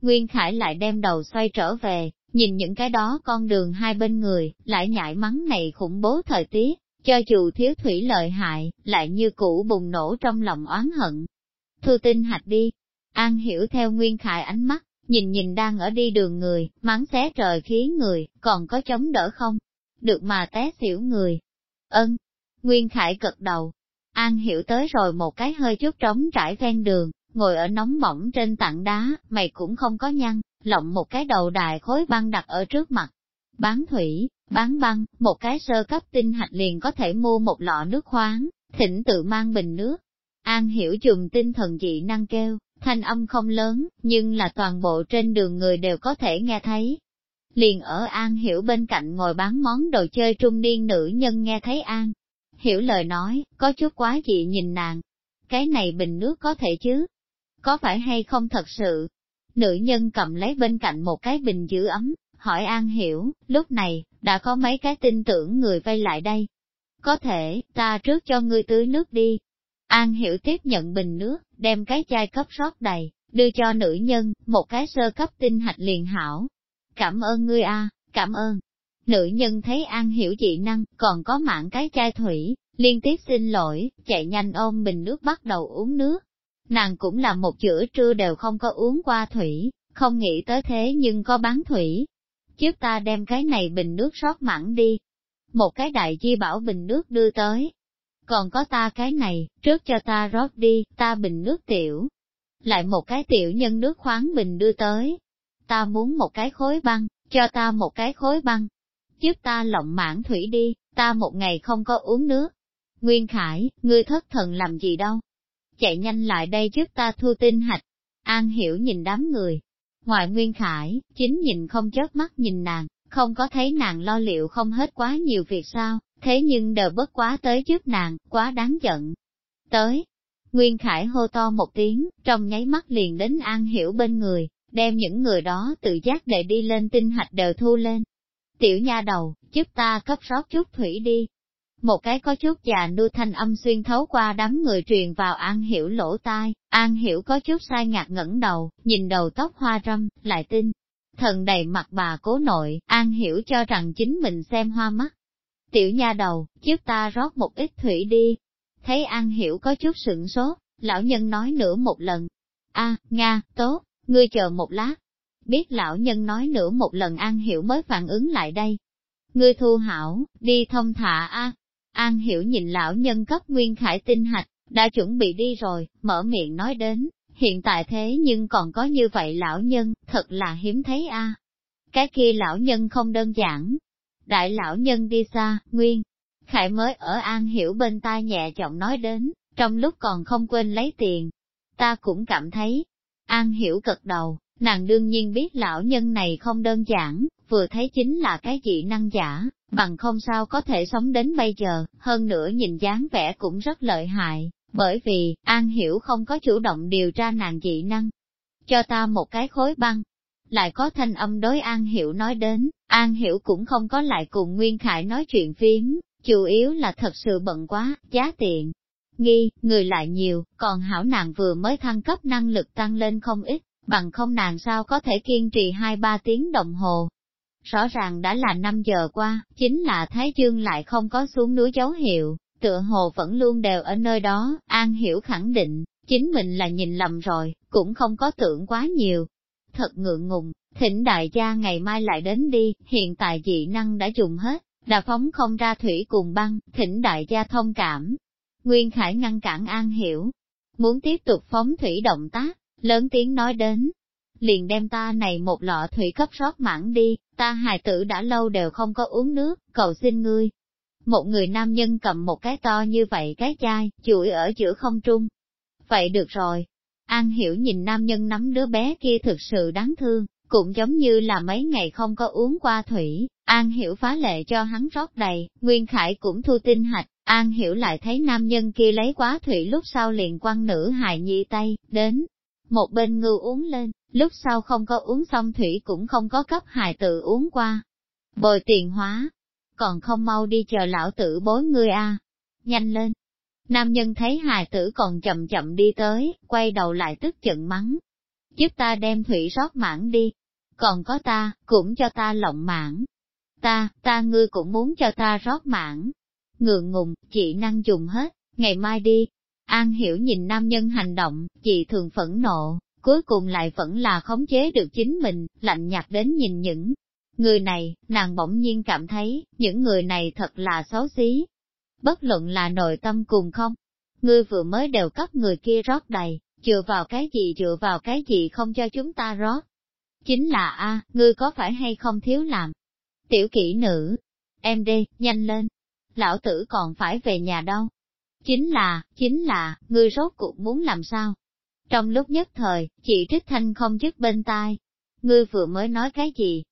Nguyên Khải lại đem đầu xoay trở về, nhìn những cái đó con đường hai bên người, lại nhại mắng này khủng bố thời tiết, cho dù thiếu thủy lợi hại, lại như cũ bùng nổ trong lòng oán hận. Thư tinh hạch đi, An hiểu theo Nguyên Khải ánh mắt, nhìn nhìn đang ở đi đường người, mắng xé trời khí người, còn có chống đỡ không? Được mà té xỉu người. Ân, Nguyên Khải cật đầu. An hiểu tới rồi một cái hơi chút trống trải ven đường, ngồi ở nóng bỏng trên tảng đá, mày cũng không có nhăn, lộng một cái đầu đài khối băng đặt ở trước mặt. Bán thủy, bán băng, một cái sơ cấp tinh hạch liền có thể mua một lọ nước khoáng, thỉnh tự mang bình nước. An hiểu dùng tinh thần dị năng kêu, thanh âm không lớn, nhưng là toàn bộ trên đường người đều có thể nghe thấy. Liền ở An hiểu bên cạnh ngồi bán món đồ chơi trung niên nữ nhân nghe thấy An. Hiểu lời nói, có chút quá dị nhìn nàng. Cái này bình nước có thể chứ? Có phải hay không thật sự? Nữ nhân cầm lấy bên cạnh một cái bình giữ ấm, hỏi An Hiểu, lúc này, đã có mấy cái tin tưởng người vay lại đây. Có thể, ta trước cho ngươi tưới nước đi. An Hiểu tiếp nhận bình nước, đem cái chai cấp rót đầy, đưa cho nữ nhân, một cái sơ cấp tinh hạch liền hảo. Cảm ơn ngươi a, cảm ơn. Nữ nhân thấy An Hiểu dị năng, còn có mạng cái chai thủy, liên tiếp xin lỗi, chạy nhanh ôm bình nước bắt đầu uống nước. Nàng cũng là một chữa trưa đều không có uống qua thủy, không nghĩ tới thế nhưng có bán thủy, Chiếc ta đem cái này bình nước rót mặn đi. Một cái đại chi bảo bình nước đưa tới. Còn có ta cái này, trước cho ta rót đi, ta bình nước tiểu. Lại một cái tiểu nhân nước khoáng bình đưa tới. Ta muốn một cái khối băng, cho ta một cái khối băng. Giúp ta lộng mãn thủy đi, ta một ngày không có uống nước. Nguyên Khải, ngươi thất thần làm gì đâu? Chạy nhanh lại đây giúp ta thu tinh hạch. An hiểu nhìn đám người, Ngoài Nguyên Khải, chính nhìn không chớp mắt nhìn nàng, không có thấy nàng lo liệu không hết quá nhiều việc sao, thế nhưng đờ bất quá tới trước nàng, quá đáng giận. Tới, Nguyên Khải hô to một tiếng, trong nháy mắt liền đến An Hiểu bên người, đem những người đó tự giác để đi lên tinh hạch đều thu lên. Tiểu nha đầu, giúp ta cấp rót chút thủy đi, một cái có chút già nua thanh âm xuyên thấu qua đám người truyền vào An Hiểu lỗ tai, An Hiểu có chút sai ngạc ngẩng đầu, nhìn đầu tóc hoa râm, lại tin. Thần đầy mặt bà cố nội, An Hiểu cho rằng chính mình xem hoa mắt. Tiểu nha đầu, giúp ta rót một ít thủy đi. Thấy An Hiểu có chút sửng sốt, lão nhân nói nửa một lần. a Nga, tốt, ngươi chờ một lát. Biết lão nhân nói nửa một lần An Hiểu mới phản ứng lại đây. Ngươi thu hảo, đi thông thả a An hiểu nhìn lão nhân cấp nguyên khải tinh hạch, đã chuẩn bị đi rồi, mở miệng nói đến, hiện tại thế nhưng còn có như vậy lão nhân, thật là hiếm thấy a. Cái kia lão nhân không đơn giản. Đại lão nhân đi xa, nguyên. Khải mới ở An hiểu bên tai nhẹ giọng nói đến, trong lúc còn không quên lấy tiền. Ta cũng cảm thấy, An hiểu cật đầu, nàng đương nhiên biết lão nhân này không đơn giản, vừa thấy chính là cái dị năng giả, bằng không sao có thể sống đến bây giờ, hơn nữa nhìn dáng vẻ cũng rất lợi hại, bởi vì, An Hiểu không có chủ động điều tra nàng dị năng. Cho ta một cái khối băng. Lại có thanh âm đối An Hiểu nói đến, An Hiểu cũng không có lại cùng Nguyên Khải nói chuyện phiếm, chủ yếu là thật sự bận quá, giá tiện. Nghi, người lại nhiều, còn hảo nàng vừa mới thăng cấp năng lực tăng lên không ít, bằng không nàng sao có thể kiên trì hai ba tiếng đồng hồ. Rõ ràng đã là 5 giờ qua, chính là Thái Dương lại không có xuống núi dấu hiệu, tựa hồ vẫn luôn đều ở nơi đó, An Hiểu khẳng định, chính mình là nhìn lầm rồi, cũng không có tưởng quá nhiều. Thật ngượng ngùng, thỉnh đại gia ngày mai lại đến đi, hiện tại dị năng đã dùng hết, đã phóng không ra thủy cùng băng, thỉnh đại gia thông cảm. Nguyên Khải ngăn cản An Hiểu, muốn tiếp tục phóng thủy động tác, lớn tiếng nói đến. Liền đem ta này một lọ thủy cấp rót mãn đi, ta hài tử đã lâu đều không có uống nước, cầu xin ngươi. Một người nam nhân cầm một cái to như vậy cái chai, chuỗi ở giữa không trung. Vậy được rồi. An hiểu nhìn nam nhân nắm đứa bé kia thực sự đáng thương, cũng giống như là mấy ngày không có uống qua thủy, An Hiểu phá lệ cho hắn rót đầy, Nguyên Khải cũng thu tinh hạch, An Hiểu lại thấy nam nhân kia lấy quá thủy lúc sau liền quăng nữ hài nhi tay, đến, một bên ngư uống lên, lúc sau không có uống xong thủy cũng không có cấp hài tự uống qua. Bồi tiền hóa, còn không mau đi chờ lão tử bối ngươi a nhanh lên. Nam nhân thấy hài tử còn chậm chậm đi tới, quay đầu lại tức giận mắng. Giúp ta đem thủy rót mãn đi, còn có ta, cũng cho ta lộng mãn. Ta, ta ngươi cũng muốn cho ta rót mãn. Ngượng ngùng, chị năng dùng hết, ngày mai đi. An hiểu nhìn nam nhân hành động, chị thường phẫn nộ, cuối cùng lại vẫn là khống chế được chính mình, lạnh nhạt đến nhìn những người này, nàng bỗng nhiên cảm thấy, những người này thật là xấu xí. Bất luận là nội tâm cùng không, ngươi vừa mới đều cấp người kia rót đầy, dựa vào cái gì dựa vào cái gì không cho chúng ta rót. Chính là a, ngươi có phải hay không thiếu làm? Tiểu kỹ nữ, em đi, nhanh lên. Lão tử còn phải về nhà đâu. Chính là, chính là, ngươi rốt cuộc muốn làm sao? Trong lúc nhất thời, chị Trích Thanh không dứt bên tai. Ngươi vừa mới nói cái gì?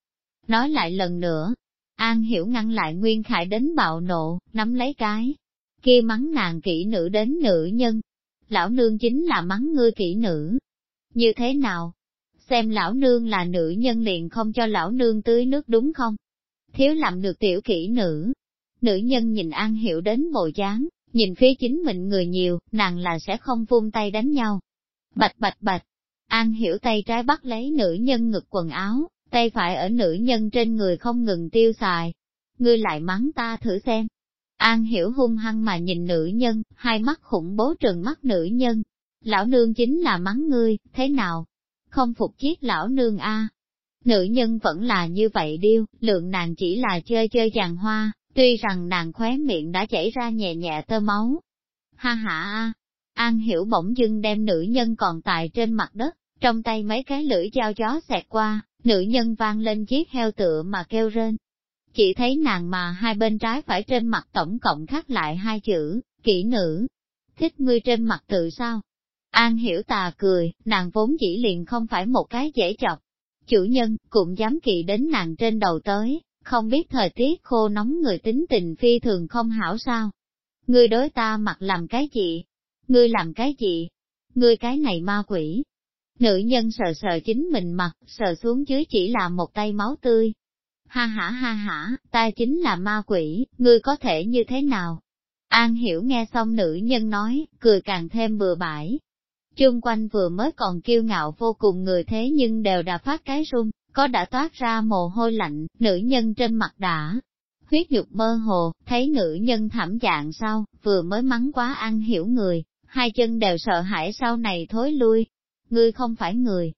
Nói lại lần nữa. An hiểu ngăn lại Nguyên Khải đến bạo nộ, nắm lấy cái. Kia mắng nàng kỹ nữ đến nữ nhân. Lão nương chính là mắng ngươi kỹ nữ. Như thế nào? xem lão nương là nữ nhân liền không cho lão nương tưới nước đúng không? Thiếu làm được tiểu kỹ nữ. Nữ nhân nhìn An Hiểu đến bồi dáng, nhìn phía chính mình người nhiều, nàng là sẽ không vung tay đánh nhau. Bạch bạch bạch, An Hiểu tay trái bắt lấy nữ nhân ngực quần áo, tay phải ở nữ nhân trên người không ngừng tiêu xài. Ngươi lại mắng ta thử xem. An Hiểu hung hăng mà nhìn nữ nhân, hai mắt khủng bố trừng mắt nữ nhân. Lão nương chính là mắng ngươi, thế nào? không phục chiếc lão nương a. Nữ nhân vẫn là như vậy điêu, lượng nàng chỉ là chơi chơi chàng hoa, tuy rằng nàng khóe miệng đã chảy ra nhẹ nhẹ tơ máu. Ha ha a, An hiểu bỗng dưng đem nữ nhân còn tại trên mặt đất, trong tay mấy cái lưỡi dao gió xẹt qua, nữ nhân vang lên chiếc heo tựa mà kêu rên. Chỉ thấy nàng mà hai bên trái phải trên mặt tổng cộng khắc lại hai chữ, kỹ nữ. Thích ngươi trên mặt tự sao? An hiểu tà cười, nàng vốn chỉ liền không phải một cái dễ chọc. Chủ nhân, cũng dám kỵ đến nàng trên đầu tới, không biết thời tiết khô nóng người tính tình phi thường không hảo sao. Ngươi đối ta mặc làm cái gì? Ngươi làm cái gì? Ngươi cái này ma quỷ. Nữ nhân sờ sờ chính mình mặt, sờ xuống dưới chỉ là một tay máu tươi. Ha ha ha ha, ta chính là ma quỷ, ngươi có thể như thế nào? An hiểu nghe xong nữ nhân nói, cười càng thêm bừa bãi, Chung quanh vừa mới còn kiêu ngạo vô cùng người thế nhưng đều đã phát cái run, có đã toát ra mồ hôi lạnh, nữ nhân trên mặt đã. Huyết nhục mơ hồ, thấy nữ nhân thảm dạng sau, vừa mới mắng quá ăn hiểu người, hai chân đều sợ hãi sau này thối lui. Ngươi không phải người.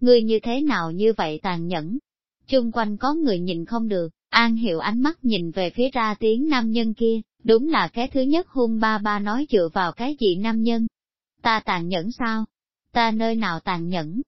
Ngươi như thế nào như vậy tàn nhẫn? Chung quanh có người nhìn không được, An Hiểu ánh mắt nhìn về phía ra tiếng nam nhân kia, đúng là cái thứ nhất hung ba ba nói dựa vào cái gì nam nhân, Ta tàn nhẫn sao? Ta nơi nào tàn nhẫn?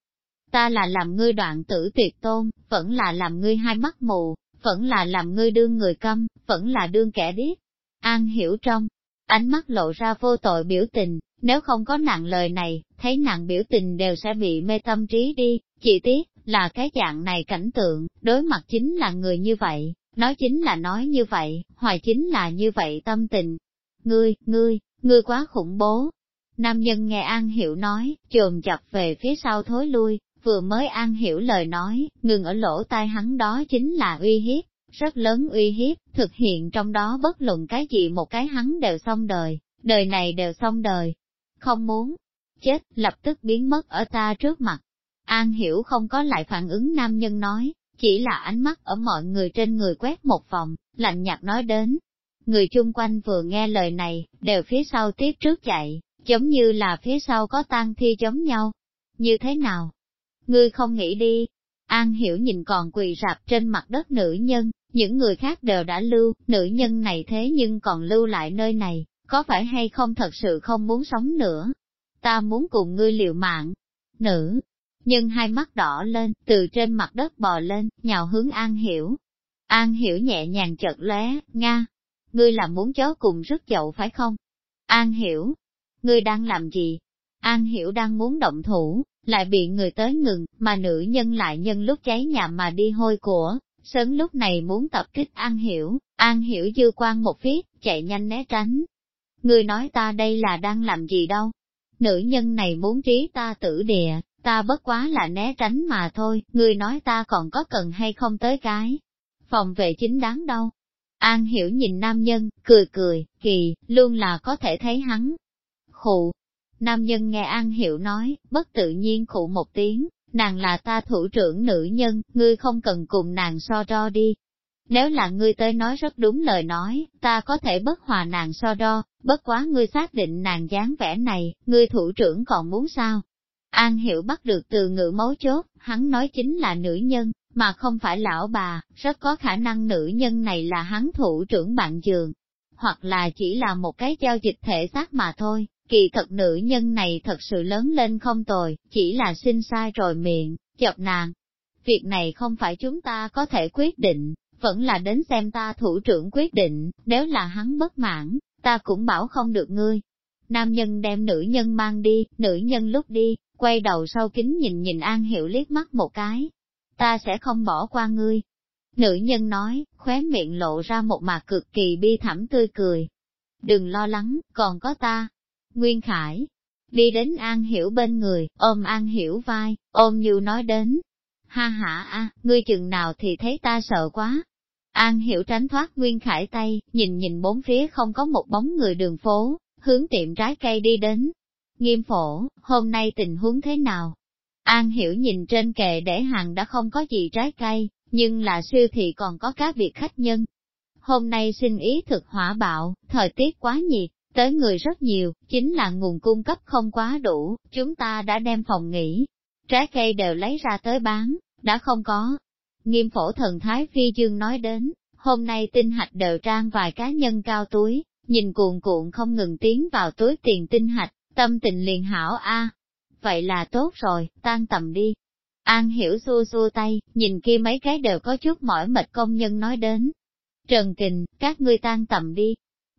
Ta là làm ngươi đoạn tử tuyệt tôn, vẫn là làm ngươi hai mắt mù, vẫn là làm ngươi đương người câm, vẫn là đương kẻ điếc. An hiểu trong, ánh mắt lộ ra vô tội biểu tình, nếu không có nặng lời này, thấy nặng biểu tình đều sẽ bị mê tâm trí đi, chỉ tiếc, là cái dạng này cảnh tượng, đối mặt chính là người như vậy, nói chính là nói như vậy, hoài chính là như vậy tâm tình. Ngươi, ngươi, ngươi quá khủng bố, Nam nhân nghe An Hiểu nói, trồm chập về phía sau thối lui, vừa mới An Hiểu lời nói, ngừng ở lỗ tai hắn đó chính là uy hiếp, rất lớn uy hiếp, thực hiện trong đó bất luận cái gì một cái hắn đều xong đời, đời này đều xong đời. Không muốn chết, lập tức biến mất ở ta trước mặt. An Hiểu không có lại phản ứng nam nhân nói, chỉ là ánh mắt ở mọi người trên người quét một vòng, lạnh nhạt nói đến. Người chung quanh vừa nghe lời này, đều phía sau tiếp trước chạy, giống như là phía sau có tang thi giống nhau. Như thế nào? Ngươi không nghĩ đi. An Hiểu nhìn còn quỳ rạp trên mặt đất nữ nhân, những người khác đều đã lưu, nữ nhân này thế nhưng còn lưu lại nơi này, có phải hay không thật sự không muốn sống nữa? Ta muốn cùng ngươi liều mạng. Nữ, Nhân hai mắt đỏ lên, từ trên mặt đất bò lên, nhào hướng An Hiểu. An Hiểu nhẹ nhàng chợt lóe, Nga, ngươi là muốn chó cùng rước dậu phải không? An Hiểu, ngươi đang làm gì? An Hiểu đang muốn động thủ, lại bị người tới ngừng, mà nữ nhân lại nhân lúc cháy nhà mà đi hôi của, sớm lúc này muốn tập kích An Hiểu, An Hiểu dư quan một phía, chạy nhanh né tránh. người nói ta đây là đang làm gì đâu? Nữ nhân này muốn trí ta tử địa, ta bất quá là né tránh mà thôi, người nói ta còn có cần hay không tới cái. Phòng vệ chính đáng đâu. An hiểu nhìn nam nhân, cười cười, kỳ, luôn là có thể thấy hắn. Khụ. Nam nhân nghe An hiểu nói, bất tự nhiên khụ một tiếng, nàng là ta thủ trưởng nữ nhân, ngươi không cần cùng nàng so đo đi. Nếu là ngươi tới nói rất đúng lời nói, ta có thể bất hòa nàng so đo, bất quá ngươi xác định nàng dáng vẻ này, ngươi thủ trưởng còn muốn sao? An Hiểu bắt được từ ngữ mấu chốt, hắn nói chính là nữ nhân, mà không phải lão bà, rất có khả năng nữ nhân này là hắn thủ trưởng bạn giường, hoặc là chỉ là một cái giao dịch thể xác mà thôi, kỳ thật nữ nhân này thật sự lớn lên không tồi, chỉ là sinh sai rồi miệng, chọc nàng. Việc này không phải chúng ta có thể quyết định, vẫn là đến xem ta thủ trưởng quyết định, nếu là hắn bất mãn, ta cũng bảo không được ngươi. Nam nhân đem nữ nhân mang đi, nữ nhân lúc đi, quay đầu sau kính nhìn nhìn An Hiểu liếc mắt một cái. Ta sẽ không bỏ qua ngươi. Nữ nhân nói, khóe miệng lộ ra một mặt cực kỳ bi thảm tươi cười. Đừng lo lắng, còn có ta. Nguyên Khải, đi đến An Hiểu bên người, ôm An Hiểu vai, ôm như nói đến. Ha ha a, ngươi chừng nào thì thấy ta sợ quá. An Hiểu tránh thoát Nguyên Khải tay, nhìn nhìn bốn phía không có một bóng người đường phố, hướng tiệm trái cây đi đến, Nghiêm phổ, hôm nay tình huống thế nào? An hiểu nhìn trên kệ để hàng đã không có gì trái cây, nhưng là siêu thị còn có các việc khách nhân. Hôm nay sinh ý thực hỏa bạo, thời tiết quá nhiệt, tới người rất nhiều, chính là nguồn cung cấp không quá đủ, chúng ta đã đem phòng nghỉ. Trái cây đều lấy ra tới bán, đã không có. Nghiêm phổ thần Thái Phi Dương nói đến, hôm nay tinh hạch đều trang vài cá nhân cao túi, nhìn cuộn cuộn không ngừng tiến vào túi tiền tinh hạch, Tâm tình liền hảo a, à, vậy là tốt rồi, tan tầm đi. An hiểu xua xua tay, nhìn kia mấy cái đều có chút mỏi mệt công nhân nói đến. Trần Kình, các ngươi tan tầm đi.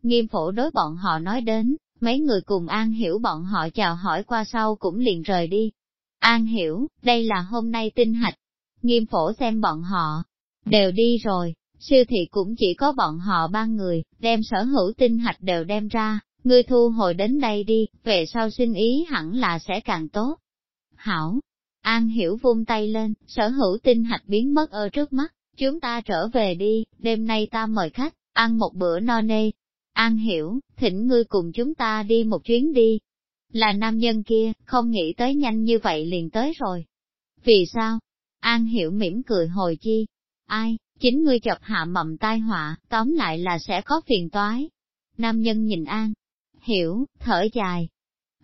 Nghiêm phổ đối bọn họ nói đến, mấy người cùng An hiểu bọn họ chào hỏi qua sau cũng liền rời đi. An hiểu, đây là hôm nay tinh hạch. Nghiêm phổ xem bọn họ, đều đi rồi, siêu thị cũng chỉ có bọn họ ba người, đem sở hữu tinh hạch đều đem ra, ngươi thu hồi đến đây đi, về sau xin ý hẳn là sẽ càng tốt. Hảo, An Hiểu vung tay lên, sở hữu tinh hạch biến mất ở trước mắt, chúng ta trở về đi, đêm nay ta mời khách, ăn một bữa no nê. An Hiểu, thỉnh ngươi cùng chúng ta đi một chuyến đi. Là nam nhân kia, không nghĩ tới nhanh như vậy liền tới rồi. Vì sao? An Hiểu mỉm cười hồi chi. Ai, chính ngươi chọc hạ mầm tai họa, tóm lại là sẽ có phiền toái. Nam nhân nhìn An, Hiểu, thở dài.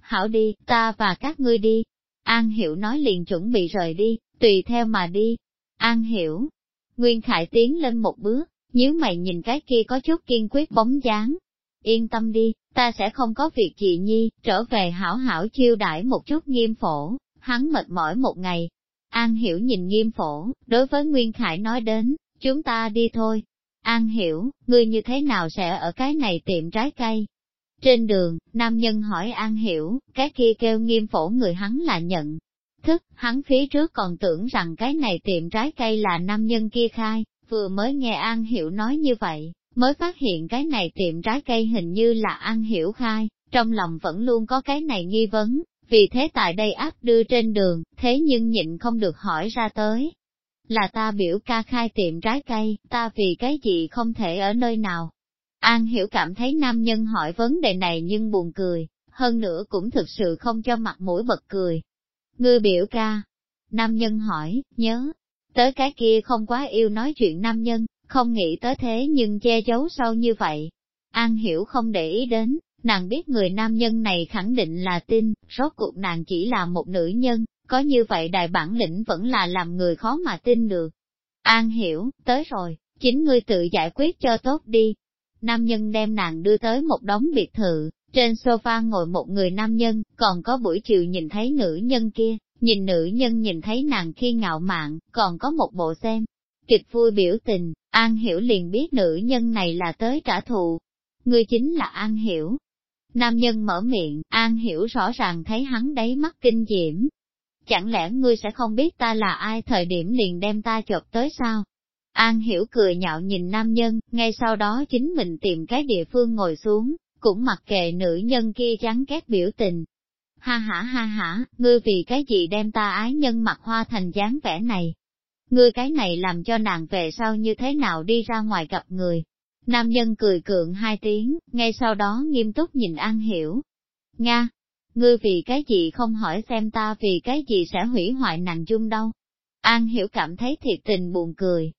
Hảo đi, ta và các ngươi đi. An Hiểu nói liền chuẩn bị rời đi, tùy theo mà đi. An Hiểu. Nguyên Khải tiến lên một bước, nhíu mày nhìn cái kia có chút kiên quyết bóng dáng. Yên tâm đi, ta sẽ không có việc gì nhi, trở về hảo hảo chiêu đãi một chút nghiêm phổ, hắn mệt mỏi một ngày. An Hiểu nhìn nghiêm phổ, đối với Nguyên Khải nói đến, chúng ta đi thôi. An Hiểu, ngươi như thế nào sẽ ở cái này tiệm trái cây? Trên đường, nam nhân hỏi An Hiểu, cái kia kêu nghiêm phổ người hắn là nhận. Thức, hắn phía trước còn tưởng rằng cái này tiệm trái cây là nam nhân kia khai, vừa mới nghe An Hiểu nói như vậy, mới phát hiện cái này tiệm trái cây hình như là An Hiểu khai, trong lòng vẫn luôn có cái này nghi vấn, vì thế tại đây áp đưa trên đường, thế nhưng nhịn không được hỏi ra tới. Là ta biểu ca khai tiệm trái cây, ta vì cái gì không thể ở nơi nào, An Hiểu cảm thấy nam nhân hỏi vấn đề này nhưng buồn cười, hơn nữa cũng thực sự không cho mặt mũi bật cười. Ngươi biểu ca, Nam nhân hỏi, nhớ, tới cái kia không quá yêu nói chuyện nam nhân, không nghĩ tới thế nhưng che giấu sâu như vậy. An hiểu không để ý đến, nàng biết người nam nhân này khẳng định là tin, rốt cuộc nàng chỉ là một nữ nhân, có như vậy đại bản lĩnh vẫn là làm người khó mà tin được. An hiểu, tới rồi, chính ngươi tự giải quyết cho tốt đi. Nam nhân đem nàng đưa tới một đống biệt thự, trên sofa ngồi một người nam nhân, còn có buổi chiều nhìn thấy nữ nhân kia, nhìn nữ nhân nhìn thấy nàng khi ngạo mạn, còn có một bộ xem. Kịch vui biểu tình, An Hiểu liền biết nữ nhân này là tới trả thù. Ngươi chính là An Hiểu. Nam nhân mở miệng, An Hiểu rõ ràng thấy hắn đáy mắt kinh diễm. Chẳng lẽ ngươi sẽ không biết ta là ai thời điểm liền đem ta chọc tới sao? An Hiểu cười nhạo nhìn nam nhân, ngay sau đó chính mình tìm cái địa phương ngồi xuống, cũng mặc kệ nữ nhân kia chán ghét biểu tình. Ha hả ha hả, ngươi vì cái gì đem ta ái nhân mặc hoa thành dáng vẻ này? Ngươi cái này làm cho nàng về sau như thế nào đi ra ngoài gặp người? Nam nhân cười cượng hai tiếng, ngay sau đó nghiêm túc nhìn An Hiểu. Nga, ngươi vì cái gì không hỏi xem ta vì cái gì sẽ hủy hoại nàng dung đâu? An Hiểu cảm thấy thiệt tình buồn cười.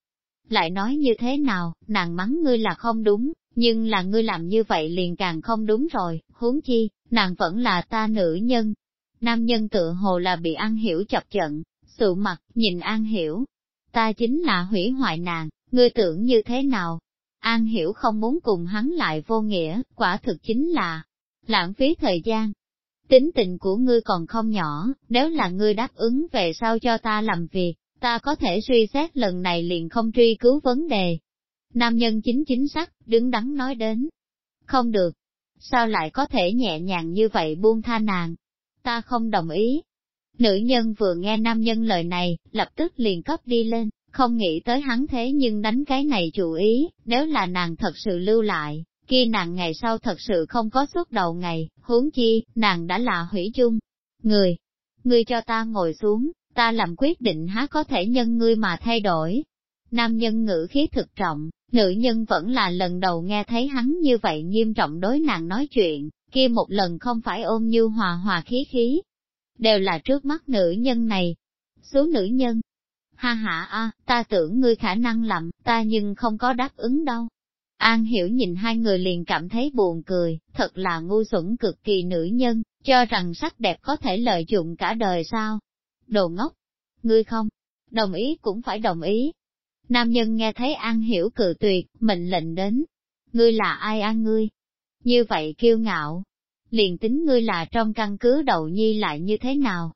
Lại nói như thế nào, nàng mắng ngươi là không đúng, nhưng là ngươi làm như vậy liền càng không đúng rồi, huống chi, nàng vẫn là ta nữ nhân. Nam nhân tự hồ là bị An Hiểu chọc giận, sự mặt, nhìn An Hiểu. Ta chính là hủy hoại nàng, ngươi tưởng như thế nào? An Hiểu không muốn cùng hắn lại vô nghĩa, quả thực chính là lãng phí thời gian. Tính tình của ngươi còn không nhỏ, nếu là ngươi đáp ứng về sau cho ta làm việc, ta có thể suy xét lần này liền không truy cứu vấn đề, Nam nhân chính chính xác, đứng đắn nói đến. Không được. Sao lại có thể nhẹ nhàng như vậy buông tha nàng? Ta không đồng ý. Nữ nhân vừa nghe nam nhân lời này, lập tức liền cấp đi lên, không nghĩ tới hắn thế nhưng đánh cái này chủ ý, nếu là nàng thật sự lưu lại, kia nàng ngày sau thật sự không có suốt đầu ngày, huống chi, nàng đã là hủy chung. Người, ngươi cho ta ngồi xuống, ta làm quyết định há có thể nhân ngươi mà thay đổi. Nam nhân ngữ khí thực trọng, Nữ nhân vẫn là lần đầu nghe thấy hắn như vậy nghiêm trọng đối nàng nói chuyện, kia một lần không phải ôm như hòa hòa khí khí. Đều là trước mắt nữ nhân này. Số nữ nhân. Ha ha a, ta tưởng ngươi khả năng lầm, ta nhưng không có đáp ứng đâu. An hiểu nhìn hai người liền cảm thấy buồn cười, thật là ngu xuẩn cực kỳ nữ nhân, cho rằng sắc đẹp có thể lợi dụng cả đời sao. Đồ ngốc! Ngươi không? Đồng ý cũng phải đồng ý, Nam nhân nghe thấy An Hiểu cự tuyệt, mệnh lệnh đến. Ngươi là ai an ngươi? Như vậy kiêu ngạo. Liền tính ngươi là trong căn cứ đầu nhi lại như thế nào?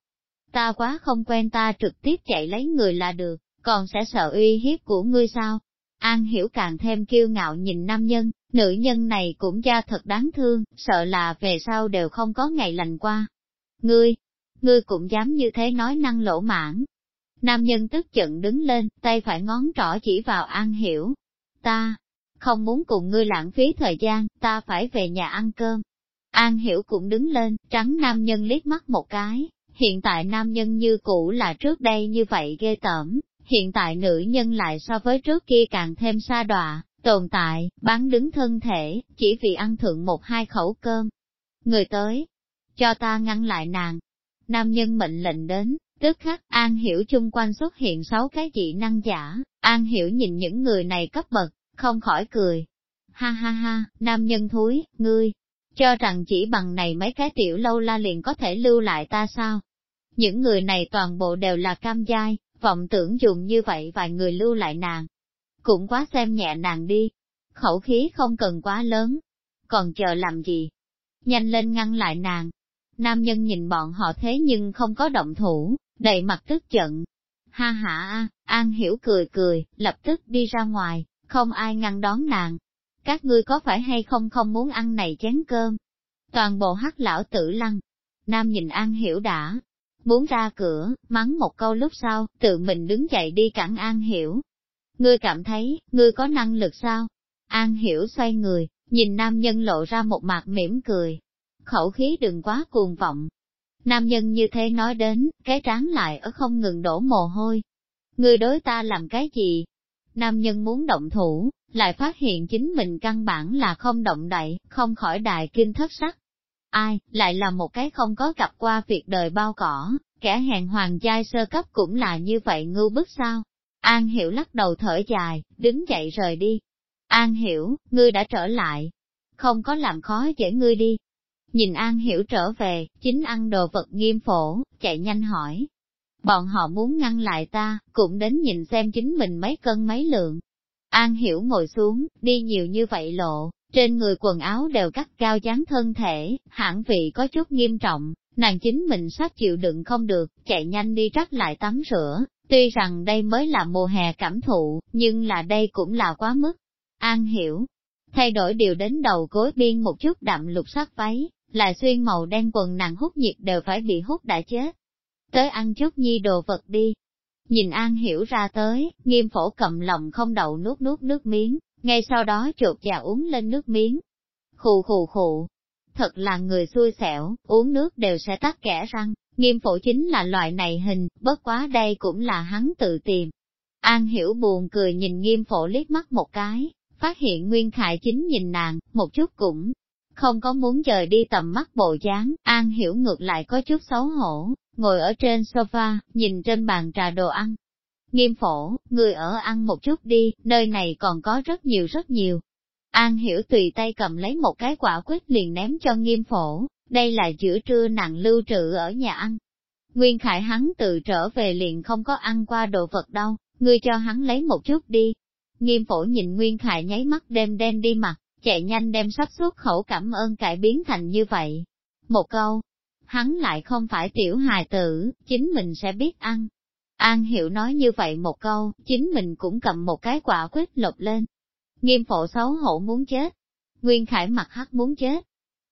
Ta quá không quen ta trực tiếp chạy lấy người là được, còn sẽ sợ uy hiếp của ngươi sao? An Hiểu càng thêm kiêu ngạo nhìn nam nhân, nữ nhân này cũng ra thật đáng thương, sợ là về sau đều không có ngày lành qua. Ngươi, ngươi cũng dám như thế nói năng lỗ mãn, Nam nhân tức giận đứng lên, tay phải ngón trỏ chỉ vào An Hiểu. Ta, không muốn cùng ngươi lãng phí thời gian, ta phải về nhà ăn cơm. An Hiểu cũng đứng lên, trắng nam nhân liếc mắt một cái. Hiện tại nam nhân như cũ là trước đây như vậy ghê tởm, hiện tại nữ nhân lại so với trước kia càng thêm xa đọa, tồn tại, bán đứng thân thể, chỉ vì ăn thượng một hai khẩu cơm. Người tới, cho ta ngăn lại nàng. Nam nhân mệnh lệnh đến, Tức khắc An Hiểu chung quanh xuất hiện sáu cái dị năng giả, An Hiểu nhìn những người này cấp bậc, không khỏi cười. Ha ha ha, nam nhân thúi, ngươi, cho rằng chỉ bằng này mấy cái tiểu lâu la liền có thể lưu lại ta sao? Những người này toàn bộ đều là cam giai, vọng tưởng dùng như vậy vài người lưu lại nàng. Cũng quá xem nhẹ nàng đi, khẩu khí không cần quá lớn, còn chờ làm gì? Nhanh lên ngăn lại nàng. Nam nhân nhìn bọn họ thế nhưng không có động thủ, đầy mặt tức giận. Ha ha An Hiểu cười cười, lập tức đi ra ngoài, không ai ngăn đón nàng. Các ngươi có phải hay không không muốn ăn này chén cơm? Toàn bộ hắc lão tử lăng. Nam nhìn An Hiểu đã, muốn ra cửa, mắng một câu lúc sau, tự mình đứng dậy đi cản An Hiểu. Ngươi cảm thấy, ngươi có năng lực sao? An Hiểu xoay người, nhìn nam nhân lộ ra một mặt mỉm cười. Khẩu khí đừng quá cuồng vọng, Nam nhân như thế nói đến, cái trán lại ở không ngừng đổ mồ hôi. Người đối ta làm cái gì? Nam nhân muốn động thủ, lại phát hiện chính mình căn bản là không động đậy, không khỏi đại kinh thất sắc. Ai, lại là một cái không có gặp qua việc đời bao cỏ, Kẻ hèn hoàng giai sơ cấp cũng là như vậy ngưu bức sao? An Hiểu lắc đầu thở dài, đứng dậy rời đi. An Hiểu, ngươi đã trở lại. Không có làm khó dễ ngươi đi. Nhìn An Hiểu trở về, chính ăn đồ vật nghiêm phổ, chạy nhanh hỏi. Bọn họ muốn ngăn lại ta, cũng đến nhìn xem chính mình mấy cân mấy lượng. An Hiểu ngồi xuống, đi nhiều như vậy lộ, trên người quần áo đều cắt cao dáng thân thể, hãng vị có chút nghiêm trọng, nàng chính mình sắp chịu đựng không được, chạy nhanh đi rắc lại tắm rửa, tuy rằng đây mới là mùa hè cảm thụ, nhưng là đây cũng là quá mức. An hiểu, thay đổi điều đến đầu gối biên một chút đậm lục sắc váy, là xuyên màu đen quần nàng hút nhiệt đều phải bị hút đã chết. Tới ăn chút nhi đồ vật đi. Nhìn An hiểu ra tới, nghiêm phổ cầm lòng không đậu nuốt nuốt nước miếng, ngay sau đó chuột và uống lên nước miếng. Khù khù khụ, thật là người xui xẻo, uống nước đều sẽ tắt kẻ răng, nghiêm phổ chính là loại này hình, bất quá đây cũng là hắn tự tìm. An hiểu buồn cười nhìn nghiêm phổ liếc mắt một cái, phát hiện Nguyên Khải chính nhìn nàng, một chút cũng không có muốn rời đi tầm mắt bộ dáng, An hiểu ngược lại có chút xấu hổ, ngồi ở trên sofa, nhìn trên bàn trà đồ ăn. Nghiêm phổ, người ở ăn một chút đi, nơi này còn có rất nhiều rất nhiều, An hiểu tùy tay cầm lấy một cái quả quýt liền ném cho nghiêm phổ, đây là giữa trưa nặng lưu trữ ở nhà ăn. Nguyên Khải hắn tự trở về liền không có ăn qua đồ vật đâu, ngươi cho hắn lấy một chút đi. Nghiêm phổ nhìn Nguyên Khải nháy mắt đêm đen đi mặt, chạy nhanh đem sắp xuất khẩu cảm ơn cải biến thành như vậy. Một câu, hắn lại không phải tiểu hài tử, chính mình sẽ biết ăn. An hiểu nói như vậy một câu, chính mình cũng cầm một cái quả quýt lột lên, Nghiêm phổ xấu hổ muốn chết. Nguyên Khải mặt hắc muốn chết.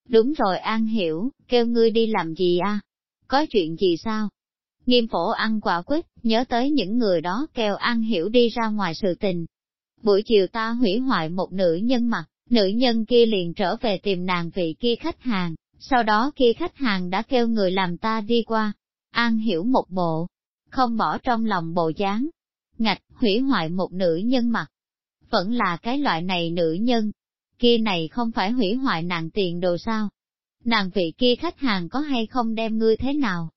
Đúng rồi An Hiểu, kêu ngươi đi làm gì à? Có chuyện gì sao? Nghiêm phổ ăn quả quýt, nhớ tới những người đó kêu An Hiểu đi ra ngoài sự tình. Buổi chiều ta hủy hoại một nữ nhân mặt, nữ nhân kia liền trở về tìm nàng vị kia khách hàng, sau đó kia khách hàng đã kêu người làm ta đi qua. An Hiểu một bộ, không bỏ trong lòng bộ dáng. Ngạch, hủy hoại một nữ nhân mặt, vẫn là cái loại này nữ nhân. Kia này không phải hủy hoại nàng tiền đồ sao? Nàng vị kia khách hàng có hay không đem ngươi thế nào?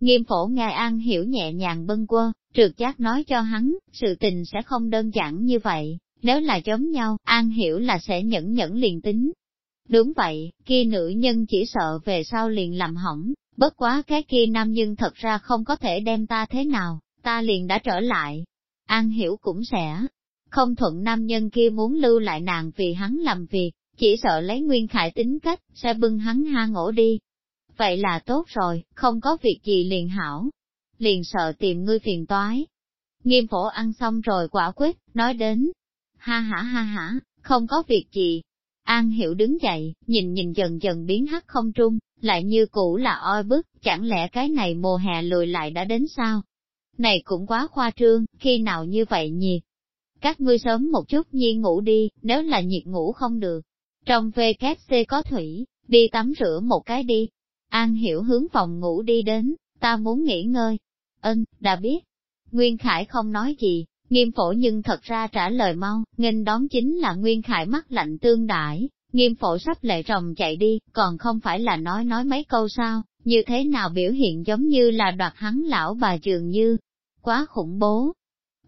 Nghiêm phổ nghe An hiểu nhẹ nhàng bâng quơ, trượt giác nói cho hắn, sự tình sẽ không đơn giản như vậy, nếu là giống nhau, An hiểu là sẽ nhẫn nhẫn liền tính. Đúng vậy, kia nữ nhân chỉ sợ về sau liền làm hỏng, bất quá cái kia nam nhân thật ra không có thể đem ta thế nào, ta liền đã trở lại. An hiểu cũng sẽ không thuận nam nhân kia muốn lưu lại nàng vì hắn làm việc, chỉ sợ lấy nguyên khải tính cách, sẽ bưng hắn hang ổ đi. Vậy là tốt rồi, không có việc gì liền hảo. Liền sợ tìm ngươi phiền toái. Nghiêm phổ ăn xong rồi quả quyết, nói đến. Ha ha ha ha, không có việc gì. An hiểu đứng dậy, nhìn nhìn dần dần biến hắt không trung, lại như cũ là oi bức, chẳng lẽ cái này mùa hè lùi lại đã đến sao? Này cũng quá khoa trương, khi nào như vậy nhiệt, các ngươi sớm một chút nhiên ngủ đi, nếu là nhiệt ngủ không được. Trong VKC có thủy, đi tắm rửa một cái đi. An hiểu hướng phòng ngủ đi đến, ta muốn nghỉ ngơi. Ân, đã biết. Nguyên Khải không nói gì, nghiêm phổ nhưng thật ra trả lời mau, nghênh đón chính là Nguyên Khải mắt lạnh tương đãi nghiêm phổ sắp lệ rồng chạy đi, còn không phải là nói nói mấy câu sao, như thế nào biểu hiện giống như là đoạt hắn lão bà trường như. Quá khủng bố,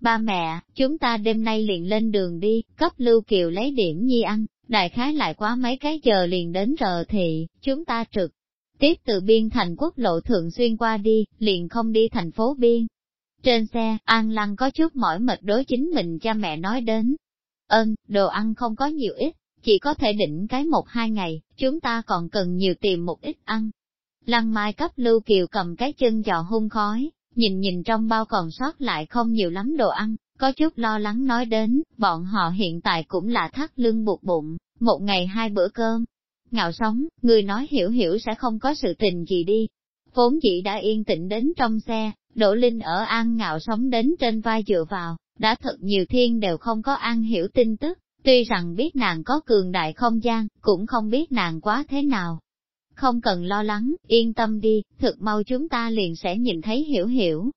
Ba mẹ, chúng ta đêm nay liền lên đường đi, cấp Lưu Kiều lấy điểm nhi ăn, đại khái lại quá mấy cái giờ liền đến rờ thì, chúng ta trực. Tiếp từ biên thành quốc lộ thường xuyên qua đi, liền không đi thành phố biên. Trên xe, An Lăng có chút mỏi mệt đối chính mình cha mẹ nói đến. Ơn, đồ ăn không có nhiều ít, chỉ có thể định cái một hai ngày, chúng ta còn cần nhiều tìm một ít ăn. Lăng Mai cấp Lưu Kiều cầm cái chân giò hung khói, nhìn nhìn trong bao còn sót lại không nhiều lắm đồ ăn, có chút lo lắng nói đến, bọn họ hiện tại cũng là thắt lưng buộc bụng, một ngày hai bữa cơm. Ngạo sống, người nói hiểu hiểu sẽ không có sự tình gì đi. Vốn dĩ đã yên tĩnh đến trong xe, Đỗ Linh ở An Ngạo sống đến trên vai dựa vào, đã thật nhiều thiên đều không có An hiểu tin tức, tuy rằng biết nàng có cường đại không gian, cũng không biết nàng quá thế nào, không cần lo lắng, yên tâm đi, thực mau chúng ta liền sẽ nhìn thấy hiểu hiểu.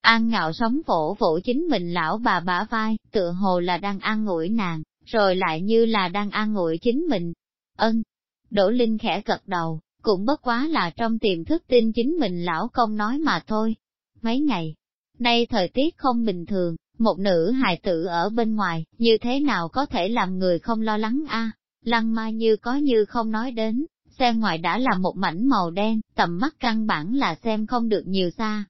An ngạo sống vỗ vỗ chính mình lão bà bả vai, tựa hồ là đang an ngủi nàng, rồi lại như là đang an ngủi chính mình. Ân, Đỗ Linh khẽ gật đầu, cũng bất quá là trong tiềm thức tin chính mình lão công nói mà thôi. Mấy ngày, nay thời tiết không bình thường, một nữ hài tử ở bên ngoài, như thế nào có thể làm người không lo lắng a? Lăng ma như có như không nói đến, xem ngoài đã là một mảnh màu đen, tầm mắt căn bản là xem không được nhiều xa.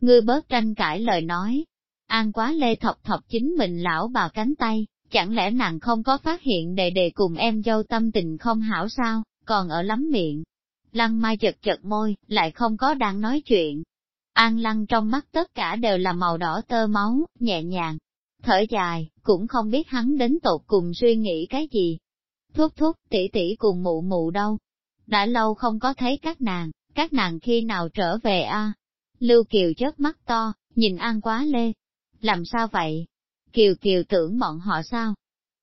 Ngươi bớt tranh cãi lời nói. An quá lê thọc thọc chính mình lão bà cánh tay, chẳng lẽ nàng không có phát hiện đề đề cùng em dâu tâm tình không hảo sao, còn ở lắm miệng. Lăng mai chật chật môi, lại không có đang nói chuyện. An lăng trong mắt tất cả đều là màu đỏ tơ máu, nhẹ nhàng, thở dài, cũng không biết hắn đến tột cùng suy nghĩ cái gì. Thuốc thuốc, tỷ tỷ cùng mụ mụ đâu, đã lâu không có thấy các nàng, các nàng khi nào trở về a? Lưu Kiều chớp mắt to, nhìn An Quá Lê. Làm sao vậy? Kiều Kiều tưởng bọn họ sao?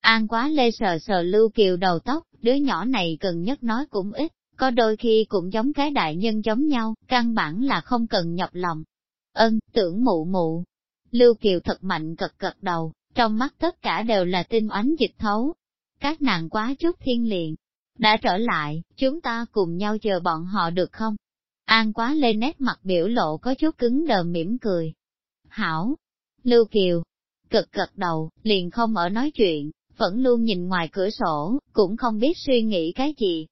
An Quá Lê sờ sờ Lưu Kiều đầu tóc, đứa nhỏ này cần nhất nói cũng ít, có đôi khi cũng giống cái đại nhân giống nhau, căn bản là không cần nhọc lòng. Ân, tưởng mụ mụ. Lưu Kiều thật mạnh cật cật đầu, trong mắt tất cả đều là tinh oánh dịch thấu. Các nàng quá chút thiên liền, đã trở lại, chúng ta cùng nhau chờ bọn họ được không? An quá lên nét mặt biểu lộ có chút cứng đờ mỉm cười. Hảo! Lưu Kiều! Cực cật đầu, liền không ở nói chuyện, vẫn luôn nhìn ngoài cửa sổ, cũng không biết suy nghĩ cái gì.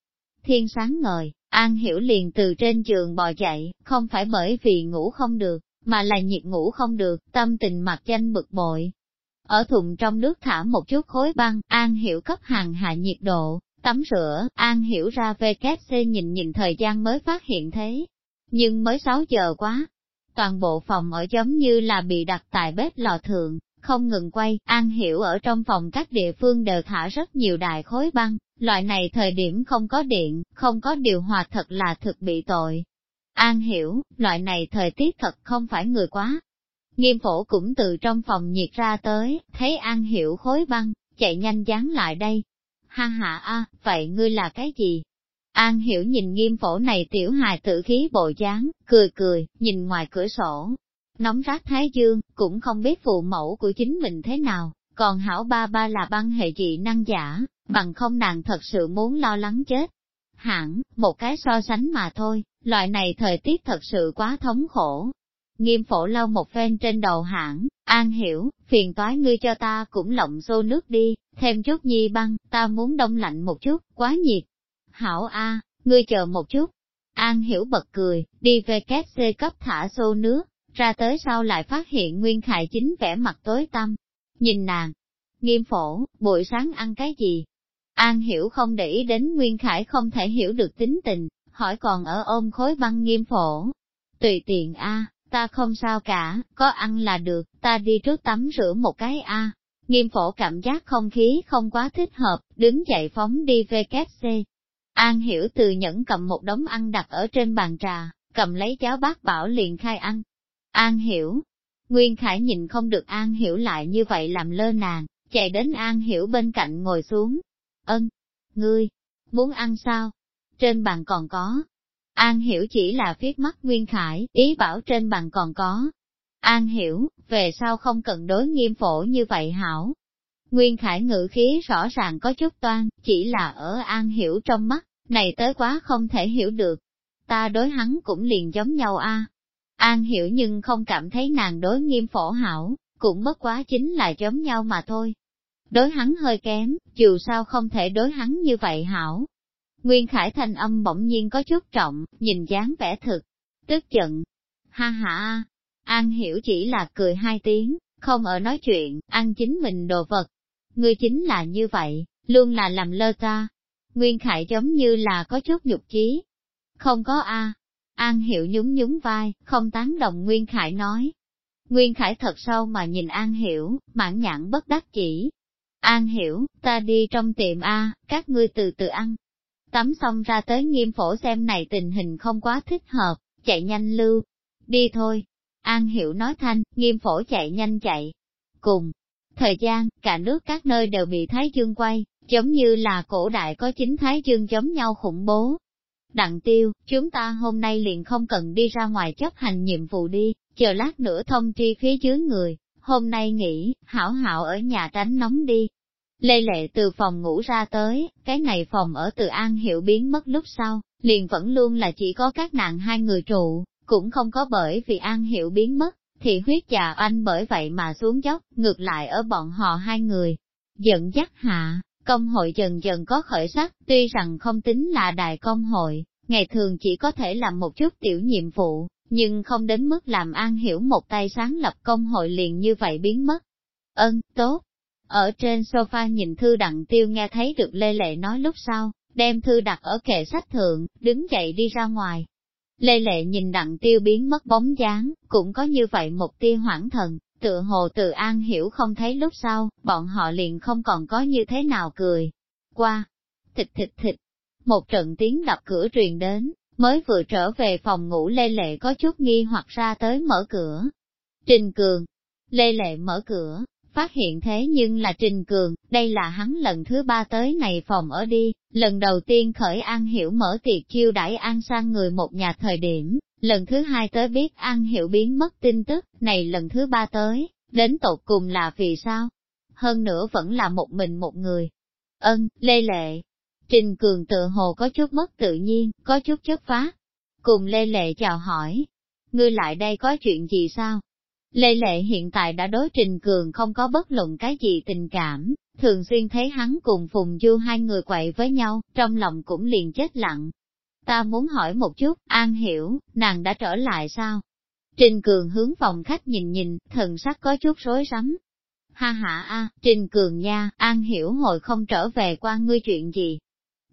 Thiên sáng ngời, An hiểu liền từ trên giường bò dậy, không phải bởi vì ngủ không được, mà là nhiệt ngủ không được, tâm tình mặt danh bực bội. Ở thùng trong nước thả một chút khối băng, An hiểu cấp hàng hạ nhiệt độ, Tắm rửa, An hiểu ra VKC nhìn nhìn thời gian mới phát hiện thế. Nhưng mới 6 giờ quá. Toàn bộ phòng ở giống như là bị đặt tại bếp lò thượng, không ngừng quay, An hiểu ở trong phòng các địa phương đều thả rất nhiều đại khối băng, loại này thời điểm không có điện, không có điều hòa thật là thực bị tội. An hiểu, loại này thời tiết thật không phải người quá. Nghiêm phổ cũng từ trong phòng nhiệt ra tới, thấy An hiểu khối băng, chạy nhanh dán lại đây, ha ha a, vậy ngươi là cái gì? An hiểu nhìn nghiêm phổ này tiểu hài tử khí bộ dáng, cười cười, nhìn ngoài cửa sổ. Nóng rát thái dương, cũng không biết phụ mẫu của chính mình thế nào, còn hảo ba ba là băng hệ dị năng giả, bằng không nàng thật sự muốn lo lắng chết. Hẳn, một cái so sánh mà thôi, loại này thời tiết thật sự quá thống khổ. Nghiêm phổ lau một phen trên đầu hãng, an hiểu, phiền toái ngươi cho ta cũng lộng xô nước đi, thêm chút nhi băng, ta muốn đông lạnh một chút, quá nhiệt. Hảo A, ngươi chờ một chút. An hiểu bật cười, đi về két xê cấp thả xô nước, ra tới sau lại phát hiện Nguyên Khải chính vẻ mặt tối tăm. Nhìn nàng, nghiêm phổ, buổi sáng ăn cái gì? An hiểu không để ý đến Nguyên Khải không thể hiểu được tính tình, hỏi còn ở ôm khối băng nghiêm phổ. Tùy tiện A, ta không sao cả, có ăn là được, ta đi trước tắm rửa một cái A. Nghiêm phổ cảm giác không khí không quá thích hợp, đứng dậy phóng đi VKC. An hiểu từ nhẫn cầm một đống ăn đặt ở trên bàn trà, cầm lấy cháo bát bảo liền khai ăn. An hiểu. Nguyên Khải nhìn không được An hiểu lại như vậy làm lơ nàng, chạy đến An hiểu bên cạnh ngồi xuống. Ân, ngươi, muốn ăn sao? Trên bàn còn có. An hiểu chỉ là viết mắt Nguyên Khải, ý bảo trên bàn còn có, An hiểu, về sao không cần đối nghiêm phổ như vậy hảo. Nguyên Khải ngữ khí rõ ràng có chút toan, chỉ là ở An hiểu trong mắt, này tới quá không thể hiểu được. Ta đối hắn cũng liền giống nhau a. An hiểu nhưng không cảm thấy nàng đối nghiêm phổ hảo, cũng bất quá chính là giống nhau mà thôi. Đối hắn hơi kém, dù sao không thể đối hắn như vậy hảo. Nguyên Khải thành âm bỗng nhiên có chút trọng, nhìn dáng vẻ thực, tức giận. Ha ha, An hiểu chỉ là cười hai tiếng, không ở nói chuyện, ăn chính mình đồ vật. Ngươi chính là như vậy, luôn là làm lơ ta. Nguyên Khải giống như là có chút nhục chí. Không có a. An hiểu nhún nhún vai, không tán đồng Nguyên Khải nói. Nguyên Khải thật sâu mà nhìn An hiểu, mãn nhãn bất đắc chỉ. An hiểu, ta đi trong tiệm A, các ngươi từ từ ăn. Tắm xong ra tới nghiêm phổ xem này tình hình không quá thích hợp, chạy nhanh lưu. Đi thôi, An Hiểu nói thanh, nghiêm phổ chạy nhanh chạy. Cùng, thời gian, cả nước các nơi đều bị Thái Dương quay, giống như là cổ đại có chính Thái Dương giống nhau khủng bố. Đặng tiêu, chúng ta hôm nay liền không cần đi ra ngoài chấp hành nhiệm vụ đi, chờ lát nữa thông tri phía dưới người, hôm nay nghỉ, hảo hảo ở nhà tránh nóng đi. Lê Lệ từ phòng ngủ ra tới, cái này phòng ở từ An Hiểu biến mất lúc sau, liền vẫn luôn là chỉ có các nàng hai người trụ, cũng không có bởi vì An Hiểu biến mất, thì huyết già anh bởi vậy mà xuống dốc, ngược lại ở bọn họ hai người. Giận dắt hạ, công hội dần dần có khởi sắc, tuy rằng không tính là đại công hội, ngày thường chỉ có thể làm một chút tiểu nhiệm vụ, nhưng không đến mức làm An Hiểu một tay sáng lập công hội liền như vậy biến mất. Ân, tốt. Ở trên sofa nhìn thư đặng tiêu nghe thấy được Lê Lệ nói lúc sau, đem thư đặt ở kệ sách thượng, đứng dậy đi ra ngoài. Lê Lệ nhìn đặng tiêu biến mất bóng dáng, cũng có như vậy một tia hoảng thần, tựa hồ từ An Hiểu không thấy lúc sau, bọn họ liền không còn có như thế nào cười. Qua, thịt thịt thịt, một trận tiếng đập cửa truyền đến, mới vừa trở về phòng ngủ Lê Lệ có chút nghi hoặc ra tới mở cửa. Trình Cường, Lê Lệ mở cửa, phát hiện thế nhưng là Trình Cường, đây là hắn lần thứ ba tới này phòng ở đi, lần đầu tiên khởi An Hiểu mở tiệc chiêu đãi An sang người một nhà thời điểm, lần thứ hai tới biết An Hiểu biến mất tin tức, này lần thứ ba tới, đến tột cùng là vì sao? Hơn nữa vẫn là một mình một người. Ân, Lê Lệ. Trình Cường tự hồ có chút mất tự nhiên, có chút chất phá. Cùng Lê Lệ chào hỏi. Ngươi lại đây có chuyện gì sao? Lê Lệ hiện tại đã đối Trình Cường không có bất luận cái gì tình cảm, thường xuyên thấy hắn cùng Phùng Du hai người quậy với nhau, trong lòng cũng liền chết lặng. Ta muốn hỏi một chút, An hiểu, nàng đã trở lại sao? Trình Cường hướng phòng khách nhìn nhìn, thần sắc có chút rối rắm. Ha ha a, Trình Cường nha, An hiểu hồi không trở về qua ngươi chuyện gì?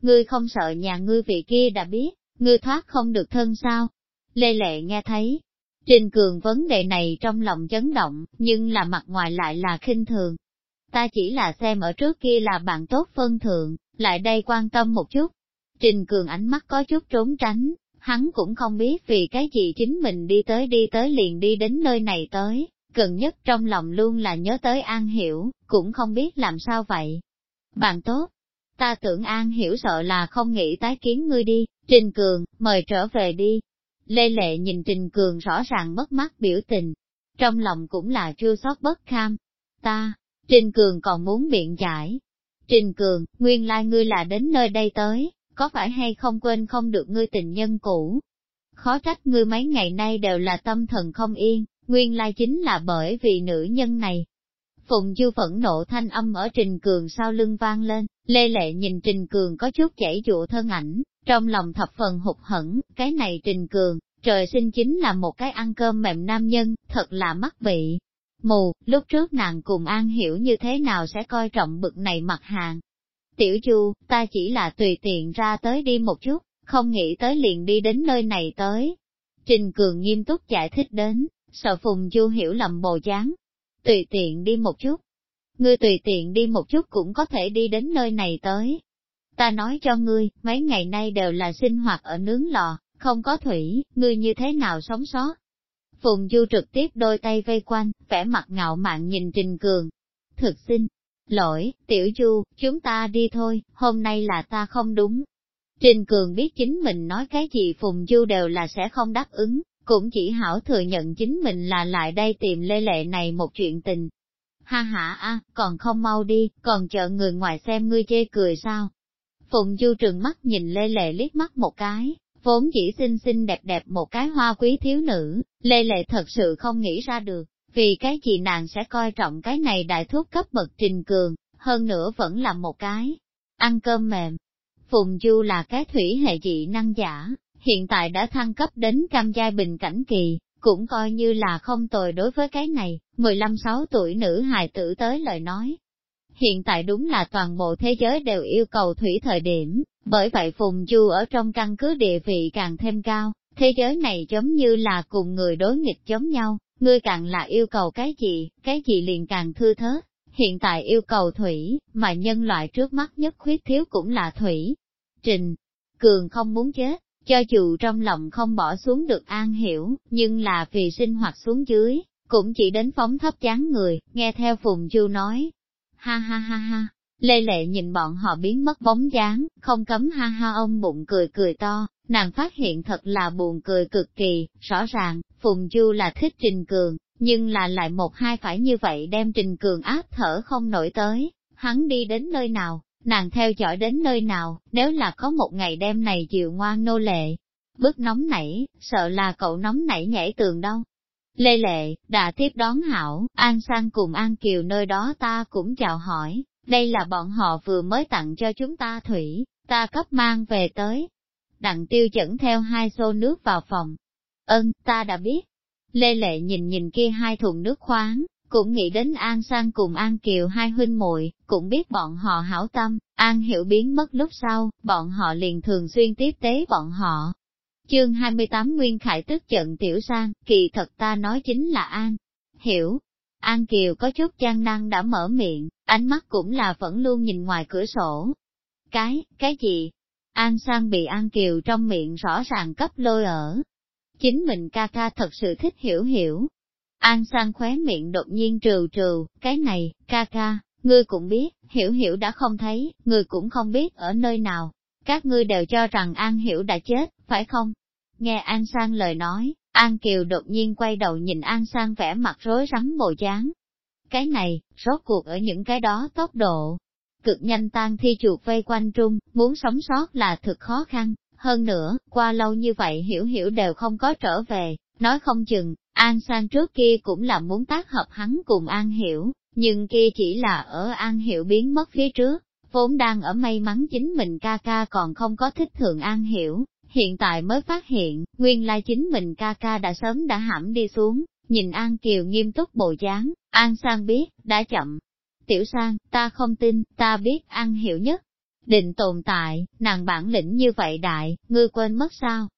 Ngươi không sợ nhà ngươi vị kia đã biết, ngươi thoát không được thân sao? Lê Lệ nghe thấy, Trình Cường vấn đề này trong lòng chấn động, nhưng là mặt ngoài lại là khinh thường. Ta chỉ là xem ở trước kia là bạn tốt phân thượng, lại đây quan tâm một chút. Trình Cường ánh mắt có chút trốn tránh, hắn cũng không biết vì cái gì chính mình đi tới đi tới liền đi đến nơi này tới, gần nhất trong lòng luôn là nhớ tới An Hiểu, cũng không biết làm sao vậy. Bạn tốt, ta tưởng An Hiểu sợ là không nghĩ tái kiến ngươi đi, Trình Cường, mời trở về đi, Lê Lệ nhìn Trình Cường rõ ràng mất mắt biểu tình, trong lòng cũng là chưa xót bất kham. Ta, Trình Cường còn muốn biện giải. Trình Cường, nguyên lai ngươi là đến nơi đây tới, có phải hay không quên không được ngươi tình nhân cũ? Khó trách ngươi mấy ngày nay đều là tâm thần không yên, nguyên lai chính là bởi vì nữ nhân này. Phùng Du phẫn nộ thanh âm ở Trình Cường sau lưng vang lên, Lê Lệ nhìn Trình Cường có chút chảy dụ thân ảnh, trong lòng thập phần hụt hẫng, cái này trình cường, trời sinh chính là một cái ăn cơm mềm nam nhân, thật là mắc bị. Mù, lúc trước nàng cùng An hiểu như thế nào sẽ coi trọng bực này mặt hàng. Tiểu Chu, ta chỉ là tùy tiện ra tới đi một chút, không nghĩ tới liền đi đến nơi này tới. Trình Cường nghiêm túc giải thích đến, sợ Phùng Chu hiểu lầm bồ dáng. Tùy tiện đi một chút. Ngươi tùy tiện đi một chút cũng có thể đi đến nơi này tới, Ta nói cho ngươi, mấy ngày nay đều là sinh hoạt ở nướng lò, không có thủy, ngươi như thế nào sống sót? Phùng Du trực tiếp đôi tay vây quanh, vẻ mặt ngạo mạn nhìn Trình Cường. Thực xin, lỗi, tiểu Du, chúng ta đi thôi, hôm nay là ta không đúng. Trình Cường biết chính mình nói cái gì Phùng Du đều là sẽ không đáp ứng, cũng chỉ hảo thừa nhận chính mình là lại đây tìm lê lệ này một chuyện tình. Ha ha a, còn không mau đi, còn chờ người ngoài xem ngươi chê cười sao? Phùng Du trường mắt nhìn Lê Lệ liếc mắt một cái, vốn chỉ xinh xinh đẹp đẹp một cái hoa quý thiếu nữ, Lê Lệ thật sự không nghĩ ra được, vì cái gì nàng sẽ coi trọng cái này đại thuốc cấp bậc trình cường, hơn nữa vẫn là một cái, ăn cơm mềm. Phùng Du là cái thủy hệ dị năng giả, hiện tại đã thăng cấp đến cam giai bình cảnh kỳ, cũng coi như là không tồi đối với cái này, 15-6 tuổi nữ hài tử tới lời nói, Hiện tại đúng là toàn bộ thế giới đều yêu cầu thủy thời điểm, bởi vậy Phùng Du ở trong căn cứ địa vị càng thêm cao, thế giới này giống như là cùng người đối nghịch giống nhau, ngươi càng là yêu cầu cái gì, cái gì liền càng thư thớt. Hiện tại yêu cầu thủy, mà nhân loại trước mắt nhất khuyết thiếu cũng là thủy. Trình, Cường không muốn chết, cho dù trong lòng không bỏ xuống được an hiểu, nhưng là vì sinh hoạt xuống dưới, cũng chỉ đến phóng thấp chán người, nghe theo Phùng Du nói, ha ha ha ha. Lê Lệ nhìn bọn họ biến mất bóng dáng, không cấm ha ha ông bụng cười cười to, nàng phát hiện thật là buồn cười cực kỳ, rõ ràng, Phùng Du là thích Trình Cường, nhưng là lại một hai phải như vậy đem Trình Cường áp thở không nổi tới, Hắn đi đến nơi nào, nàng theo dõi đến nơi nào, nếu là có một ngày đêm này chịu ngoan nô lệ. Bước nóng nảy, sợ là cậu nóng nảy nhảy tường đâu. Lê Lệ, đã tiếp đón hảo, An Sang cùng An Kiều nơi đó ta cũng chào hỏi, đây là bọn họ vừa mới tặng cho chúng ta thủy, ta cấp mang về tới. Đặng tiêu dẫn theo hai xô nước vào phòng. Ơn, ta đã biết. Lê Lệ nhìn nhìn kia hai thùng nước khoáng, cũng nghĩ đến An Sang cùng An Kiều hai huynh muội, cũng biết bọn họ hảo tâm, An hiểu biến mất lúc sau, bọn họ liền thường xuyên tiếp tế bọn họ. Chương 28 Nguyên Khải tức giận Tiểu Sang, kỳ thật ta nói chính là An. Hiểu, An Kiều có chút gian năng đã mở miệng, ánh mắt cũng là vẫn luôn nhìn ngoài cửa sổ. Cái, cái gì? An Sang bị An Kiều trong miệng rõ ràng cấp lôi ở. Chính mình ca ca thật sự thích hiểu hiểu, An Sang khóe miệng đột nhiên trừ trừ, cái này, ca ca, ngươi cũng biết, hiểu hiểu đã không thấy, ngươi cũng không biết ở nơi nào. Các ngươi đều cho rằng An Hiểu đã chết, phải không? Nghe An Sang lời nói, An Kiều đột nhiên quay đầu nhìn An Sang vẻ mặt rối rắm bồ dáng. Cái này, rốt cuộc ở những cái đó tốc độ, cực nhanh tan thi chuột vây quanh trung, muốn sống sót là thực khó khăn. Hơn nữa, qua lâu như vậy hiểu hiểu đều không có trở về, nói không chừng, An Sang trước kia cũng là muốn tác hợp hắn cùng An Hiểu, nhưng kia chỉ là ở An Hiểu biến mất phía trước, vốn đang ở may mắn chính mình ca ca còn không có thích thường An Hiểu, hiện tại mới phát hiện, nguyên lai chính mình ca ca đã sớm đã hãm đi xuống, nhìn An Kiều nghiêm túc bộ dáng, An Sang biết, đã chậm. Tiểu Sang, ta không tin, ta biết An Hiểu nhất. Định tồn tại, nàng bản lĩnh như vậy đại, ngươi quên mất sao?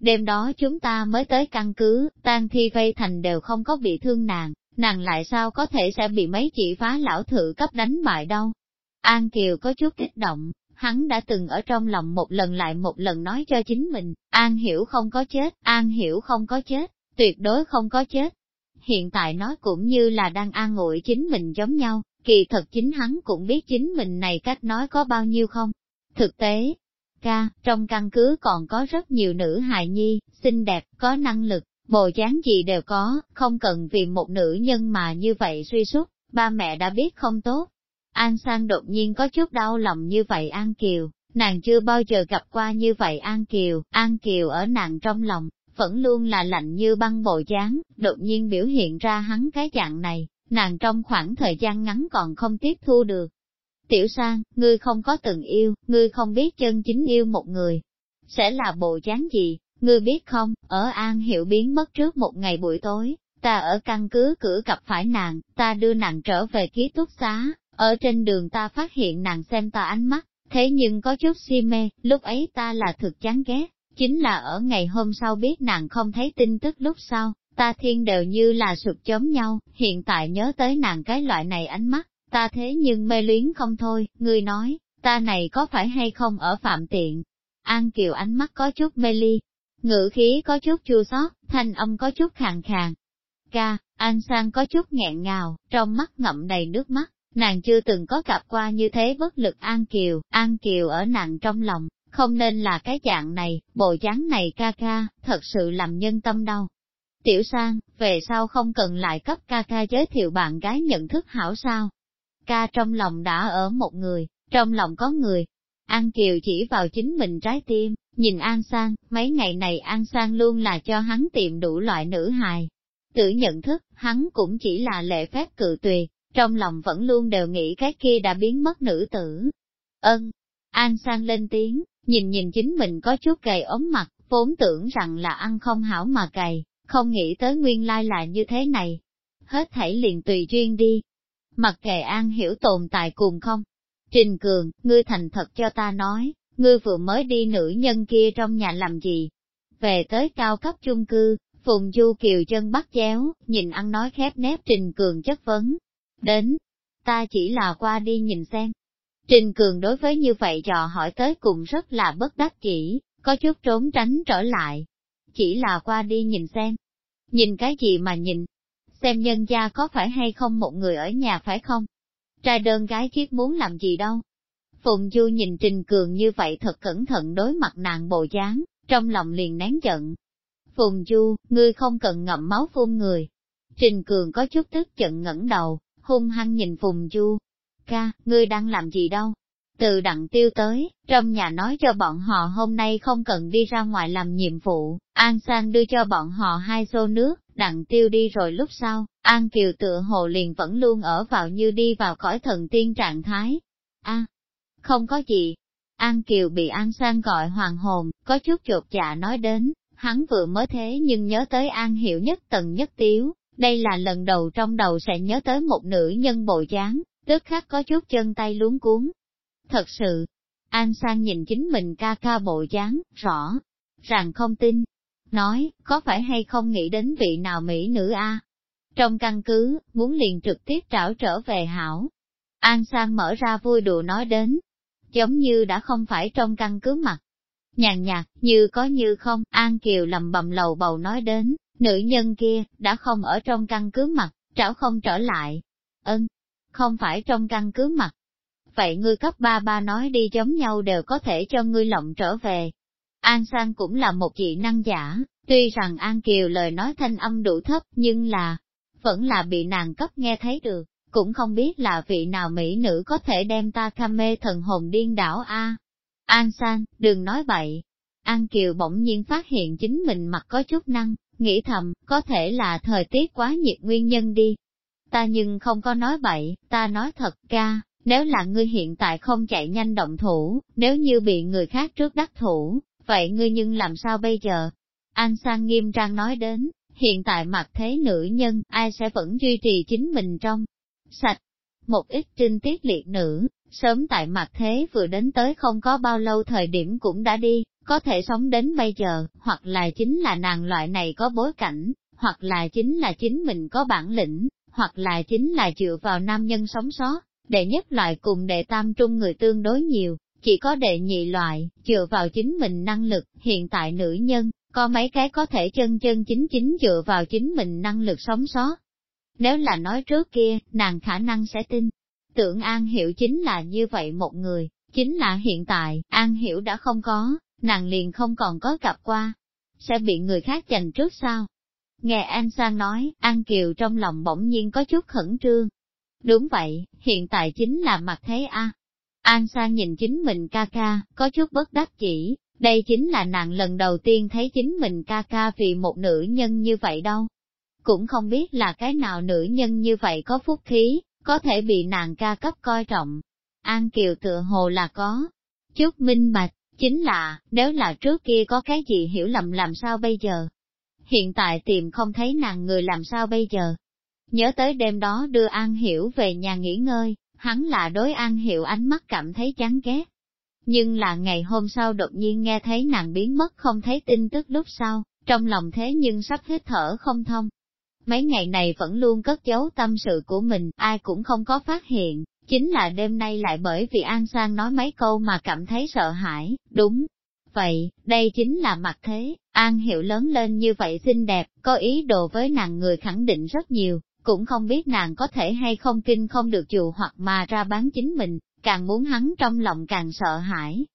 Đêm đó chúng ta mới tới căn cứ, tan thi vây thành đều không có bị thương nàng, nàng lại sao có thể sẽ bị mấy chị phá lão thử cấp đánh bại đâu. An Kiều có chút kích động, hắn đã từng ở trong lòng một lần lại một lần nói cho chính mình, An Hiểu không có chết, An Hiểu không có chết, tuyệt đối không có chết. Hiện tại nói cũng như là đang an ủi chính mình giống nhau, kỳ thật chính hắn cũng biết chính mình này cách nói có bao nhiêu không. Thực tế, ca, trong căn cứ còn có rất nhiều nữ hài nhi, xinh đẹp, có năng lực, bồ dáng gì đều có, không cần vì một nữ nhân mà như vậy suy sút, ba mẹ đã biết không tốt. An Sang đột nhiên có chút đau lòng như vậy An Kiều, nàng chưa bao giờ gặp qua như vậy An Kiều, An Kiều ở nàng trong lòng, vẫn luôn là lạnh như băng bộ dáng, đột nhiên biểu hiện ra hắn cái dạng này, nàng trong khoảng thời gian ngắn còn không tiếp thu được, Tiểu sang, ngươi không có từng yêu, ngươi không biết chân chính yêu một người. Sẽ là bộ dáng gì, ngươi biết không, ở An Hiệu biến mất trước một ngày buổi tối, ta ở căn cứ cửa cặp phải nàng, ta đưa nàng trở về ký túc xá, ở trên đường ta phát hiện nàng xem ta ánh mắt, thế nhưng có chút si mê, lúc ấy ta là thực chán ghét, chính là ở ngày hôm sau biết nàng không thấy tin tức lúc sau, ta thiên đều như là sụp chấm nhau, hiện tại nhớ tới nàng cái loại này ánh mắt, ta thế nhưng mê luyến không thôi, ngươi nói, ta này có phải hay không ở phạm tiện. An Kiều ánh mắt có chút mê ly, ngữ khí có chút chua xót, thanh âm có chút khàn khàn. Ca, An Sang có chút nghẹn ngào, trong mắt ngậm đầy nước mắt, nàng chưa từng có gặp qua như thế bất lực An Kiều, An Kiều ở nàng trong lòng, không nên là cái dạng này, bộ dáng này ca ca, thật sự làm nhân tâm đau. Tiểu Sang, về sau không cần lại cấp ca ca giới thiệu bạn gái nhận thức hảo sao, ca trong lòng đã ở một người, trong lòng có người. An Kiều chỉ vào chính mình trái tim, nhìn An Sang, mấy ngày này An Sang luôn là cho hắn tìm đủ loại nữ hài. Tự nhận thức, hắn cũng chỉ là lệ phép cự tuyệt, trong lòng vẫn luôn đều nghĩ cái kia đã biến mất nữ tử. Ân, An Sang lên tiếng, nhìn nhìn chính mình có chút gầy ốm mặt, vốn tưởng rằng là ăn không hảo mà cày, không nghĩ tới nguyên lai là như thế này. Hết thảy liền tùy duyên đi, mặc kệ an hiểu tồn tại cùng không. Trình Cường, ngươi thành thật cho ta nói, ngươi vừa mới đi nữ nhân kia trong nhà làm gì? Về tới cao cấp chung cư, Phùng Du Kiều chân bắt chéo, nhìn ăn nói khép nép Trình Cường chất vấn. Đến, ta chỉ là qua đi nhìn xem. Trình Cường đối với như vậy dò hỏi tới cùng rất là bất đắc chỉ, có chút trốn tránh trở lại. Chỉ là qua đi nhìn xem. Nhìn cái gì mà nhìn, xem nhân gia có phải hay không một người ở nhà phải không? Trai đơn gái kiết muốn làm gì đâu? Phùng Du nhìn Trình Cường như vậy thật cẩn thận đối mặt nàng bộ dáng, trong lòng liền nén giận. Phùng Du, ngươi không cần ngậm máu phun người. Trình Cường có chút tức giận ngẩng đầu, hung hăng nhìn Phùng Du. ca, ngươi đang làm gì đâu? Từ đặng tiêu tới, trong nhà nói cho bọn họ hôm nay không cần đi ra ngoài làm nhiệm vụ, An Sang đưa cho bọn họ hai xô nước, đặng tiêu đi rồi lúc sau, An Kiều tựa hồ liền vẫn luôn ở vào như đi vào cõi thần tiên trạng thái. a không có gì. An Kiều bị An Sang gọi hoàng hồn, có chút chột dạ nói đến, hắn vừa mới thế nhưng nhớ tới An Hiệu nhất tầng nhất tiếu, đây là lần đầu trong đầu sẽ nhớ tới một nữ nhân bộ dáng, tức khắc có chút chân tay luống cuốn. Thật sự, An Sang nhìn chính mình ca ca bộ dáng, rõ, ràng không tin. Nói, có phải hay không nghĩ đến vị nào Mỹ nữ a? Trong căn cứ, muốn liền trực tiếp trảo trở về hảo. An Sang mở ra vui đùa nói đến, giống như đã không phải trong căn cứ mặt. Nhàn nhạt, như có như không, An Kiều lầm bầm lầu bầu nói đến, nữ nhân kia, đã không ở trong căn cứ mặt, trảo không trở lại. Ân, không phải trong căn cứ mặt. Vậy ngươi cấp ba ba nói đi giống nhau đều có thể cho ngươi lộng trở về. An Sang cũng là một dị năng giả, tuy rằng An Kiều lời nói thanh âm đủ thấp nhưng là, vẫn là bị nàng cấp nghe thấy được, cũng không biết là vị nào mỹ nữ có thể đem ta tham mê thần hồn điên đảo a. An Sang, đừng nói bậy. An Kiều bỗng nhiên phát hiện chính mình mặt có chút năng, nghĩ thầm, có thể là thời tiết quá nhiệt nguyên nhân đi. Ta nhưng không có nói bậy, ta nói thật ca, nếu là ngươi hiện tại không chạy nhanh động thủ, nếu như bị người khác trước đắc thủ, vậy ngươi nhưng làm sao bây giờ? An Sang nghiêm trang nói đến, hiện tại mặt thế nữ nhân, ai sẽ vẫn duy trì chính mình trong sạch. Một ít trinh tiết liệt nữ, sớm tại mặt thế vừa đến tới không có bao lâu thời điểm cũng đã đi, có thể sống đến bây giờ, hoặc là chính là nàng loại này có bối cảnh, hoặc là chính là chính mình có bản lĩnh, hoặc là chính là dựa vào nam nhân sống sót, đệ nhất loại cùng đệ tam trung người tương đối nhiều, chỉ có đệ nhị loại, dựa vào chính mình năng lực, hiện tại nữ nhân, có mấy cái có thể chân chân chính chính dựa vào chính mình năng lực sống sót. Nếu là nói trước kia, nàng khả năng sẽ tin. Tưởng An Hiểu chính là như vậy một người, chính là hiện tại, An Hiểu đã không có, nàng liền không còn có gặp qua. Sẽ bị người khác giành trước sao? Nghe An Sang nói, An Kiều trong lòng bỗng nhiên có chút khẩn trương. Đúng vậy, hiện tại chính là mặt thế A. An Sang nhìn chính mình ca ca, có chút bất đắc chỉ, đây chính là nàng lần đầu tiên thấy chính mình ca ca vì một nữ nhân như vậy đâu. Cũng không biết là cái nào nữ nhân như vậy có phúc khí, có thể bị nàng ca cấp coi trọng. An Kiều tựa hồ là có. Chút minh bạch, chính là, nếu là trước kia có cái gì hiểu lầm làm sao bây giờ? Hiện tại tìm không thấy nàng người làm sao bây giờ? Nhớ tới đêm đó đưa An Hiểu về nhà nghỉ ngơi, hắn là đối An hiệu ánh mắt cảm thấy chán ghét. Nhưng là ngày hôm sau đột nhiên nghe thấy nàng biến mất không thấy tin tức lúc sau, trong lòng thế nhưng sắp hết thở không thông. Mấy ngày này vẫn luôn cất giấu tâm sự của mình, ai cũng không có phát hiện, chính là đêm nay lại bởi vì An Sang nói mấy câu mà cảm thấy sợ hãi, đúng. Vậy, đây chính là mặt thế, An Hiệu lớn lên như vậy xinh đẹp, có ý đồ với nàng người khẳng định rất nhiều, cũng không biết nàng có thể hay không kinh không được chịu hoặc mà ra bán chính mình, càng muốn hắn trong lòng càng sợ hãi.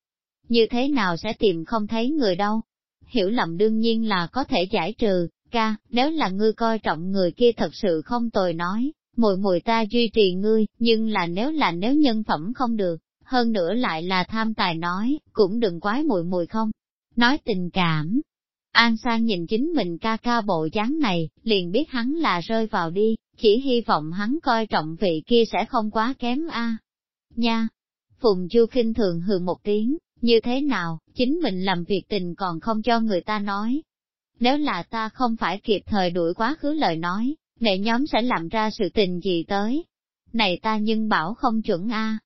Như thế nào sẽ tìm không thấy người đâu? Hiểu lầm đương nhiên là có thể giải trừ, ca, nếu là ngươi coi trọng người kia thật sự không tồi nói, mùi mùi ta duy trì ngươi, nhưng là nếu là nếu nhân phẩm không được, hơn nữa lại là tham tài nói, cũng đừng quái mùi mùi không. Nói tình cảm. An Sang nhìn chính mình ca ca bộ dáng này, liền biết hắn là rơi vào đi, chỉ hy vọng hắn coi trọng vị kia sẽ không quá kém a. Nha! Phùng Chu khinh thường hừ một tiếng, như thế nào, chính mình làm việc tình còn không cho người ta nói. Nếu là ta không phải kịp thời đuổi quá khứ lời nói, nệ nhóm sẽ làm ra sự tình gì tới. Này ta nhưng bảo không chuẩn a.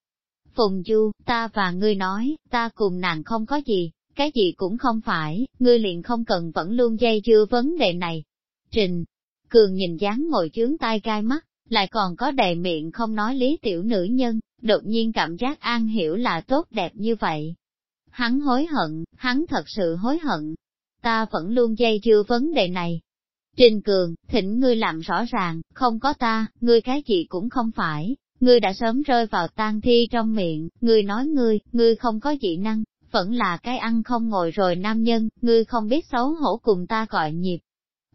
Phùng Du, ta và ngươi nói, ta cùng nàng không có gì, cái gì cũng không phải, ngươi liền không cần vẫn luôn dây dưa vấn đề này. Trình, Cường nhìn dáng ngồi chướng tai gai mắt, lại còn có đầy miệng không nói lý tiểu nữ nhân, đột nhiên cảm giác an hiểu là tốt đẹp như vậy. Hắn hối hận, hắn thật sự hối hận. Ta vẫn luôn dây dưa vấn đề này, Trình Cường, thỉnh ngươi làm rõ ràng, không có ta, ngươi cái gì cũng không phải, ngươi đã sớm rơi vào tan thi trong miệng, ngươi nói ngươi, ngươi không có dị năng, vẫn là cái ăn không ngồi rồi nam nhân, ngươi không biết xấu hổ cùng ta gọi nhịp.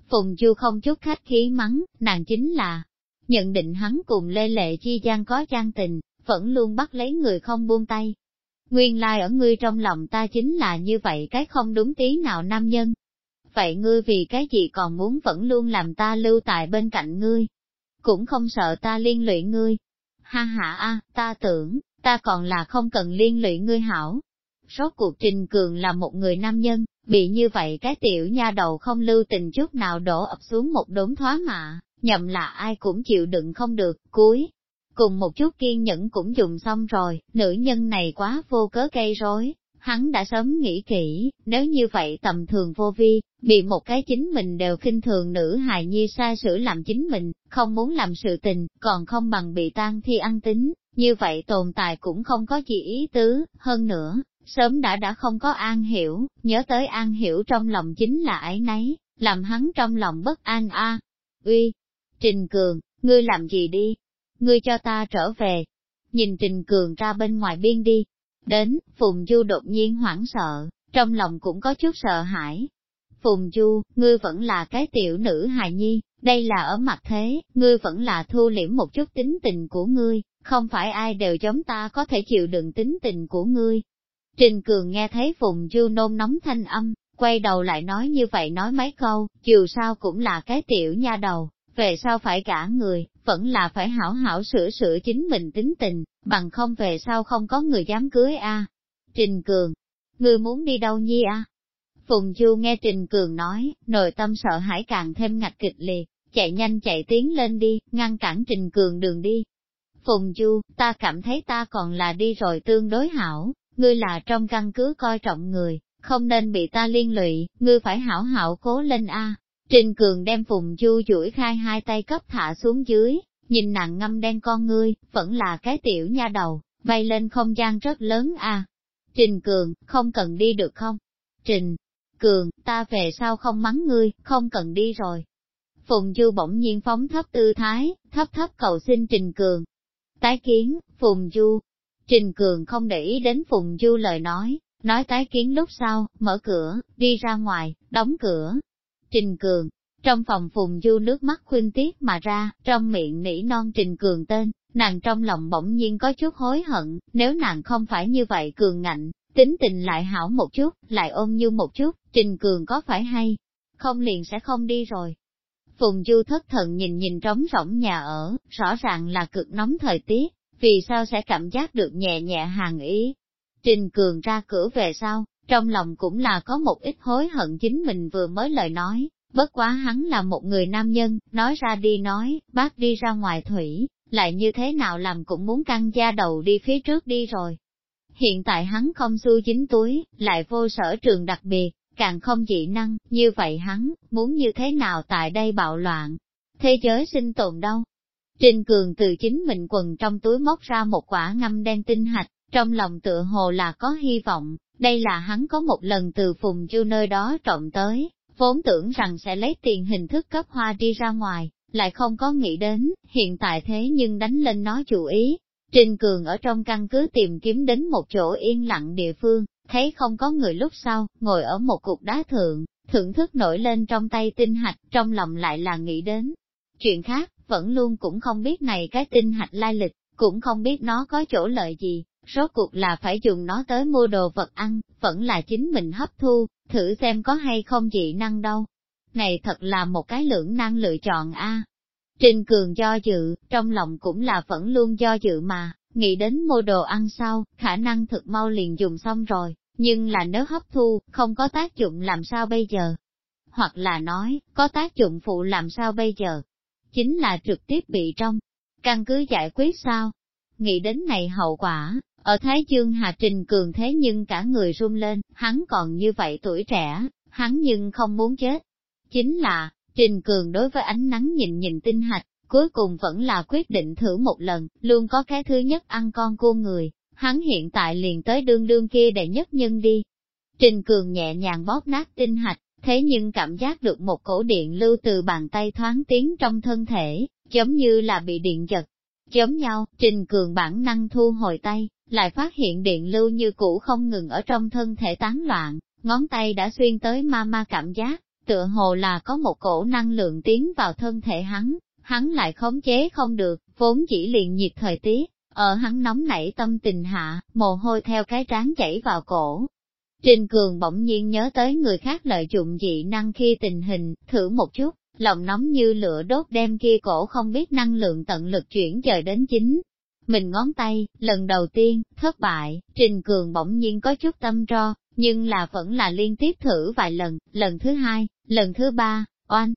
Phùng Du không chút khách khí mắng, nàng chính là, nhận định hắn cùng Lê Lệ Chi Giang có gian tình, vẫn luôn bắt lấy người không buông tay. Nguyên lai ở ngươi trong lòng ta chính là như vậy cái không đúng tí nào nam nhân. Vậy ngươi vì cái gì còn muốn vẫn luôn làm ta lưu tại bên cạnh ngươi? Cũng không sợ ta liên lụy ngươi. Ha ha a, ta tưởng, ta còn là không cần liên lụy ngươi hảo. Rốt cuộc Trình Cường là một người nam nhân, bị như vậy cái tiểu nha đầu không lưu tình chút nào đổ ập xuống một đốm thoá mạ, nhậm là ai cũng chịu đựng không được, cuối. Cùng một chút kiên nhẫn cũng dùng xong rồi, nữ nhân này quá vô cớ gây rối, hắn đã sớm nghĩ kỹ, nếu như vậy tầm thường vô vi, bị một cái chính mình đều khinh thường nữ hài nhi xa sử làm chính mình, không muốn làm sự tình, còn không bằng bị tan thi ăn tính, như vậy tồn tại cũng không có gì ý tứ, hơn nữa, sớm đã đã không có an hiểu, nhớ tới an hiểu trong lòng chính là ấy nấy, làm hắn trong lòng bất an a. Uy, Trình Cường, ngươi làm gì đi? Ngươi cho ta trở về. Nhìn Trình Cường ra bên ngoài biên đi. Đến, Phùng Du đột nhiên hoảng sợ, trong lòng cũng có chút sợ hãi. Phùng Du, ngươi vẫn là cái tiểu nữ hài nhi, đây là ở mặt thế, ngươi vẫn là thu liễm một chút tính tình của ngươi, không phải ai đều giống ta có thể chịu đựng tính tình của ngươi. Trình Cường nghe thấy Phùng Du nôn nóng thanh âm, quay đầu lại nói như vậy nói mấy câu, dù sao cũng là cái tiểu nha đầu, về sau phải cả người, vẫn là phải hảo hảo sửa sửa chính mình tính tình, bằng không về sau không có người dám cưới a. Trình Cường, ngươi muốn đi đâu nhi a? Phùng Chu nghe Trình Cường nói, nội tâm sợ hãi càng thêm ngạch kịch liệt, chạy nhanh chạy tiến lên đi, ngăn cản Trình Cường đường đi. Phùng Chu, ta cảm thấy ta còn là đi rồi tương đối hảo, ngươi là trong căn cứ coi trọng người, không nên bị ta liên lụy, ngươi phải hảo hảo cố lên a. Trình Cường đem Phùng Chu chuỗi khai hai tay cấp thả xuống dưới, nhìn nặng ngâm đen con ngươi, vẫn là cái tiểu nha đầu, bay lên không gian rất lớn à. Trình Cường, không cần đi được không? Trình Cường, ta về sau không mắng ngươi, không cần đi rồi. Phùng Du bỗng nhiên phóng thấp tư thái, thấp thấp cầu xin Trình Cường. Tái kiến, Phùng Du. Trình Cường không để ý đến Phùng Du lời nói, nói tái kiến lúc sau, mở cửa, đi ra ngoài, đóng cửa, Trình Cường. Trong phòng phùng du nước mắt khuyên tiếc mà ra, trong miệng nỉ non Trình Cường tên, nàng trong lòng bỗng nhiên có chút hối hận, nếu nàng không phải như vậy cường ngạnh, tính tình lại hảo một chút, lại ôm như một chút, Trình Cường có phải hay? Không liền sẽ không đi rồi. Phùng Du thất thần nhìn nhìn trống rỗng nhà ở, rõ ràng là cực nóng thời tiết, vì sao sẽ cảm giác được nhẹ nhẹ hàng ý. Trình Cường ra cửa về sau, trong lòng cũng là có một ít hối hận chính mình vừa mới lời nói, bất quá hắn là một người nam nhân, nói ra đi nói, bác đi ra ngoài thủy, lại như thế nào làm cũng muốn căng da đầu đi phía trước đi rồi. Hiện tại hắn không xu dính túi, lại vô sở trường đặc biệt, càng không dị năng, như vậy hắn, muốn như thế nào tại đây bạo loạn, thế giới sinh tồn đâu. Trình Cường từ chính mình quần trong túi móc ra một quả ngâm đen tinh hạch, trong lòng tựa hồ là có hy vọng, đây là hắn có một lần từ phùng chu nơi đó trộm tới, vốn tưởng rằng sẽ lấy tiền hình thức cấp hoa đi ra ngoài, lại không có nghĩ đến, hiện tại thế nhưng đánh lên nó chủ ý. Trình Cường ở trong căn cứ tìm kiếm đến một chỗ yên lặng địa phương, thấy không có người lúc sau, ngồi ở một cục đá thượng, thưởng thức nổi lên trong tay tinh hạch, trong lòng lại là nghĩ đến. Chuyện khác, vẫn luôn cũng không biết này cái tinh hạch lai lịch, cũng không biết nó có chỗ lợi gì, Rốt cuộc là phải dùng nó tới mua đồ vật ăn, vẫn là chính mình hấp thu, thử xem có hay không dị năng đâu. Này thật là một cái lưỡng năng lựa chọn a. Trình Cường do dự, trong lòng cũng là vẫn luôn do dự mà, nghĩ đến mua đồ ăn sau, khả năng thực mau liền dùng xong rồi, nhưng là nếu hấp thu, không có tác dụng làm sao bây giờ? Hoặc là nói, có tác dụng phụ làm sao bây giờ? Chính là trực tiếp bị trong, căn cứ giải quyết sao? Nghĩ đến này hậu quả, ở Thái Dương Hà Trình Cường thế nhưng cả người run lên, hắn còn như vậy tuổi trẻ, hắn nhưng không muốn chết. Chính là, Trình Cường đối với ánh nắng nhìn nhìn tinh hạch, cuối cùng vẫn là quyết định thử một lần, luôn có cái thứ nhất ăn con cua người, hắn hiện tại liền tới đương đương kia để nhất nhân đi. Trình Cường nhẹ nhàng bóp nát tinh hạch, thế nhưng cảm giác được một cổ điện lưu từ bàn tay thoáng tiến trong thân thể, giống như là bị điện giật. Giống nhau, Trình Cường bản năng thu hồi tay, lại phát hiện điện lưu như cũ không ngừng ở trong thân thể tán loạn, ngón tay đã xuyên tới ma ma cảm giác, tựa hồ là có một cổ năng lượng tiến vào thân thể hắn, hắn lại khống chế không được, vốn chỉ liền nhiệt thời tiết, Ở hắn nóng nảy tâm tình hạ, mồ hôi theo cái trán chảy vào cổ. Trình Cường bỗng nhiên nhớ tới người khác lợi dụng dị năng khi tình hình, thử một chút, lòng nóng như lửa đốt đem kia cổ không biết năng lượng tận lực chuyển dời đến chính. Mình ngón tay, lần đầu tiên, thất bại, Trình Cường bỗng nhiên có chút tâm tro, nhưng là vẫn là liên tiếp thử vài lần, lần thứ hai, lần thứ ba, oanh.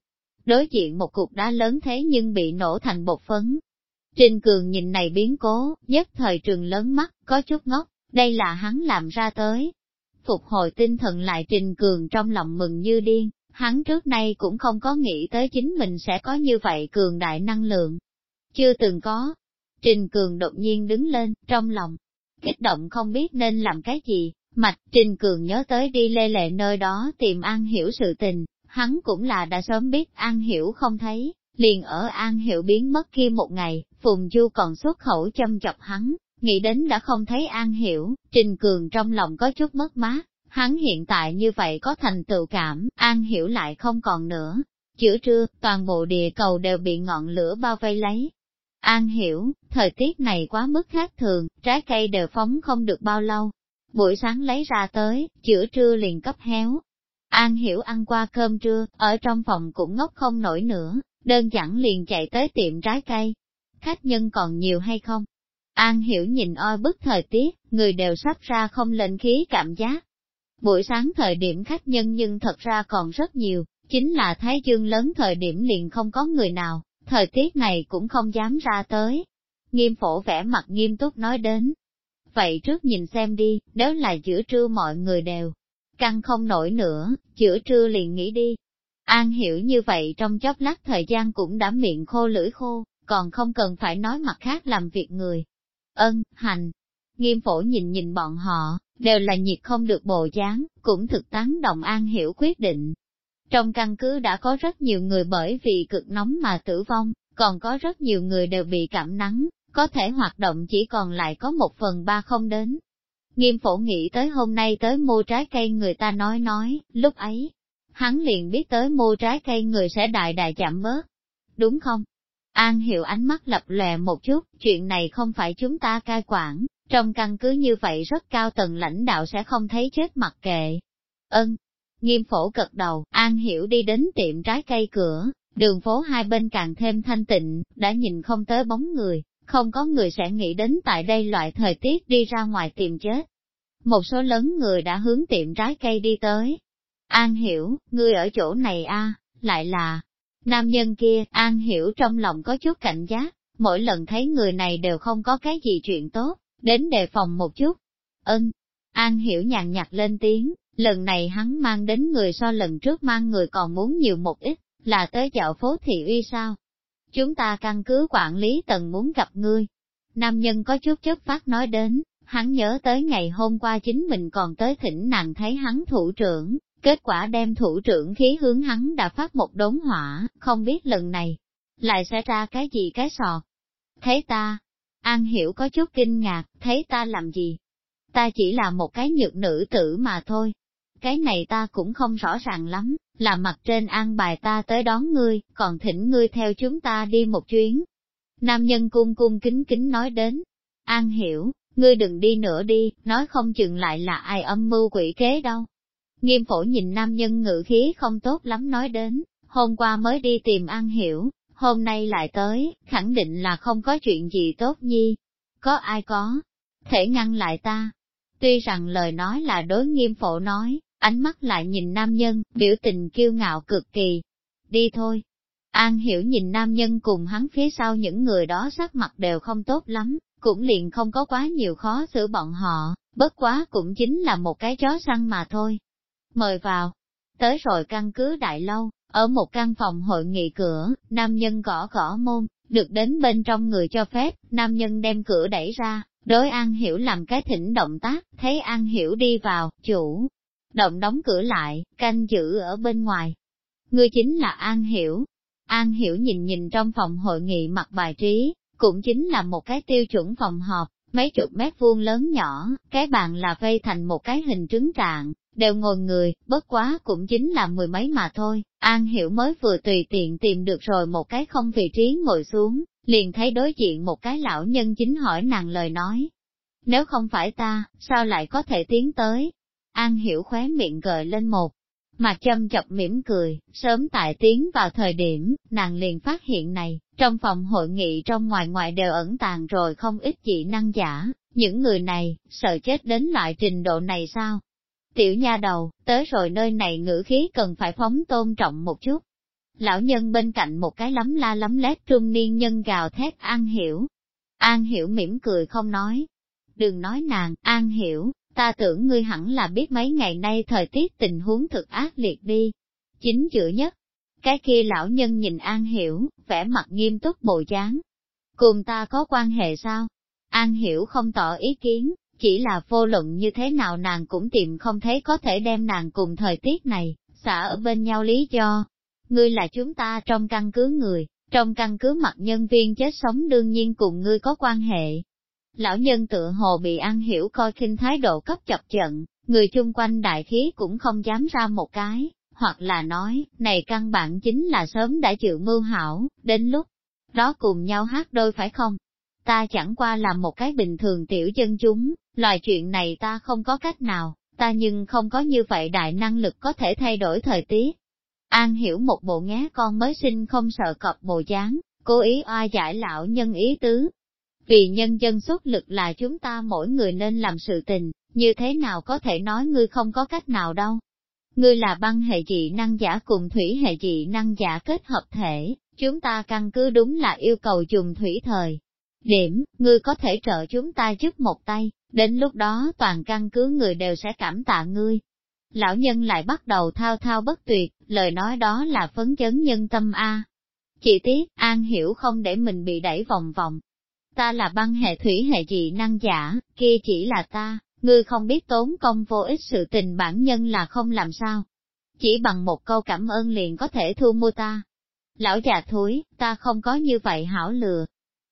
Đối diện một cục đá lớn thế nhưng bị nổ thành bột phấn. Trình Cường nhìn này biến cố, nhất thời trường lớn mắt, có chút ngốc, đây là hắn làm ra tới. Phục hồi tinh thần lại Trình Cường trong lòng mừng như điên, hắn trước nay cũng không có nghĩ tới chính mình sẽ có như vậy cường đại năng lượng. Chưa từng có. Trình Cường đột nhiên đứng lên, trong lòng, kích động không biết nên làm cái gì, mạch Trình Cường nhớ tới đi lê lệ nơi đó tìm An Hiểu sự tình, hắn cũng là đã sớm biết An Hiểu không thấy, liền ở An Hiểu biến mất kia một ngày, Phùng Du còn xuất khẩu châm chọc hắn, nghĩ đến đã không thấy An Hiểu, Trình Cường trong lòng có chút mất mát, Hắn hiện tại như vậy có thành tựu cảm, an hiểu lại không còn nữa. Chữa trưa, toàn bộ địa cầu đều bị ngọn lửa bao vây lấy. An hiểu, thời tiết này quá mức khác thường, trái cây đều phóng không được bao lâu. Buổi sáng lấy ra tới, chữa trưa liền cấp héo. An hiểu ăn qua cơm trưa, ở trong phòng cũng ngốc không nổi nữa, đơn giản liền chạy tới tiệm trái cây. Khách nhân còn nhiều hay không? An hiểu nhìn oi bức thời tiết, người đều sắp ra không lên khí cảm giác, Buổi sáng thời điểm khách nhân nhưng thật ra còn rất nhiều, chính là Thái Dương lớn thời điểm liền không có người nào, thời tiết này cũng không dám ra tới. Nghiêm phổ vẻ mặt nghiêm túc nói đến. Vậy trước nhìn xem đi, nếu là giữa trưa mọi người đều, căng không nổi nữa, giữa trưa liền nghỉ đi. An hiểu như vậy trong chốc lát thời gian cũng đã miệng khô lưỡi khô, còn không cần phải nói mặt khác làm việc người. Ân, hành. Nghiêm phổ nhìn nhìn bọn họ, đều là nhiệt không được bồ dáng, cũng thực tán đồng an hiểu quyết định. Trong căn cứ đã có rất nhiều người bởi vì cực nóng mà tử vong, còn có rất nhiều người đều bị cảm nắng, có thể hoạt động chỉ còn lại có một phần ba không đến. Nghiêm phổ nghĩ tới hôm nay tới mua trái cây người ta nói nói, lúc ấy, hắn liền biết tới mua trái cây người sẽ đại đại chạm bớt. Đúng không? An hiểu ánh mắt lập lòe một chút, chuyện này không phải chúng ta cai quản, trong căn cứ như vậy rất cao tầng lãnh đạo sẽ không thấy chết mặc kệ. Ân, nghiêm phổ cật đầu, An Hiểu đi đến tiệm trái cây cửa, đường phố hai bên càng thêm thanh tịnh, đã nhìn không tới bóng người, không có người sẽ nghĩ đến tại đây loại thời tiết đi ra ngoài tìm chết. Một số lớn người đã hướng tiệm trái cây đi tới. An Hiểu, ngươi ở chỗ này a lại là, nam nhân kia, An Hiểu trong lòng có chút cảnh giác, mỗi lần thấy người này đều không có cái gì chuyện tốt, đến đề phòng một chút. Ân, An hiểu nhàn nhạt lên tiếng, lần này hắn mang đến người so lần trước mang người còn muốn nhiều một ít, là tới dạo phố thị uy sao. Chúng ta căn cứ quản lý tầng muốn gặp ngươi. Nam nhân có chút chất phát nói đến, hắn nhớ tới ngày hôm qua chính mình còn tới thỉnh nàng thấy hắn thủ trưởng, kết quả đem thủ trưởng khí hướng hắn đã phát một đống hỏa, không biết lần này, lại sẽ ra cái gì cái sọt. Thấy ta, An hiểu có chút kinh ngạc, thấy ta làm gì? Ta chỉ là một cái nhược nữ tử mà thôi. Cái này ta cũng không rõ ràng lắm, là mặt trên an bài ta tới đón ngươi, còn thỉnh ngươi theo chúng ta đi một chuyến. Nam nhân cung cung kính kính nói đến. An hiểu, ngươi đừng đi nữa đi, nói không chừng lại là ai âm mưu quỷ kế đâu. Nghiêm phổ nhìn nam nhân ngự khí không tốt lắm nói đến, hôm qua mới đi tìm An Hiểu, hôm nay lại tới, khẳng định là không có chuyện gì tốt nhi. Có ai có, thể ngăn lại ta. Tuy rằng lời nói là đối nghiêm phổ nói, ánh mắt lại nhìn nam nhân, biểu tình kiêu ngạo cực kỳ. Đi thôi. An hiểu nhìn nam nhân cùng hắn phía sau những người đó sắc mặt đều không tốt lắm, cũng liền không có quá nhiều khó xử bọn họ, bất quá cũng chính là một cái chó săn mà thôi. Mời vào. Tới rồi căn cứ đại lâu, ở một căn phòng hội nghị cửa, nam nhân gõ gõ môn, được đến bên trong người cho phép, nam nhân đem cửa đẩy ra, đối An Hiểu làm cái thỉnh động tác, thấy An Hiểu đi vào, chủ, động đóng cửa lại, canh giữ ở bên ngoài. Người chính là An Hiểu. An Hiểu nhìn nhìn trong phòng hội nghị mặt bài trí, cũng chính là một cái tiêu chuẩn phòng họp, mấy chục mét vuông lớn nhỏ, cái bàn là vây thành một cái hình trứng trạng, đều ngồi người, bất quá cũng chính là mười mấy mà thôi, An Hiểu mới vừa tùy tiện tìm được rồi một cái không vị trí ngồi xuống, liền thấy đối diện một cái lão nhân chính hỏi nàng lời nói. Nếu không phải ta, sao lại có thể tiến tới? An Hiểu khóe miệng gợi lên một mà châm chọc mỉm cười, sớm tại tiến vào thời điểm, nàng liền phát hiện này, trong phòng hội nghị trong ngoài ngoài đều ẩn tàng rồi không ít dị năng giả, những người này, sợ chết đến loại trình độ này sao? Tiểu nha đầu, tới rồi nơi này ngữ khí cần phải phóng tôn trọng một chút. Lão nhân bên cạnh một cái lắm la lắm lét trung niên nhân gào thét An Hiểu. An Hiểu mỉm cười không nói. Đừng nói nàng, An Hiểu, ta tưởng ngươi hẳn là biết mấy ngày nay thời tiết tình huống thực ác liệt đi. Chính giữa nhất, cái kia lão nhân nhìn An Hiểu, vẻ mặt nghiêm túc bồ dáng. Cùng ta có quan hệ sao? An Hiểu không tỏ ý kiến, chỉ là vô luận như thế nào nàng cũng tìm không thấy có thể đem nàng cùng thời tiết này, xả ở bên nhau lý do. Ngươi là chúng ta trong căn cứ người, trong căn cứ mặt nhân viên chết sống đương nhiên cùng ngươi có quan hệ, Lão nhân tự hồ bị An Hiểu coi khinh thái độ cấp chọc giận, người chung quanh đại khí cũng không dám ra một cái, hoặc là nói, này căn bản chính là sớm đã chịu mưu hảo, đến lúc đó cùng nhau hát đôi phải không? Ta chẳng qua là một cái bình thường tiểu dân chúng, loài chuyện này ta không có cách nào, ta nhưng không có như vậy đại năng lực có thể thay đổi thời tiết. An hiểu một bộ ngá con mới sinh không sợ cọp bộ dáng, cố ý oa giải lão nhân ý tứ, vì nhân dân xuất lực là chúng ta mỗi người nên làm sự tình, như thế nào có thể nói ngươi không có cách nào đâu. Ngươi là băng hệ dị năng giả cùng thủy hệ dị năng giả kết hợp thể, chúng ta căn cứ đúng là yêu cầu dùng thủy thời. Điểm, ngươi có thể trợ chúng ta giúp một tay, đến lúc đó toàn căn cứ người đều sẽ cảm tạ ngươi. Lão nhân lại bắt đầu thao thao bất tuyệt, lời nói đó là phấn chấn nhân tâm A. Chỉ tiếc, An hiểu không để mình bị đẩy vòng vòng, ta là băng hệ thủy hệ dị năng giả, kia chỉ là ta, ngươi không biết tốn công vô ích sự tình bản nhân là không làm sao. Chỉ bằng một câu cảm ơn liền có thể thu mua ta. Lão già thúi, ta không có như vậy hảo lừa.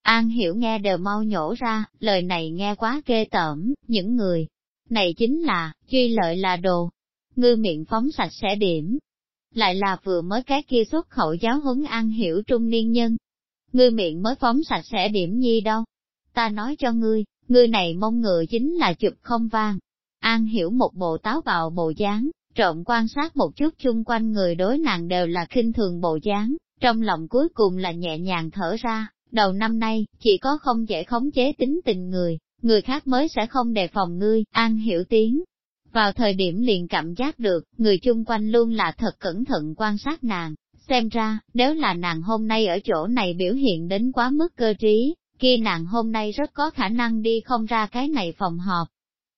An hiểu nghe đều mau nhổ ra, lời này nghe quá ghê tởm, những người. Này chính là, duy lợi là đồ. Ngư miệng phóng sạch sẽ điểm. Lại là vừa mới cái kia xuất khẩu giáo huấn an hiểu trung niên nhân, ngươi miệng mới phóng sạch sẽ điểm nhi đâu. Ta nói cho ngươi, ngươi này mông ngựa chính là chụp không vang. An hiểu một bộ táo bạo bộ dáng, trộm quan sát một chút chung quanh người đối nàng đều là khinh thường bộ dáng, trong lòng cuối cùng là nhẹ nhàng thở ra, đầu năm nay, chỉ có không dễ khống chế tính tình người, người khác mới sẽ không đề phòng ngươi, an hiểu tiếng. Vào thời điểm liền cảm giác được, người chung quanh luôn là thật cẩn thận quan sát nàng, Xem ra, nếu là nàng hôm nay ở chỗ này biểu hiện đến quá mức cơ trí, kia nàng hôm nay rất có khả năng đi không ra cái này phòng họp.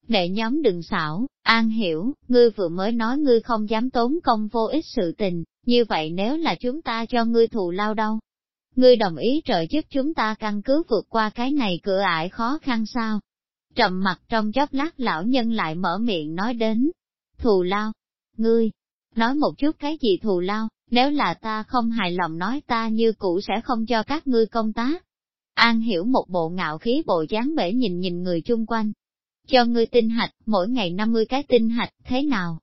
Đệ nhóm đừng xảo, an hiểu, ngươi vừa mới nói ngươi không dám tốn công vô ích sự tình, như vậy nếu là chúng ta cho ngươi thù lao đâu? Ngươi đồng ý trợ giúp chúng ta căn cứ vượt qua cái này cửa ải khó khăn sao? Trầm mặt trong chốc lát lão nhân lại mở miệng nói đến. Thù lao, ngươi, nói một chút cái gì thù lao, nếu là ta không hài lòng nói ta như cũ sẽ không cho các ngươi công tác. An hiểu một bộ ngạo khí bộ dáng bể nhìn nhìn người chung quanh. Cho ngươi tinh hạch, mỗi ngày 50 cái tinh hạch, thế nào?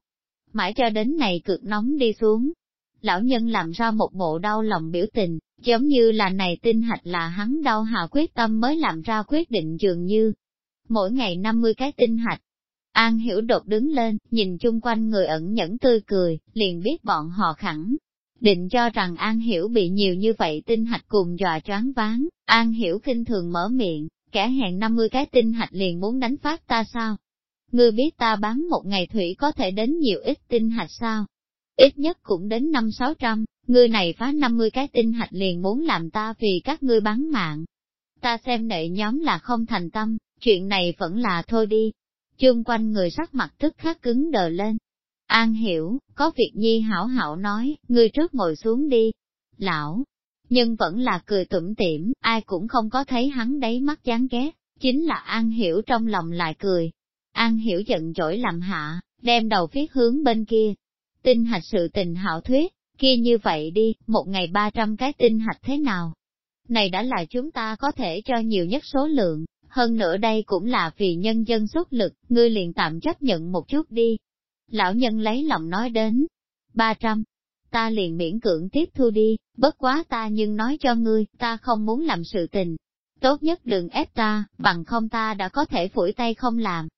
Mãi cho đến này cực nóng đi xuống. Lão nhân làm ra một bộ đau lòng biểu tình, giống như là này tinh hạch là hắn đau hà quyết tâm mới làm ra quyết định dường như. Mỗi ngày 50 cái tinh hạch, An hiểu đột đứng lên, nhìn chung quanh người ẩn nhẫn tươi cười, liền biết bọn họ khẳng. Định cho rằng An hiểu bị nhiều như vậy tinh hạch cùng dọa choáng váng, An hiểu kinh thường mở miệng, kẻ hẹn 50 cái tinh hạch liền muốn đánh phát ta sao? Ngươi biết ta bán một ngày thủy có thể đến nhiều ít tinh hạch sao? Ít nhất cũng đến năm sáu trăm, ngươi này phá 50 cái tinh hạch liền muốn làm ta vì các ngươi bán mạng. Ta xem nệ nhóm là không thành tâm, chuyện này vẫn là thôi đi, Chương quanh người sắc mặt tức khắc cứng đờ lên. An hiểu, có việc nhi hảo hảo nói, ngươi trước ngồi xuống đi. Lão, nhưng vẫn là cười tủm tỉm, ai cũng không có thấy hắn đấy mắt chán ghét, chính là An hiểu trong lòng lại cười. An hiểu giận dỗi làm hạ, đem đầu viết hướng bên kia. Tinh hạch sự tình hảo thuyết, kia như vậy đi, một ngày ba trăm cái tinh hạch thế nào? Này đã là chúng ta có thể cho nhiều nhất số lượng, hơn nữa đây cũng là vì nhân dân xuất lực, ngươi liền tạm chấp nhận một chút đi. Lão nhân lấy lòng nói đến, 300, ta liền miễn cưỡng tiếp thu đi, bất quá ta nhưng nói cho ngươi, ta không muốn làm sự tình. Tốt nhất đừng ép ta, bằng không ta đã có thể phủi tay không làm.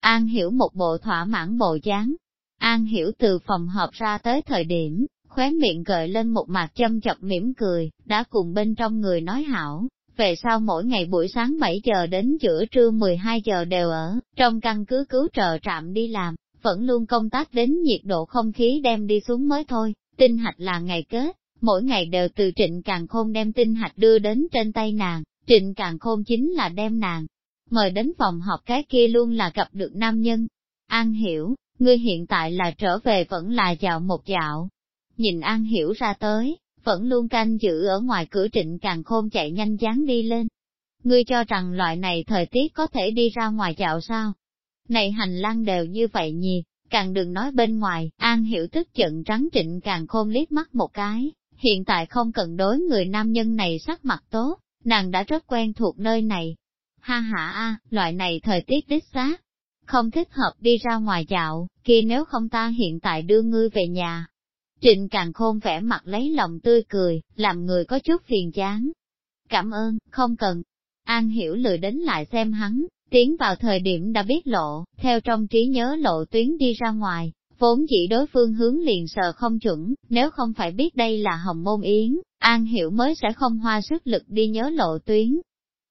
An hiểu một bộ thỏa mãn bộ dáng. An hiểu từ phòng họp ra tới thời điểm, khóe miệng gợi lên một mặt châm chọc mỉm cười, đã cùng bên trong người nói hảo, về sau mỗi ngày buổi sáng 7 giờ đến giữa trưa 12 giờ đều ở, trong căn cứ cứu trợ trạm đi làm, vẫn luôn công tác đến nhiệt độ không khí đem đi xuống mới thôi, tinh hạch là ngày kết, mỗi ngày đều từ trịnh càng khôn đem tinh hạch đưa đến trên tay nàng, trịnh càng khôn chính là đem nàng. Mời đến phòng họp cái kia luôn là gặp được nam nhân. An hiểu, ngươi hiện tại là trở về vẫn là dạo một dạo. Nhìn An hiểu ra tới, vẫn luôn canh giữ ở ngoài cửa trịnh càng khôn chạy nhanh dáng đi lên. Ngươi cho rằng loại này thời tiết có thể đi ra ngoài dạo sao? Này hành lang đều như vậy nhì, càng đừng nói bên ngoài, An Hiểu tức giận trắng trịnh càng khôn liếc mắt một cái, hiện tại không cần đối người nam nhân này sắc mặt tốt, nàng đã rất quen thuộc nơi này. Ha ha a, loại này thời tiết đích xác, không thích hợp đi ra ngoài dạo, kia nếu không ta hiện tại đưa ngươi về nhà. Trịnh càng khôn vẻ mặt lấy lòng tươi cười, làm người có chút phiền chán. Cảm ơn, không cần. An hiểu lười đến lại xem hắn, Tiến vào thời điểm đã biết lộ, theo trong trí nhớ lộ tuyến đi ra ngoài, vốn chỉ đối phương hướng liền sợ không chuẩn, nếu không phải biết đây là hồng môn yến, An Hiểu mới sẽ không hoa sức lực đi nhớ lộ tuyến.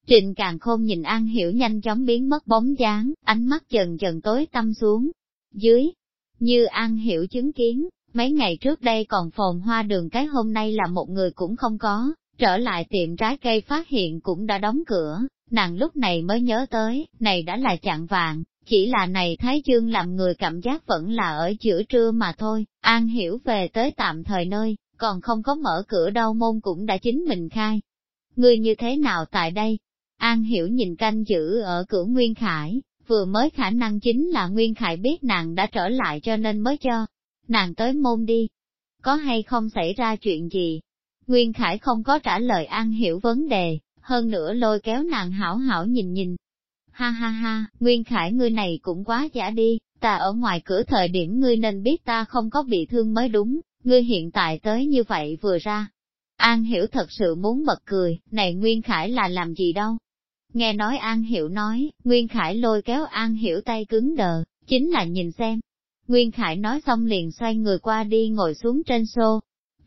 Trịnh càng khôn nhìn An Hiểu nhanh chóng biến mất bóng dáng, ánh mắt dần dần tối tâm xuống. Dưới, như An Hiểu chứng kiến, mấy ngày trước đây còn phồn hoa đường cái hôm nay là một người cũng không có, trở lại tiệm trái cây phát hiện cũng đã đóng cửa, nàng lúc này mới nhớ tới, này đã là chạng vàng, chỉ là này Thái Dương làm người cảm giác vẫn là ở giữa trưa mà thôi, An Hiểu về tới tạm thời nơi, còn không có mở cửa đâu môn cũng đã chính mình khai. Ngươi như thế nào tại đây? An Hiểu nhìn canh giữ ở cửa Nguyên Khải, vừa mới khả năng chính là Nguyên Khải biết nàng đã trở lại cho nên mới cho. Nàng tới môn đi. Có hay không xảy ra chuyện gì? Nguyên Khải không có trả lời An Hiểu vấn đề, hơn nữa lôi kéo nàng hảo hảo nhìn nhìn. Ha ha ha, Nguyên Khải ngươi này cũng quá giả đi, ta ở ngoài cửa thời điểm ngươi nên biết ta không có bị thương mới đúng, ngươi hiện tại tới như vậy vừa ra. An Hiểu thật sự muốn bật cười, này Nguyên Khải là làm gì đâu. Nghe nói An Hiểu nói, Nguyên Khải lôi kéo An Hiểu tay cứng đờ, chính là nhìn xem. Nguyên Khải nói xong liền xoay người qua đi ngồi xuống trên xô,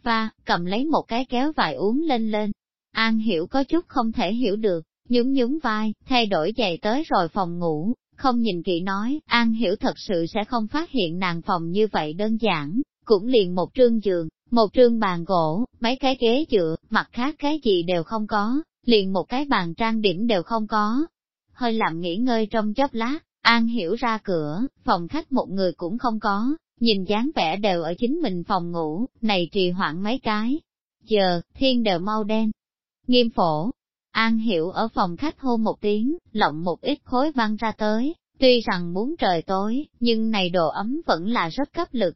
và cầm lấy một cái kéo vải uống lên lên, An hiểu có chút không thể hiểu được, nhún nhún vai, thay đổi giày tới rồi phòng ngủ, không nhìn kỹ nói, An hiểu thật sự sẽ không phát hiện nàng phòng như vậy đơn giản, cũng liền một trương giường, một trương bàn gỗ, mấy cái ghế dựa, mặt khác cái gì đều không có, liền một cái bàn trang điểm đều không có. Hơi làm nghỉ ngơi trong chốc lát, An hiểu ra cửa, phòng khách một người cũng không có, nhìn dáng vẻ đều ở chính mình phòng ngủ, này trì hoãn mấy cái. Giờ, thiên đều mau đen, Nghiêm phổ, An Hiểu ở phòng khách hô một tiếng, lộng một ít khối văng ra tới, tuy rằng muốn trời tối, nhưng này đồ ấm vẫn là rất cấp lực.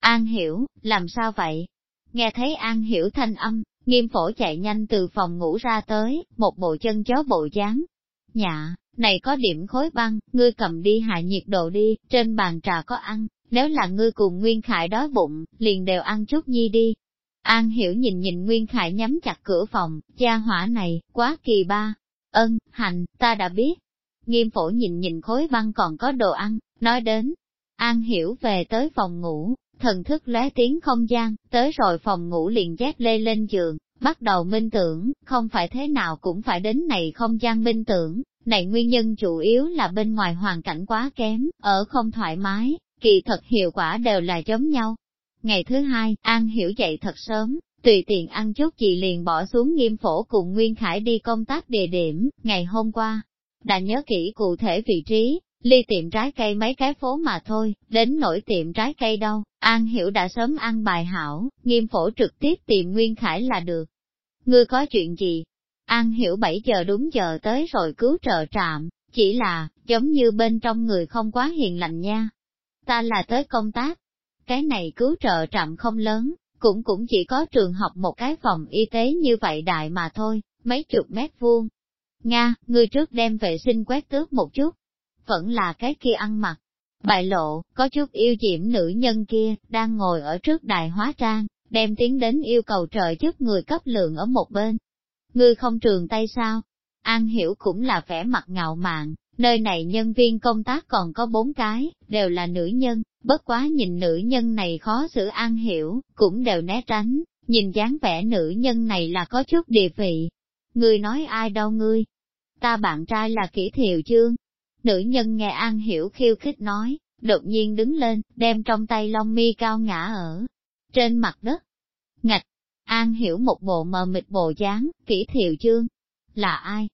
An Hiểu, làm sao vậy? Nghe thấy An Hiểu thanh âm, nghiêm phổ chạy nhanh từ phòng ngủ ra tới, một bộ chân chó bộ dáng. Nhạ, này có điểm khối băng, ngươi cầm đi hạ nhiệt độ đi, trên bàn trà có ăn, nếu là ngươi cùng Nguyên Khải đói bụng, liền đều ăn chút nhi đi, An hiểu nhìn nhìn Nguyên Khải nhắm chặt cửa phòng, gia hỏa này, quá kỳ ba. Ân, hành, ta đã biết. Nghiêm phổ nhìn nhìn khối băng còn có đồ ăn, nói đến. An hiểu về tới phòng ngủ, thần thức lóe tiếng không gian, tới rồi phòng ngủ liền dép lê lên giường, bắt đầu minh tưởng, không phải thế nào cũng phải đến này không gian minh tưởng, này nguyên nhân chủ yếu là bên ngoài hoàn cảnh quá kém, ở không thoải mái, kỳ thật hiệu quả đều là giống nhau, Ngày thứ hai, An Hiểu dậy thật sớm, tùy tiện ăn chút gì liền bỏ xuống nghiêm phổ cùng Nguyên Khải đi công tác địa điểm, ngày hôm qua. Đã nhớ kỹ cụ thể vị trí, ly tiệm trái cây mấy cái phố mà thôi, đến nổi tiệm trái cây đâu, An Hiểu đã sớm ăn bài hảo, nghiêm phổ trực tiếp tìm Nguyên Khải là được. Ngươi có chuyện gì? An Hiểu 7 giờ đúng giờ tới rồi cứu trợ trạm, chỉ là, giống như bên trong người không quá hiền lành nha. Ta là tới công tác, cái này cứu trợ trạm không lớn, cũng cũng chỉ có trường học một cái phòng y tế như vậy đại mà thôi, mấy chục mét vuông. Nga, ngươi trước đem vệ sinh quét tước một chút, vẫn là cái kia ăn mặc. Bại lộ, có chút yêu diễm nữ nhân kia, đang ngồi ở trước đài hóa trang, đem tiến đến yêu cầu trời giúp người cấp lượng ở một bên. Ngươi không trường tay sao? An hiểu cũng là vẻ mặt ngạo mạn, nơi này nhân viên công tác còn có bốn cái, đều là nữ nhân, bất quá nhìn nữ nhân này khó xử an hiểu, cũng đều né tránh, nhìn dáng vẻ nữ nhân này là có chút địa vị. Ngươi nói ai đâu ngươi? Ta bạn trai là kỹ thiều chương. Nữ nhân nghe an hiểu khiêu khích nói, đột nhiên đứng lên, đem trong tay long mi cao ngã ở trên mặt đất. Ngạch, an hiểu một bộ mờ mịt bộ dáng, kỹ thiệu chương. Là ai?